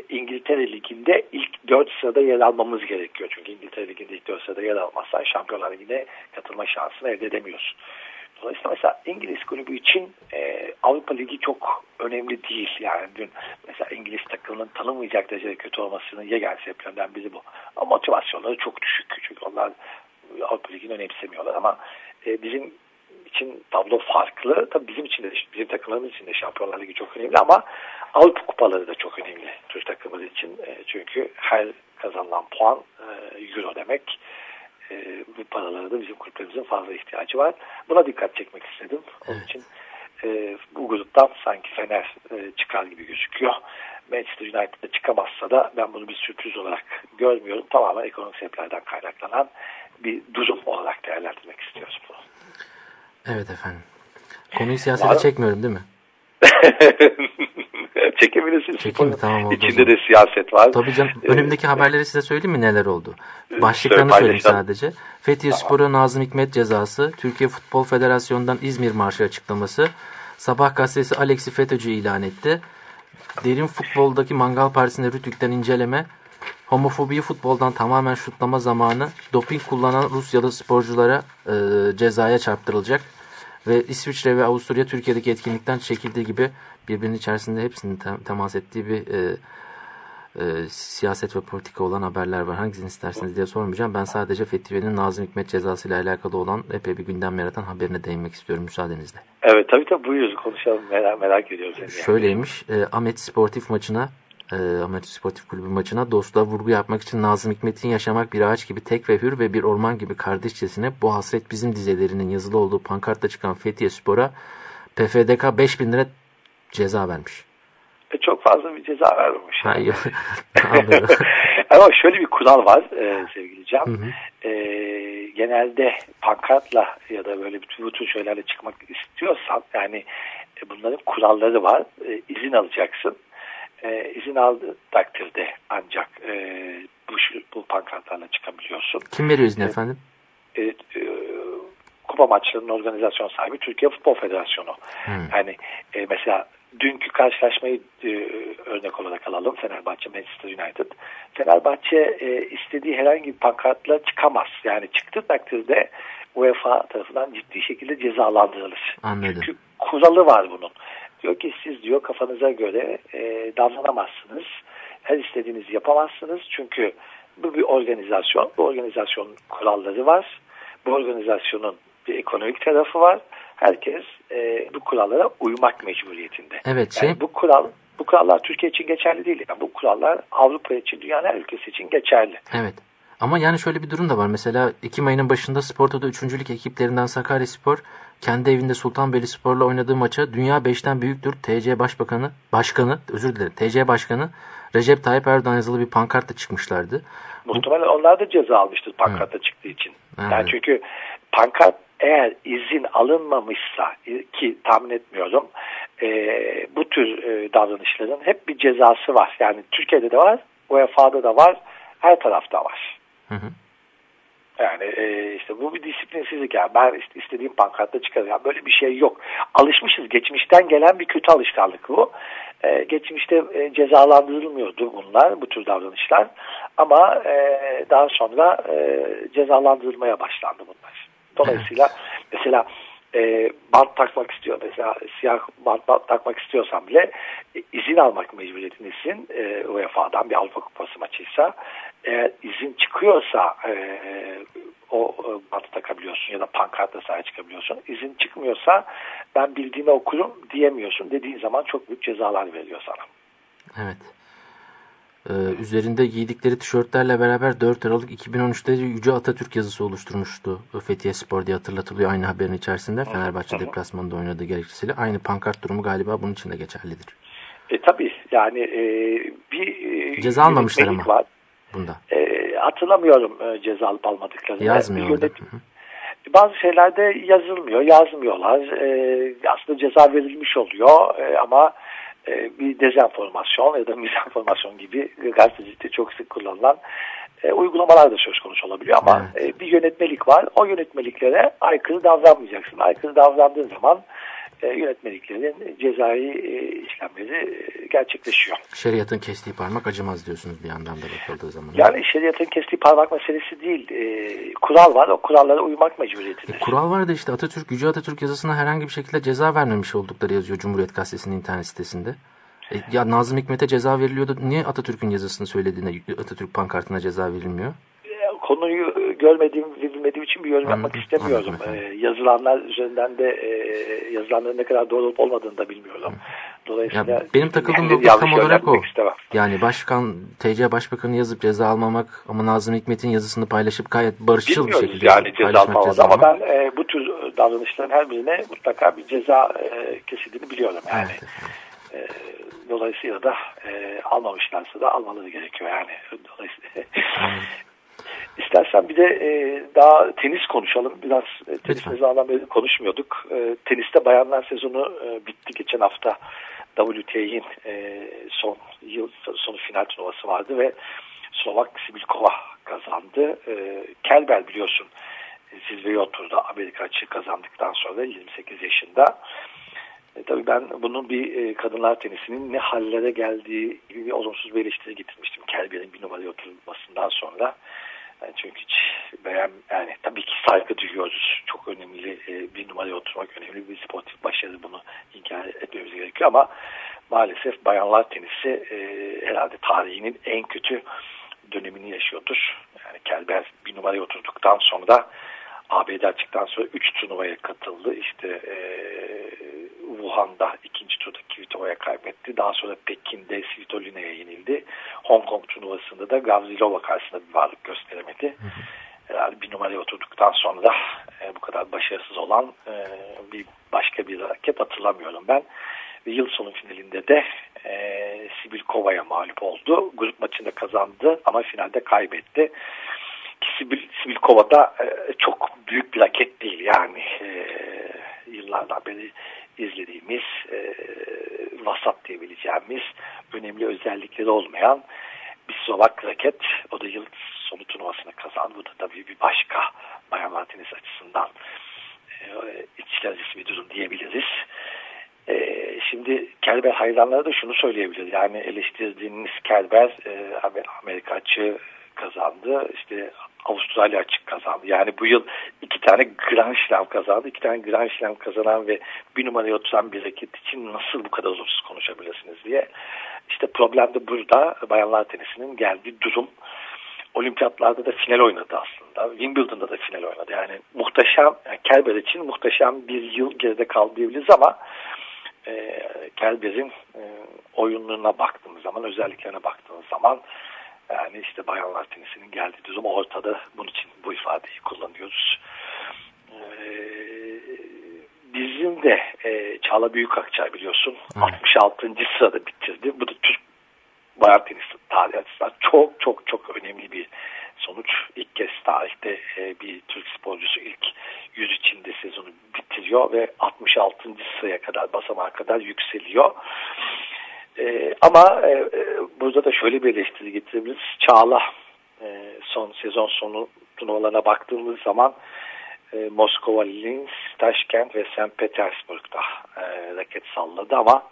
İngiltere Ligi'nde ilk 4 sırada yer almamız gerekiyor. Çünkü İngiltere Ligi'nde ilk 4 sırada yer almazsan Şampiyonlar Ligi'ne katılma şansını elde edemiyorsun. Dolayısıyla mesela İngiliz kulübü için e, Avrupa Ligi çok önemli değil. Yani dün mesela İngiliz takımının tanınmayacak derecede kötü olmasının yegane sebeplerinden biri bu. Ama motivasyonları çok düşük. Çünkü onlar Avrupa Ligi'ni önemsemiyorlar ama e, bizim için tablo farklı. Tabii bizim için de, bizim takımlarımız için de Şampiyonlar Ligi çok önemli ama Avrupa kupaları da çok önemli Türk takımımız için. E, çünkü her kazanılan puan e, euro demek. E, bu paralara da bizim kulüplerimizin fazla ihtiyacı var. Buna dikkat çekmek istedim. Onun için e, bu gruptan sanki Fener e, çıkar gibi gözüküyor. Manchester United'da çıkamazsa da ben bunu bir sürpriz olarak görmüyorum. Tamamen ekonomik sebeplerden kaynaklanan bir durum olarak değerlendirmek istiyoruz bunu. Evet efendim. Konuyu siyasete Var çekmiyorum değil mi? Çekebilirsiniz. Çekeyim? Tamam İçinde de siyaset var. Tabii canım. Ee, Önümdeki haberleri size söyleyeyim mi neler oldu? Söyle, Başlıklarını söyleyeyim paylaşalım. sadece. Fethiye Spor'a Nazım Hikmet cezası, Türkiye Futbol Federasyonu'ndan İzmir Marşı açıklaması, Sabah gazetesi Alex'i FETÖ'cü ilan etti. Derin futboldaki Mangal Partisi'nde Rütük'ten inceleme, homofobiyi futboldan tamamen şutlama zamanı, doping kullanan Rusyalı sporculara e, cezaya çarptırılacak ve İsviçre ve Avusturya Türkiye'deki etkinlikten çekildiği gibi birbirinin içerisinde hepsinin tem- temas ettiği bir e, e, siyaset ve politika olan haberler var. Hangisini isterseniz diye sormayacağım. Ben sadece Fethiye'nin Nazım Hikmet cezası ile alakalı olan epey bir gündem yaratan haberine değinmek istiyorum müsaadenizle. Evet tabii tabii buyurun konuşalım. Merak, merak ediyoruz. Yani. Şöyleymiş. E, Ahmet Sportif maçına e, Ahmet Sportif Kulübü maçına dostluğa vurgu yapmak için Nazım Hikmet'in yaşamak bir ağaç gibi tek ve hür ve bir orman gibi kardeşçesine bu hasret bizim dizelerinin yazılı olduğu pankartla çıkan Fethiye Spor'a PFDK 5000 lira ceza vermiş. E, çok fazla bir ceza vermemiş. Hayır. Ama şöyle bir kural var e, sevgili Can. Hı hı. E, genelde pankartla ya da böyle bütün bu tür şeylerle çıkmak istiyorsan yani e, bunların kuralları var. E, izin alacaksın. E, izin aldığı takdirde ancak e, bu, bu pankartlarla çıkabiliyorsun. Kim veriyor izni efendim? E, e, kupa maçlarının organizasyon sahibi Türkiye Futbol Federasyonu. Yani e, mesela dünkü karşılaşmayı e, örnek olarak alalım. Fenerbahçe Manchester United. Fenerbahçe e, istediği herhangi bir pankartla çıkamaz. Yani çıktığı takdirde UEFA tarafından ciddi şekilde cezalandırılır. Anladım. Çünkü kuralı var bunun. Diyor ki siz diyor kafanıza göre e, davranamazsınız. Her istediğinizi yapamazsınız. Çünkü bu bir organizasyon. Bu organizasyonun kuralları var. Bu organizasyonun bir ekonomik tarafı var. Herkes e, bu kurallara uymak mecburiyetinde. Evet, şey- Yani bu kural bu kurallar Türkiye için geçerli değil. Yani bu kurallar Avrupa için, dünyanın her ülkesi için geçerli. Evet. Ama yani şöyle bir durum da var. Mesela Ekim ayının başında Sporto'da 3. lig ekiplerinden Sakarya Spor kendi evinde Sultanbeyli Spor'la oynadığı maça Dünya 5'ten büyüktür TC Başbakanı, Başkanı, özür dilerim TC Başkanı Recep Tayyip Erdoğan yazılı bir pankartla çıkmışlardı. Muhtemelen onlar da ceza almıştır pankarta çıktığı için. Yani Evet. çünkü pankart eğer izin alınmamışsa e, ki tahmin etmiyorum e, bu tür e, davranışların hep bir cezası var. Yani Türkiye'de de var, UEFA'da da var, her tarafta var. Hı hı. Yani e, işte bu bir disiplinsizlik yani ben işte istediğim pankartta çıkarım. Yani böyle bir şey yok. Alışmışız. Geçmişten gelen bir kötü alışkanlık bu. E, geçmişte e, cezalandırılmıyordu bunlar, bu tür davranışlar. Ama e, daha sonra e, cezalandırılmaya başlandı bunlar. Dolayısıyla mesela e, bant takmak istiyor. Mesela siyah bant, bant takmak istiyorsan bile e, izin almak mecburiyetindesin e, UEFA'dan bir Avrupa Kupası maçıysa. Eğer izin çıkıyorsa e, o e, bantı takabiliyorsun ya da pankartla sahaya çıkabiliyorsun. İzin çıkmıyorsa ben bildiğimi okurum diyemiyorsun. Dediğin zaman çok büyük cezalar veriyor sana. Evet. Ee, üzerinde giydikleri tişörtlerle beraber 4 Aralık 2013'te Yüce Atatürk yazısı oluşturmuştu Fethiye Spor diye hatırlatılıyor aynı haberin içerisinde. Fenerbahçe deplasmanında oynadığı gerekçesiyle. Aynı pankart durumu galiba bunun için de geçerlidir. E, tabii yani e, bir e, Ceza almamışlar ama var. bunda. E, hatırlamıyorum e, ceza alıp almadıklarını. Yazmıyor Bazı şeylerde yazılmıyor, yazmıyorlar. E, aslında ceza verilmiş oluyor e, ama e, bir dezenformasyon ya da mizenformasyon gibi gazetecilikte çok sık kullanılan e, uygulamalar da söz konusu olabiliyor ama e, bir yönetmelik var. O yönetmeliklere aykırı davranmayacaksın. Aykırı davrandığın zaman e, yönetmeliklerin cezai e, işlemleri e, gerçekleşiyor. Şeriatın kestiği parmak acımaz diyorsunuz bir yandan da bakıldığı zaman. Yani şeriatın kestiği parmak meselesi değil. E, kural var. O kurallara uymak mecburiyetinde. Kural var da işte Atatürk, Yüce Atatürk yazısına herhangi bir şekilde ceza vermemiş oldukları yazıyor Cumhuriyet Gazetesi'nin internet sitesinde. E, ya Nazım Hikmet'e ceza veriliyordu. Niye Atatürk'ün yazısını söylediğinde Atatürk pankartına ceza verilmiyor? E, konuyu görmediğim bilmediğim için bir yorum yapmak Anladım, istemiyorum. anladım E, yazılanlar üzerinden de e, yazılanların ne kadar doğru olup olmadığını da bilmiyorum. Dolayısıyla Ya benim takıldığım nokta tam olarak o. istemem. Yani başkan, TC Başbakanı yazıp ceza almamak ama Nazım Hikmet'in yazısını paylaşıp gayet barışçıl bir şekilde yani ceza almamız ama ben e, bu tür davranışların her birine mutlaka bir ceza e, kesildiğini biliyorum yani. Evet, efendim. E, dolayısıyla da e, almamışlarsa da almaları gerekiyor yani. Dolayısıyla İstersen bir de e, daha tenis konuşalım. Biraz e, tenis ne zamandan beri konuşmuyorduk. E, teniste bayanlar sezonu e, bitti. Geçen hafta WTA'nin e, son yıl sonu final turnuvası vardı ve Slovak Sibilkova kazandı. E, Kelber biliyorsun e, zirveye oturdu. Amerika açığı kazandıktan sonra 28 yaşında. E, tabii ben bunun bir e, kadınlar tenisinin ne hallere geldiği gibi bir olumsuz bir eleştiri getirmiştim. Kelber'in bir numaraya oturmasından sonra. Yani çünkü hiç yani tabii ki saygı duyuyoruz. Çok önemli e, bir numaraya oturmak önemli bir sportif başarı bunu inkar etmemiz gerekiyor ama maalesef bayanlar tenisi e, herhalde tarihinin en kötü dönemini yaşıyordur. Yani Kelber bir numaraya oturduktan sonra ABD açıktan sonra 3 turnuvaya katıldı. İşte e, Wuhan'da ikinci turda Kvitova'ya kaybetti. Daha sonra Pekin'de Svitolina'ya yenildi. Hong Kong turnuvasında da Gavrilova karşısında bir varlık gösteremedi. Herhalde bir numaraya oturduktan sonra e, bu kadar başarısız olan e, bir başka bir raket hatırlamıyorum ben. Ve yıl sonu finalinde de e, Sibilkova'ya mağlup oldu. Grup maçında kazandı ama finalde kaybetti. Sibil, Sibilkova da e, çok büyük bir raket değil yani e, yıllardan beri izlediğimiz e, vasat diyebileceğimiz önemli özellikleri olmayan bir Slovak raket. O da yıl sonu turnuvasını kazandı. Bu da tabii bir başka bayanlar tenis açısından e, içler acısı bir durum diyebiliriz. E, şimdi Kerber hayranları da şunu söyleyebilir. Yani eleştirdiğiniz Kerber e, Amerika açığı kazandı. İşte Avustralya açık kazandı. Yani bu yıl iki tane Grand Slam kazandı. İki tane Grand Slam kazanan ve bir numaraya oturan bir raket için nasıl bu kadar olumsuz konuşabilirsiniz diye. İşte problem de burada bayanlar tenisinin geldiği durum. Olimpiyatlarda da final oynadı aslında. Wimbledon'da da final oynadı. Yani muhteşem, yani Kerber için muhteşem bir yıl geride kaldı diyebiliriz ama e, Kerber'in e, oyunlarına baktığımız zaman, özelliklerine baktığımız zaman yani işte bayanlar tenisinin geldiği durum ortada. Bunun için bu ifadeyi kullanıyoruz. Ee, bizim de e, Çağla Büyükakçay biliyorsun 66. sırada bitirdi. Bu da Türk bayan tenis tarihi açısından çok çok çok önemli bir sonuç. İlk kez tarihte e, bir Türk sporcusu ilk yüz içinde sezonu bitiriyor ve 66. sıraya kadar basamağa kadar yükseliyor. E, ama e, burada da şöyle bir eleştiri getirebiliriz. Çağla e, son sezon sonu turnuvalarına baktığımız zaman e, Moskova, Linz, Taşkent ve St. Petersburg'da e, raket salladı ama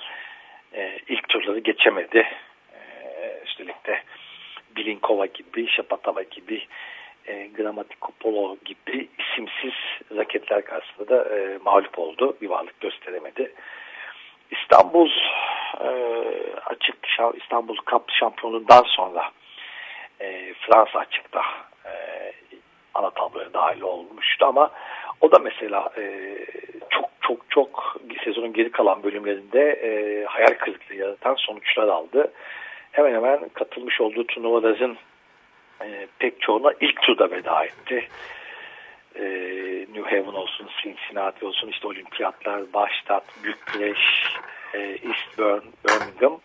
e, ilk turları geçemedi. E, üstelik de Bilinkova gibi, Şapatava gibi, e, Gramatikopolo gibi isimsiz raketler karşısında da e, mağlup oldu. Bir varlık gösteremedi. İstanbul e, açık İstanbul Cup şampiyonundan sonra e, Fransa açıkta e, ana tabloya dahil olmuştu ama o da mesela e, çok çok çok sezonun geri kalan bölümlerinde e, hayal kırıklığı yaratan sonuçlar aldı. Hemen hemen katılmış olduğu turnuvaların e, pek çoğuna ilk turda veda etti. E, New Haven olsun, Cincinnati olsun, işte olimpiyatlar, Baştat, Bükreş, e, Eastbourne, Birmingham.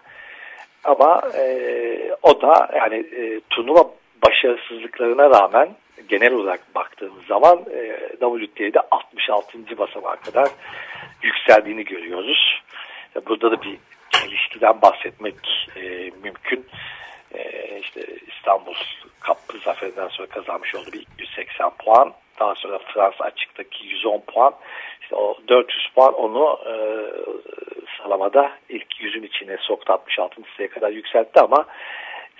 Ama e, o da yani e, turnuva başarısızlıklarına rağmen genel olarak baktığımız zaman e, WTA'de 66. basamağa kadar yükseldiğini görüyoruz. E, burada da bir çelişkiden bahsetmek e, mümkün. E, işte İstanbul Cup zaferinden sonra kazanmış olduğu bir 180 puan. Daha sonra Fransa açıktaki 110 puan. İşte o 400 puan onu e, sıralamada ilk yüzün içine soktu 66. sıraya kadar yükseltti ama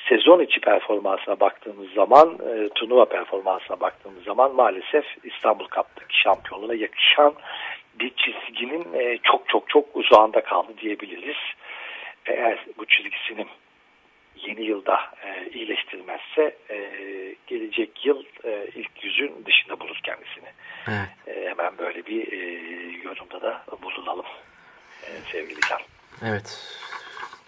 sezon içi performansına baktığımız zaman, e, turnuva performansına baktığımız zaman maalesef İstanbul Cup'taki şampiyonluğuna yakışan bir çizginin e, çok çok çok uzağında kaldı diyebiliriz. Eğer bu çizgisini yeni yılda e, iyileştirmezse e, gelecek yıl e, ilk yüzün dışında bulur kendisini. Evet. E, hemen böyle bir e, yorumda da bulunalım e, sevgili Can. Evet.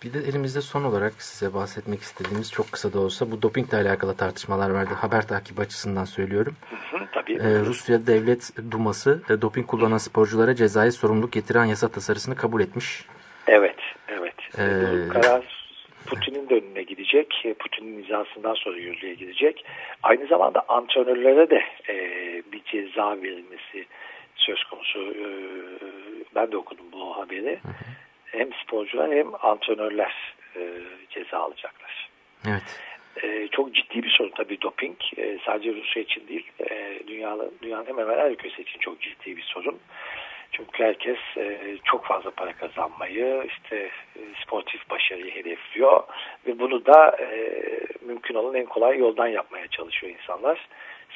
Bir de elimizde son olarak size bahsetmek istediğimiz çok kısa da olsa bu dopingle alakalı tartışmalar vardı. Haber takibi açısından söylüyorum. Hı, tabii. Ee, Rusya Devlet Duması e, doping kullanan sporculara cezai sorumluluk getiren yasa tasarısını kabul etmiş. Evet, evet. Ee, karar Putin'in de önüne gidecek. Putin'in imzasından sonra yürürlüğe gidecek. Aynı zamanda antrenörlere de e, bir ceza verilmesi söz konusu. E, ben de okudum bu haberi. Hem sporcular hem antrenörler e, ceza alacaklar. Evet. E, çok ciddi bir sorun tabii doping. E, sadece Rusya için değil, e, dünyanın, dünyanın hemen her ülkesi için çok ciddi bir sorun. Çünkü herkes e, çok fazla para kazanmayı, işte e, sportif başarıyı hedefliyor ve bunu da e, mümkün olan en kolay yoldan yapmaya çalışıyor insanlar,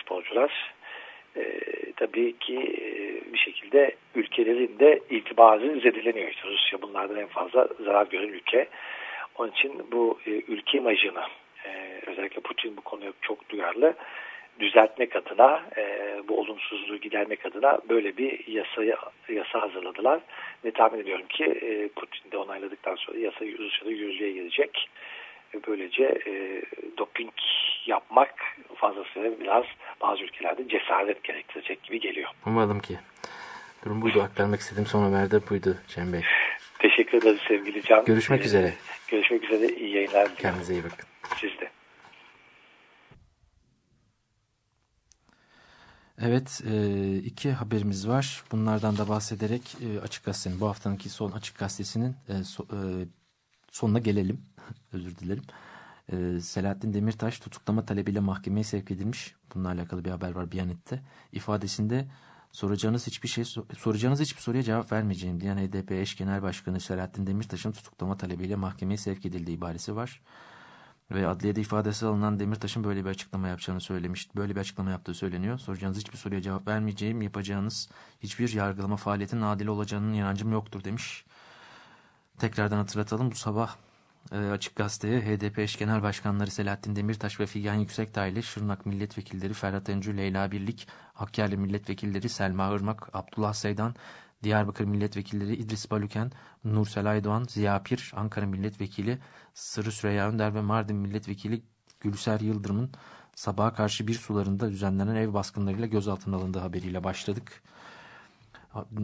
sporcular. E, tabii ki e, bir şekilde ülkelerin de itibarı zedeleniyor. İşte Rusya bunlardan en fazla zarar gören ülke. Onun için bu e, ülke imajını e, özellikle Putin bu konuya çok duyarlı düzeltmek adına e, bu olumsuzluğu gidermek adına böyle bir yasayı yasa hazırladılar. Ve tahmin ediyorum ki e, Putin de onayladıktan sonra yasa Rusya'da yürürlüğe gelecek. E, böylece e, doping yapmak fazlasıyla biraz bazı ülkelerde cesaret gerektirecek gibi geliyor. Umalım ki. Durum buydu. Aktarmak istediğim son haber de buydu Cem Bey. Teşekkür ederiz sevgili Can. Görüşmek E, üzere. Görüşmek üzere. İyi yayınlar diliyorum. Kendinize iyi bakın. Siz de. Evet, e, iki haberimiz var. Bunlardan da bahsederek e, Açık Gazete'nin, bu haftanınki son Açık Gazetesi'nin e, so, sonuna gelelim. Özür dilerim. Selahattin Demirtaş tutuklama talebiyle mahkemeye sevk edilmiş. Bununla alakalı bir haber var Biyanet'te. İfadesinde soracağınız hiçbir şey soracağınız hiçbir soruya cevap vermeyeceğim diyen HDP eş genel başkanı Selahattin Demirtaş'ın tutuklama talebiyle mahkemeye sevk edildiği ibaresi var. Ve adliyede ifadesi alınan Demirtaş'ın böyle bir açıklama yapacağını söylemiş. Böyle bir açıklama yaptığı söyleniyor. Soracağınız hiçbir soruya cevap vermeyeceğim. Yapacağınız hiçbir yargılama faaliyetinin adil olacağının inancım yoktur demiş. Tekrardan hatırlatalım. Bu sabah e, Açık Gazete'ye HDP eş genel başkanları Selahattin Demirtaş ve Figen Yüksekdağ ile Şırnak milletvekilleri Ferhat Öncü, Leyla Birlik, Hakkari milletvekilleri Selma Irmak, Abdullah Seydan, Diyarbakır milletvekilleri İdris Balüken, Nursel Aydoğan, Ziya Pir, Ankara milletvekili Sırrı Süreyya Önder ve Mardin milletvekili Gülser Yıldırım'ın sabaha karşı bir sularında düzenlenen ev baskınlarıyla gözaltına alındığı haberiyle başladık.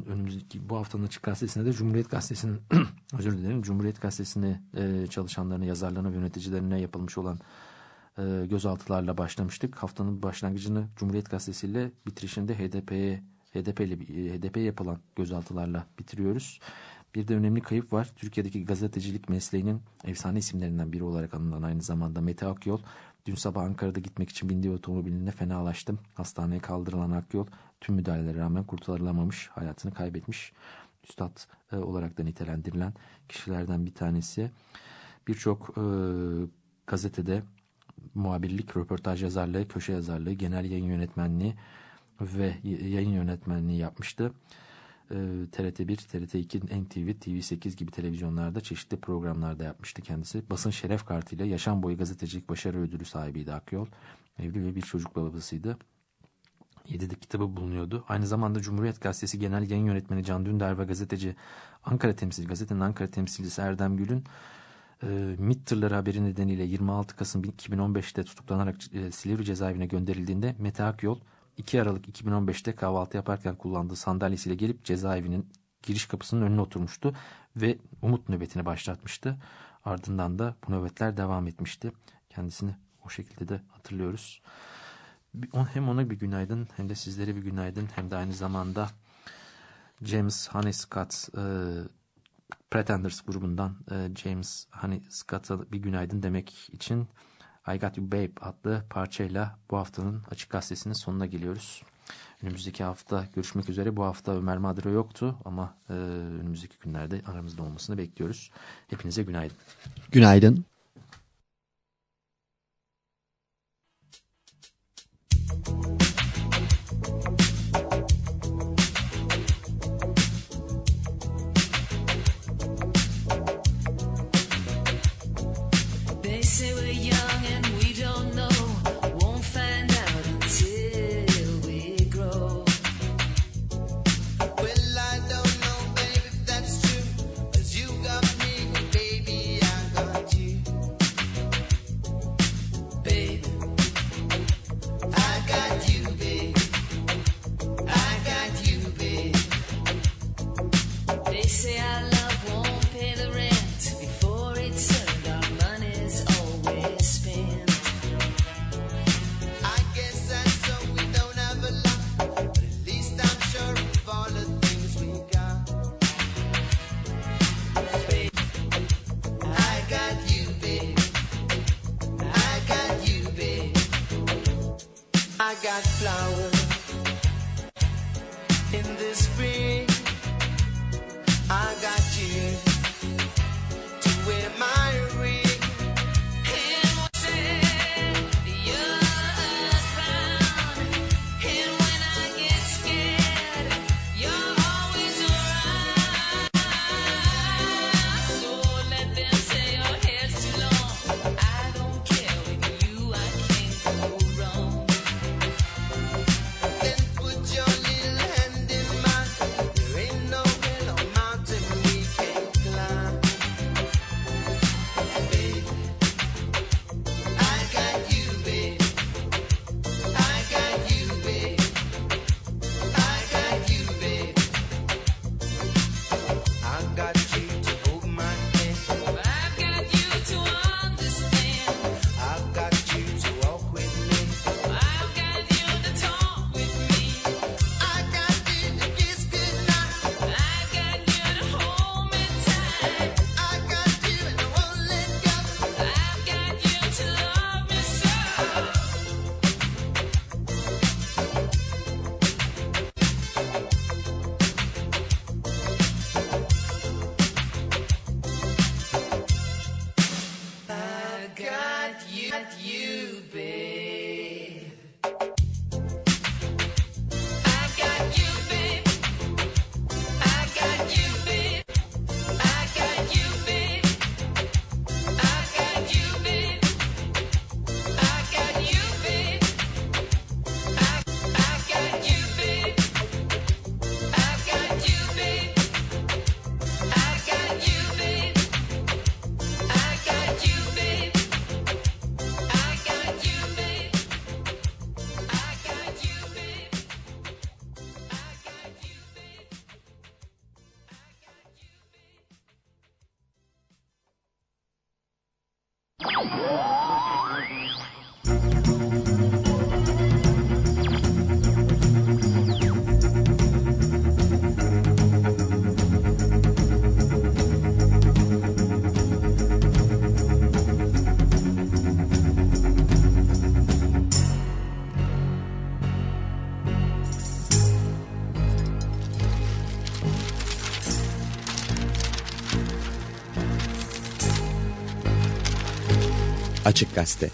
Önümüzdeki bu haftanın açık gazetesinde de Cumhuriyet Gazetesi'nin özür dilerim Cumhuriyet Gazetesi'nde e, çalışanlarına, yazarlarına ve yöneticilerine yapılmış olan e, gözaltılarla başlamıştık. Haftanın başlangıcını Cumhuriyet Gazetesi ile bitirişinde HDP'ye HDP ile HDP yapılan gözaltılarla bitiriyoruz. Bir de önemli kayıp var. Türkiye'deki gazetecilik mesleğinin efsane isimlerinden biri olarak anılan aynı zamanda Mete Akyol. Dün sabah Ankara'da gitmek için bindiği otomobilinde fenalaştım. Hastaneye kaldırılan Akyol tüm müdahalelere rağmen kurtarılamamış, hayatını kaybetmiş. Üstad e, olarak da nitelendirilen kişilerden bir tanesi. Birçok e, gazetede muhabirlik, röportaj yazarlığı, köşe yazarlığı, genel yayın yönetmenliği ve yayın yönetmenliği yapmıştı. TRT1, TRT2, NTV, TV8 gibi televizyonlarda çeşitli programlarda yapmıştı kendisi. Basın şeref kartıyla yaşam boyu gazetecilik başarı ödülü sahibiydi Akyol. Evli ve bir çocuk babasıydı. Yedide kitabı bulunuyordu. Aynı zamanda Cumhuriyet Gazetesi Genel Yayın Yönetmeni Can Dündar ve gazeteci Ankara Temsil, gazetenin Ankara temsilcisi Erdem Gül'ün e, MİT tırları haberi nedeniyle 26 Kasım 2015'te tutuklanarak e, Silivri cezaevine gönderildiğinde Mete Akyol 2 Aralık 2015'te kahvaltı yaparken kullandığı sandalyesiyle gelip cezaevinin giriş kapısının önüne oturmuştu ve umut nöbetini başlatmıştı. Ardından da bu nöbetler devam etmişti. Kendisini o şekilde de hatırlıyoruz. Hem ona bir günaydın hem de sizlere bir günaydın hem de aynı zamanda James Honey Scott e, Pretenders grubundan e, James Honey Scott'a bir günaydın demek için I Got You Babe adlı parçayla bu haftanın Açık Gazetesi'nin sonuna geliyoruz. Önümüzdeki hafta görüşmek üzere. Bu hafta Ömer Madro yoktu ama e, önümüzdeki günlerde aramızda olmasını bekliyoruz. Hepinize günaydın. Günaydın. They say Açık Gazete